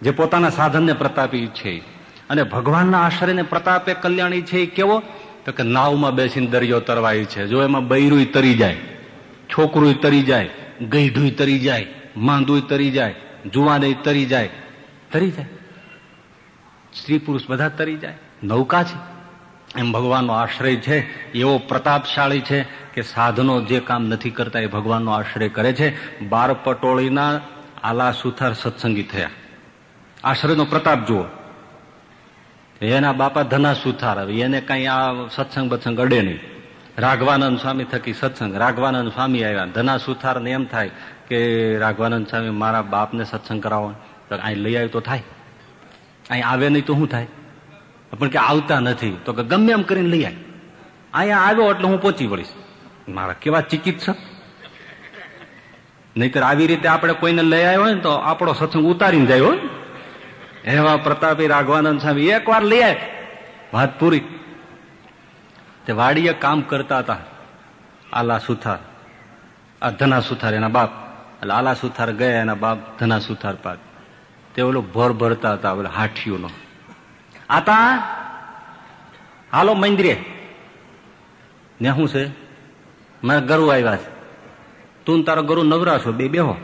જે પોતાના સાધનને પ્રતાપી ઈચ્છે. અને ભગવાનના આશ્રયને પ્રતાપે કલ્યાણ ઈચ્છે એ કેવો? તો કે નાવમાં બેસીને દરિયો તરવાય છે. જો એમાં બૈરુય તરી જાય છોકરું તરી જાય ગઈઢું તરી જાય માંદુય તરી જાય જુવાને તરી જાય તરી જાય. સ્ત્રી પુરુષ બધા તરી જાય. નૌકા છે. એમ ભગવાનનો આશ્રય છે, એવો પ્રતાપશાળી છે કે સાધનો જે કામ નથી કરતા એ ભગવાનનો આશ્રય કરે છે. બાર પટોળીના આલા સુથાર સત્સંગી થયા. આશ્રયનો પ્રતાપ જુઓ. એના બાપા ધના સુથાર એને કઈ આ સત્સંગ બત્સંગ અડે નહીં. રાઘવાનંદ સ્વામી થકી સત્સંગ. રાઘવાનંદ સ્વામી આવ્યા. ધના સુથાર ને એમ થાય કે રાઘવાનંદ સ્વામી, મારા બાપને સત્સંગ કરાવો. અહીં લઈ આવ્યું તો થાય. અહીં આવે નહીં તો શું થાય? પણ કે આવતા નથી. તો કે ગમે એમ કરીને લઈ આવી અહીંયા આવ્યો એટલે હું પહોંચી વળીશ. મારા કેવા ચિકિત્સક? નહીતર આવી રીતે આપણે કોઈને લઈ આવ્યો હોય ને તો આપણો સત્સંગ ઉતારીને જાય હોય એવા પ્રતાપી રાઘવાનંદ સ્વામી એક વાર લઈ આવે વાત પૂરી. તે વાડીએ કામ કરતા હતા. આલા સુથાર. આ ધના સુથાર એના બાપ. એટલે આલા સુથાર ગયા એના બાપ ધના સુથાર પાક. તે ઓલો ભર ભરતા હતા, ઓલા હાઠીઓનો. આતા? હાલો, મંદિરે. ને શું છે? મારા ગરુ આવ્યા છે. તું તારો ગરુ નવરાશો બે બેહો.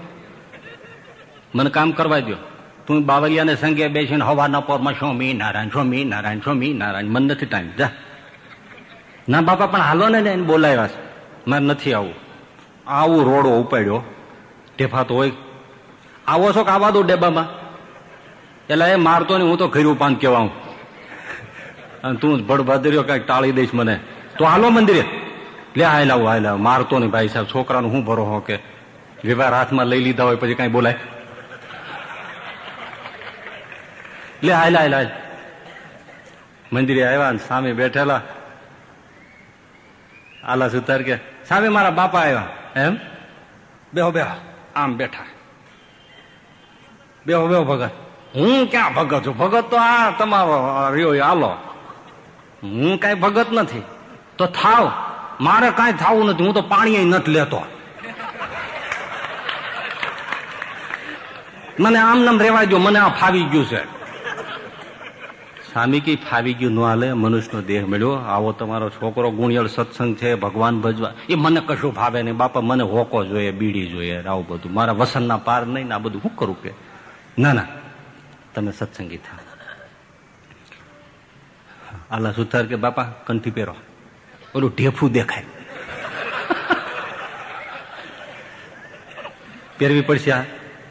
મને કામ કરવા દો તું બાવલિયાને સંગે બેસીને હવાના પોરમાં મી નારાયણ સ્વામી નારાયણ સ્વામી નારાયણ. મન નથી ટાઈમ જા. ના, બાપા, પણ હાલો ને એને બોલાવ્યા છે. મારે નથી આવું આવું રોડો ઉપાડ્યો. ઢેફા તો હોય. આવો છો કે આવા દો ડેબામાં? એટલે એ મારતો નહીં, હું તો ખર્યું પાન કહેવા હું અને તું ભડભાદર્યો કંઈક ટાળી દઈશ મને. તો હાલો મંદિરે. લે, હાય આવું હાય આવું મારતો નહીં ભાઈ સાહેબ. છોકરાનું શું ભરો હો કે? વ્યવહાર હાથમાં લઈ લીધા હોય પછી કઈ બોલાય? લે હાલ હાલ લાય. મંદિરે આવ્યા ને સામે બેઠેલા. આલા સુતાર કે, સામે મારા બાપા આવ્યા. એમ? બેહો બેહો. આમ બેઠા. બેહો બેહો ભગત. હું ક્યાં ભગત છું? ભગત તો આ તમારો રહ્યો આલો હું કઈ ભગત નથી. તો થાવ. મારે કઈ થવું નથી. હું તો પાણી નથી લેતો. મને આમ નામ રેવા ગયો. મને આ ફાવી ગયું છે. સ્વામી કઈ ફાવી ગયું ન હાલે. મનુષ્યનો દેહ મળ્યો. આવો તમારો છોકરો ગુણિયળ સત્સંગ છે. ભગવાન ભજવા. એ મને કશું ભાવે નહીં. બાપા, મને હોકો જોઈએ, બીડી જોઈએ આવું બધું. મારા વસનના પાર નહીં ને આ બધું. હું કરું કે? ના ના. તમે સત્સંગી થાવ. આલા સુથાર કે, બાપા, કંઠી પહેરો. ઓલું ઢેફું દેખાય. પહેરવી પડશે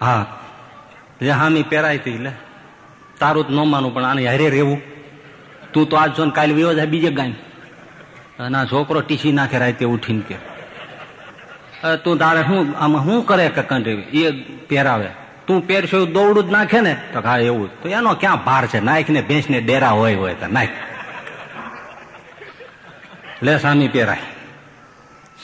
હા. જે હામી પહેરાય હતી એટલે તારું જ ન માનું, પણ આને હારે રહેવું. તું તો આજ જો કાલે વિવો જાય બીજે ગાય અને આ છોકરો ટીસી નાખે રાતે ઉઠીને કે તું તારે શું, આમાં શું કરે કે કંઠી? એ પહેરાવે. તું પહેરશો દોડું જ નાખે ને? તો હા, એવું તો એનો ક્યાં ભાર છે? નાખ ને ભેંસ ને ડેરા હોય હોય તો નાખ. લે સામી પહેરાય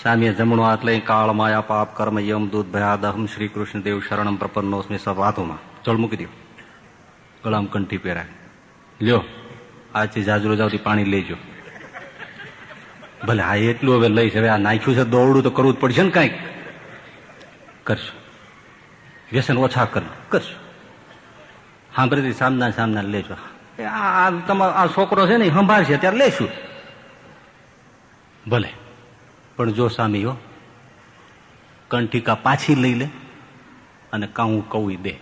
સામીએ જમણો હાથ લઈ કાળ, માયા, પાપ, કર્મ, યમ, દૂધ ભયાદહમ શ્રી કૃષ્ણ દેવ શરણમ પ્રપન્નોસ્મી સબ હાથોમાં ચળ મૂકી દો ગળામ કંઠી પહેરાય લ્યો, આજથી જાજરો જાવથી પાણી લેજો. ભલે હા એટલું હવે લઈશ, હવે આ નાખ્યું છે દોડું તો કરવું જ પડશે ને કાંઈક. કરશું. વ્યસન ઓછા કર, કરશું. સાંભળેથી સામના સામના લેજો. આ તમારો, આ છોકરો છે ને સંભાળશે, ત્યારે લેશું. ભલે. પણ જો સામીઓ, કંઠિકા પાછી લઈ લે અને કાં કવું દે.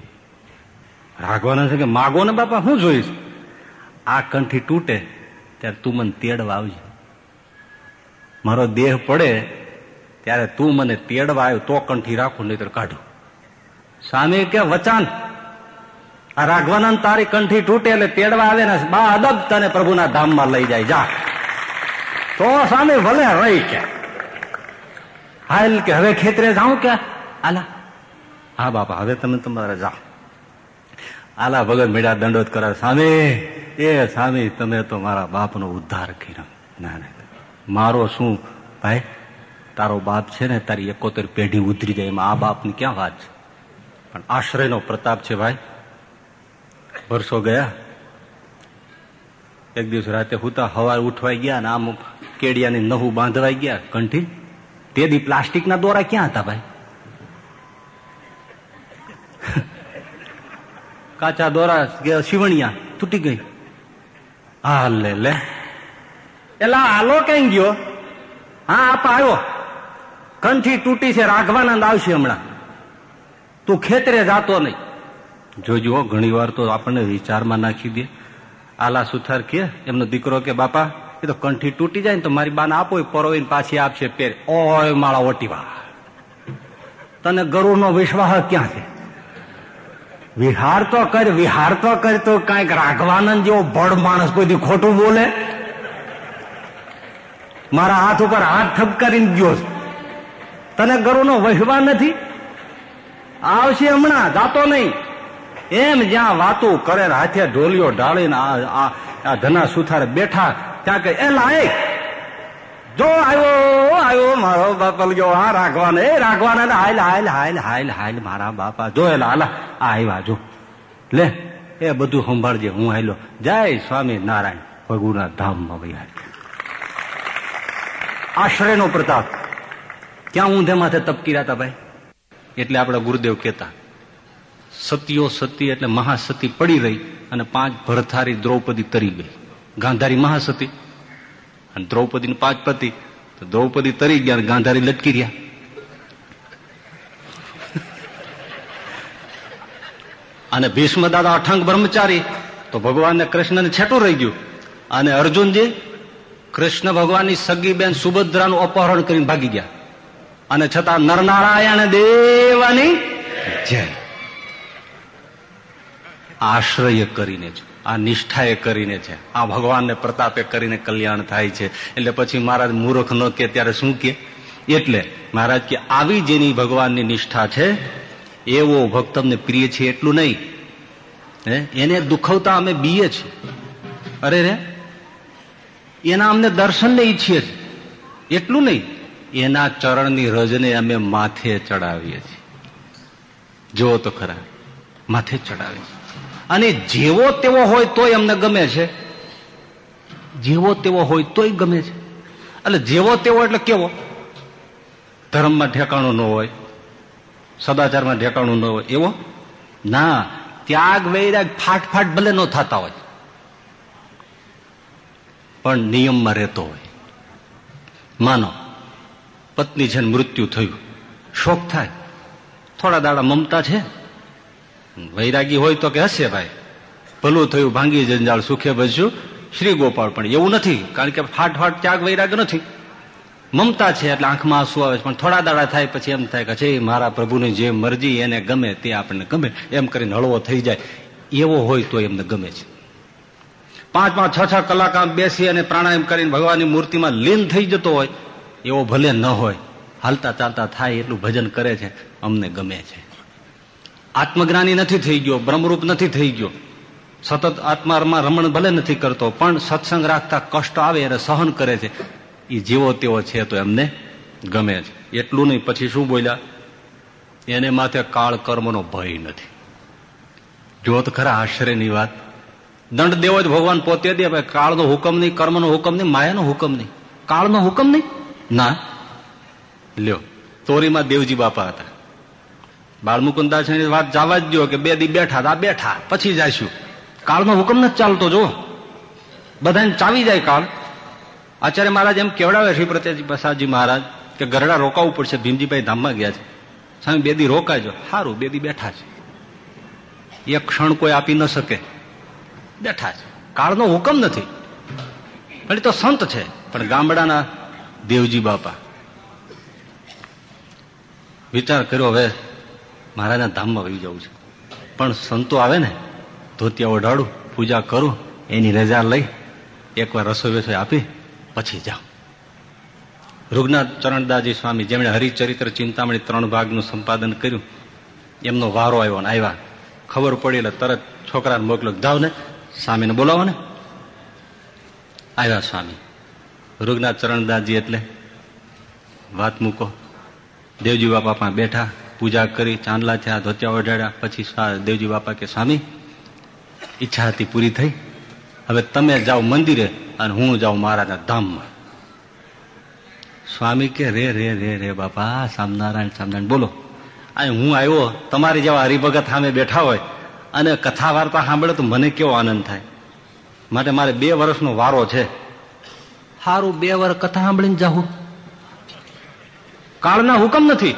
રાખવાના છે કે માગો ને બાપા, હું જોઈશ? આ કંઠી તૂટે ત્યારે તું મને તેડવા આવજે. મારો દેહ પડે ત્યારે તું મને તેડવા આવ્યો, તો કંઠી રાખું નહીં કાઢું. સામે કે વચાન, આ રાઘવાનંદ તારી કંઠી તૂટે એટલે તેડવા આવે ને બા અદબ તને પ્રભુના ધામમાં લઈ જાય. જા. તો સામે ભલે રહી કે. હાલ કે હવે ખેતરે જાઉં કે? આલા. હા બાપા, હવે તમે તમારે જાઓ. આલા ભગત મેળા દંડોત કરાવે. સામે, એ સામે તમે તો મારા બાપનો ઉદ્ધાર કર્યો. ના ના મારો શું? ભાઈ, તારો બાપ છે ને, તારી એકોતેર પેઢી ઉતરી જાય એમાં આ બાપની ક્યાં વાત છે? પણ આશ્રયનો પ્રતાપ છે ભાઈ. વર્ષો ગયા. એક દિવસ રાતે હુતા હવાર ઉઠવાઈ ગયા ને આમ કેડિયાની નહું બાંધવાઈ ગયા કંઠી. તે દી પ્લાસ્ટિકના દોરા ક્યાં હતા ભાઈ? કાચા દોરા શિવણિયા તૂટી ગઈ. હા લે લે. એલા આલો કઈ ગયો? હા, આપ આવ્યો. કંઠી તૂટી છે, રાઘવાનંદ આવશે હમણાં. તું ખેતરે જાતો નહીં. જોજો ઘણી વાર તો આપણને વિચારમાં નાખી દે. આલા સુથાર કે, એમનો દીકરો કે, બાપા એ તો કંઠી તૂટી જાય ને તો મારી બાને આપો પરોવીને પાછી આપશે પેર. ઓય માળા ઓટીવા. તને ગરુનો વિશ્વાસ ક્યાં છે? વિહાર તો કર, વિહાર તો કર, તો કંઈક રાઘવાનંદ જેવો બળ માણસ કોઈ ખોટું બોલે? મારા હાથ ઉપર હાથ ઠપકારીને ગયો તને ગરુનો વહેવા નથી? આવશે હમણાં, જાતો નહીં. એમ જ્યાં વાતો કરે હાથે ઢોલિયો ઢાળીને આ ધના સુથાર બેઠા ત્યાં કે એ લાય જો આવ્યો આવ્યો મારો બાપા ગયો હા રાખવાને એ રાખવાના હાલ હાલ હાલ હાલ હાલ મારા બાપા જો એલા હાલા આવ્યા જો લે એ બધું સંભાળજે હું હાલ્યો જય સ્વામી નારાયણ ભગુના ધામમાં ભાઈ આશ્રયનો પ્રતાપ ક્યાં ઊંધે માથે તપકી રહ્યા ભાઈ એટલે આપણા ગુરુદેવ કહેતા, સતીઓ સતી એટલે મહાસતી પડી રહી અને પાંચ ભરથારી દ્રૌપદી તરી ગઈ ગાંધારી મહાસતી અને દ્રૌપદી પાંચ પતિ. તો દ્રૌપદી તરી ગયા ગાંધારી લટકી રહ્યા. અને ભીષ્મ દાદા અઠંગ બ્રહ્મચારી. તો ભગવાનને કૃષ્ણને છેટું રહી ગયું. અને અર્જુનજી કૃષ્ણ ભગવાનની સગી બેન સુભદ્રાનું અપહરણ કરીને ભાગી ગયા. અને છતાં નરનારાયણ દેવાની જય. આશ્રય કરીને છે આ નિષ્ઠાએ કરીને છે. આ ભગવાનને પ્રતાપે કરીને કલ્યાણ થાય છે. એટલે પછી મહારાજ મૂર્ખ ન કે, ત્યારે શું કે? એટલે મહારાજ કે, આવી જેની ભગવાનની નિષ્ઠા છે, એવો ભક્ત અમને પ્રિય છે એટલું નહીં. હે? એને દુખવતા અમે બીએ છીએ. અરે રે, એના અમને દર્શન ને ઈચ્છીએ છીએ. એટલું નહીં. એના ચરણની રજને અમે માથે ચડાવીએ છીએ. જુઓ તો ખરા, માથે ચડાવીએ છીએ. અને જેવો તેવો હોય તોય અમને ગમે છે. જેવો તેવો હોય તોય ગમે છે. એટલે જેવો તેવો એટલે કેવો? ધર્મમાં ઠેકાણું ન હોય. સદાચારમાં ઠેકાણું ન હોય. એવો? ના, ત્યાગ, વૈરાગ ફાટ ફાટ ભલે ન થતા હોય. પણ નિયમમાં રહેતો હોય. માનો, પત્ની છે મૃત્યુ થયું. શોક થાય. થોડા દાડા મમતા છે. વૈરાગી હોય તો કે હશે ભાઈ? ભલું થયું, ભાંગી જંજાળ સુખે બચ્યું શ્રી ગોપાળ પણ એવું નથી, કારણ કે ફાટ ફાટ ત્યાગ વૈરાગ નથી. મમતા છે એટલે આંખમાં આંસુ આવે છે, પણ થોડા દાડા થાય પછી એમ થાય કે છે મારા પ્રભુની જે મરજી એને ગમે તે આપણને ગમે. એમ કરીને હળવો થઈ જાય. એવો હોય તો એમને ગમે છે. પાંચ પાંચ છ છ કલાક આમ બેસી અને પ્રાણાયામ કરીને ભગવાનની મૂર્તિમાં લીન થઈ જતો હોય, એવો ભલે ન હોય, હાલતા ચાલતા થાય એટલું ભજન કરે છે, અમને ગમે છે. આત્મજ્ઞાની નથી થઈ ગયો, બ્રહ્મરૂપ નથી થઈ ગયો. સતત આત્મામાં રમણ ભલે નથી કરતો, પણ સત્સંગ રાખતા કષ્ટ આવે એને સહન કરે છે. એ જેવો તેવો છે તો એમને ગમે છે. એટલું નહીં, પછી શું બોલ્યા? એને માથે કાળ કર્મનો ભય નથી. જોત ખરા આશ્ચર્યની વાત. દંડ દેવો જ ભગવાન પોતે દે ભાઈ કાળનો હુકમ નહીં, કર્મનો હુકમ નહીં, માયાનો હુકમ નહીં. કાળનો હુકમ નહીં? ના. લ્યો, તોરીમાં દેવજી બાપા હતા. બાળમુકુંદાસ વાત જવા જ દો કે બે દી બેઠા આ બેઠા, પછી જઈશું. કાળનો હુકમ નથી ચાલતો જો બધાને ચાવી જાય કાળ. આચાર્ય મહારાજ એમ કેવડાવે શ્રી પ્રત્યાજી પ્રસાદજી મહારાજ, કે ગરડા રોકાવું પડશે, ભીમજીભાઈ ધામમાં ગયા છે. સામે બે દી રોકાજો. સારું બે દી બેઠા છે. એક ક્ષણ કોઈ આપી ન શકે. બેઠા છે. કાળનો હુકમ નથી. પણ તો સંત છે, પણ ગામડાના દેવજી બાપા. વિચાર કર્યો હવે મહારાજના ધામમાં વહી જવું છે. પણ સંતો આવે ને ધોતિયા ઓઢાડું પૂજા કરું, એની રજા લઈ, એકવાર રસોઈ વસોઈ આપી, પછી જાઉં. રૂગનાથ ચરણદાસજી સ્વામી જેમણે હરિચરિત્ર ચિંતામણી ત્રણ ભાગનું સંપાદન કર્યું, એમનો વારો આવ્યો ને આવ્યા. ખબર પડી એટલે તરત છોકરાને મોકલો જાવ ને, સ્વામીને બોલાવો ને. આવ્યા સ્વામી. રૂગનાથ ચરણદાસજી એટલે, વાત મૂકો. દેવજી બાપા બેઠા પૂજા કરી ચાંદલા થયા ધોતિયા ઓઢાડ્યા પછી દેવજી બાપા કે સ્વામી ઈચ્છા હતી પૂરી થઈ. હવે તમે જાઓ મંદિરે અને હું જાઉં મારાના ધામમાં. સ્વામી કે રે રે રે રે બાપા સામનારાયણ સામનારાયણ બોલો. અહીં હું આવ્યો તમારી જેવા હરિભગત સામે બેઠા હોય અને કથા વાર્તા સાંભળે તો મને કેવો આનંદ થાય? માટે મારે બે વર્ષનો વારો છે. સારું બે વર્ષ કથા સાંભળીને જાઉં કાળના હુકમ નથી.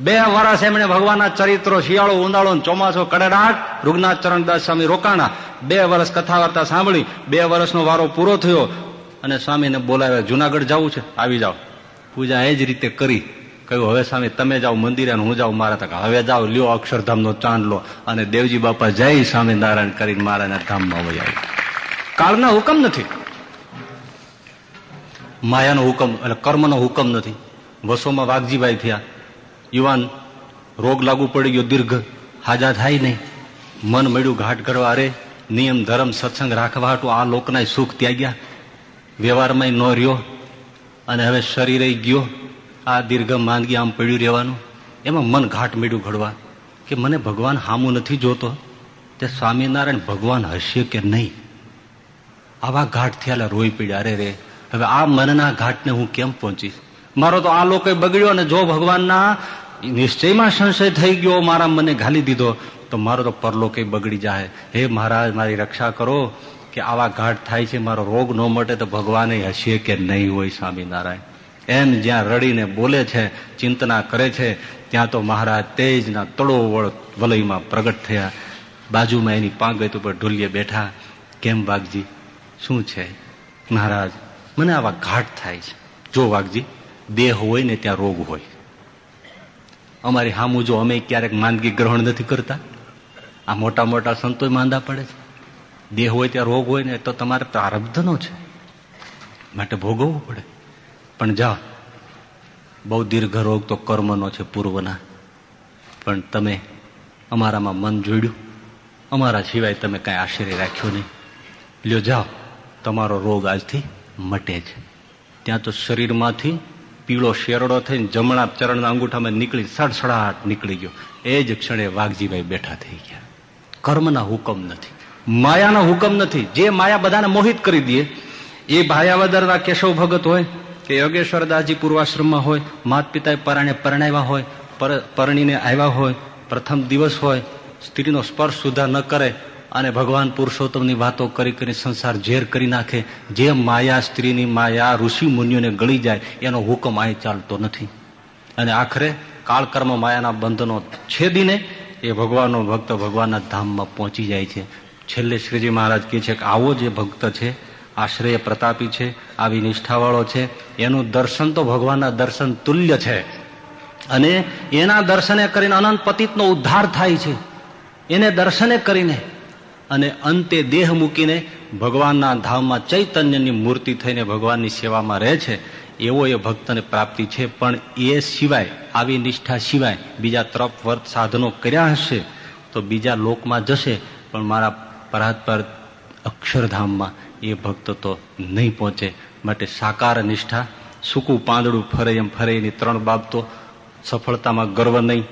બે વર્ષ એમણે ભગવાનના ચરિત્રો, શિયાળો ઉંદાળો ચોમાસો, કડડાટ રૂગનાથ ચરણદાસ સ્વામી રોકાણા, બે વર્ષ કથા વાર્તા સાંભળી, બે વર્ષનો વારો પૂરો થયો અને સ્વામીને બોલાવ્યા, જુનાગઢ જવું છે? આવી જાઓ. પૂજા એ જ રીતે કરી. કહ્યું, હવે સ્વામી, તમે જાઓ મંદિરે હું જાઉં મારા તક. હવે જાઓ, લ્યો અક્ષરધામનો ચાંદ લો. અને દેવજી બાપા, જય સ્વામિનારાયણ, કરીને મારાના ધામમાં વહી કાળના હુકમ નથી. માયાનો હુકમ, એટલે કર્મનો હુકમ નથી. વસોમાં વાઘજીભાઈ થયા. યુવાન રોગ લાગુ પડી ગયો, દીર્ઘ. હાજા થાય નહીં. મન મળ્યું ઘાટ કરવા અરે, નિયમ, ધર્મ, સત્સંગ રાખવા હતું આ લોકના સુખ ત્યાગ્યા. વ્યવહારમાં ન રહ્યો અને હવે શરીરે ગયો. આ દીર્ઘ માંદગી આમ પડ્યું રહેવાનું. એમાં મન ઘાટ મળ્યું ઘડવા કે મને ભગવાન હામું નથી જોતો તે સ્વામિનારાયણ ભગવાન હશે કે નહીં? આવા ઘાટ થયા રોઈ પડ્યા. અરે રે, હવે આ મનના ઘાટને હું કેમ પહોંચીશ? મારો તો આ લોકો બગડ્યો અને જો ભગવાનના નિશ્ચયમાં સંશય થઈ ગયો મારા મને ઘાલી દીધો. તો મારો તો પરલોકે બગડી જાય. હે મહારાજ, મારી રક્ષા કરો કે આવા ઘાટ થાય છે, મારો રોગ ન મટે તો ભગવાને હશે કે નહીં હોય સ્વામિનારાયણ. એમ જ્યાં રડીને બોલે છે, ચિંતના કરે છે, ત્યાં તો મહારાજ તેજના તળોવળ વલયમાં પ્રગટ થયા. બાજુમાં એની પાંગત ઉપર ઢોલીએ બેઠા. કેમ વાઘજી? શું છે? મહારાજ, મને આવા ઘાટ થાય છે. જો વાઘજી, દેહ હોય ને ત્યાં રોગ હોય. અમારી હામું જો અમે ક્યારેક માંદગી ગ્રહણ નથી કરતા, આ મોટા મોટા સંતો માંદા પડે છે. દેહ હોય ત્યાં રોગ હોય ને, તો તમારે પ્રારબ્ધનો છે. માટે ભોગવવું પડે. પણ જા બહુ દીર્ઘ રોગ તો કર્મનો છે પૂર્વના. પણ તમે અમારામાં મન જોડ્યું. અમારા સિવાય તમે કાંઈ આશ્ચર્ય રાખ્યો નહીં. લ્યો જાઓ. તમારો રોગ આજથી મટે છે. ત્યાં તો શરીરમાંથી પીળો શેરડો થઈને જમણા ચરણના અંગૂઠામાં નીકળી સડસડાટ નીકળી ગયો. એ જ ક્ષણે વાઘજીભાઈ બેઠા થઈ ગયા. કર્મના હુકમ નથી. માયાના હુકમ નથી. જે માયા બધાને મોહિત કરી દે, એ ભાયાવદરના કેશવ ભગત હોય, કે યોગેશ્વરદાસજી પૂર્વાશ્રમમાં હોય માત પિતાએ પરાણે પરણાવ્યા હોય પરણીને આવ્યા હોય, પ્રથમ દિવસ હોય, સ્ત્રીનો સ્પર્શ સુધા ન કરે અને ભગવાન પુરુષોત્તમની વાતો કરી કરી સંસાર ઝેર કરી નાખે. જે માયા સ્ત્રીની માયા ઋષિ મુનિઓને ગળી જાય, એનો હુકમ અહીં ચાલતો નથી. અને આખરે કાળકર્મ માયાના બંધનો છેદીને એ ભગવાનનો ભક્ત ભગવાનના ધામમાં પહોંચી જાય છે. છેલ્લે શ્રીજી મહારાજ કહે છે કે આવો જે ભક્ત છે, આશ્રય પ્રતાપી છે, આવી નિષ્ઠાવાળો છે, એનું દર્શન તો ભગવાનના દર્શન તુલ્ય છે. અને એના દર્શને કરીને અનંત પતિતનો ઉદ્ધાર થાય છે. એને દર્શને કરીને અને અંતે દેહ મૂકીને ભગવાનના ધામમાં ચૈતન્યની મૂર્તિ થઈને ભગવાનની સેવામાં રહે છે, એવો એ ભક્તને પ્રાપ્તિ છે. પણ એ સિવાય, આવી નિષ્ઠા સિવાય બીજા ત્રપ વર્ત સાધનો કર્યા હશે તો બીજા લોકમાં જશે, પણ મારા પરાત્પર અક્ષરધામમાં એ ભક્ત તો નહીં પહોંચે. માટે સાકાર નિષ્ઠા, સૂકું પાંદડું ફરે એમ ફરે એની ત્રણ બાબતો, સફળતામાં ગર્વ નહીં,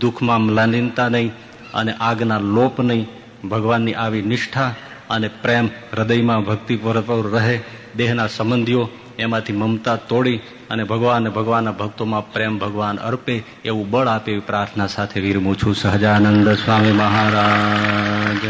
દુઃખમાં મ્લાનીનતા નહીં અને આગના લોપ નહીં ભગવાનની આવી નિષ્ઠા અને પ્રેમ હૃદયમાં ભક્તિ પર રહે, દેહના સંબંધીઓ એમાંથી મમતા તોડી અને ભગવાન ભગવાનના ભક્તોમાં પ્રેમ ભગવાન અર્પે એવું બળ આપે પ્રાર્થના સાથે વિરમું છું. સહજાનંદ સ્વામી મહારાજ.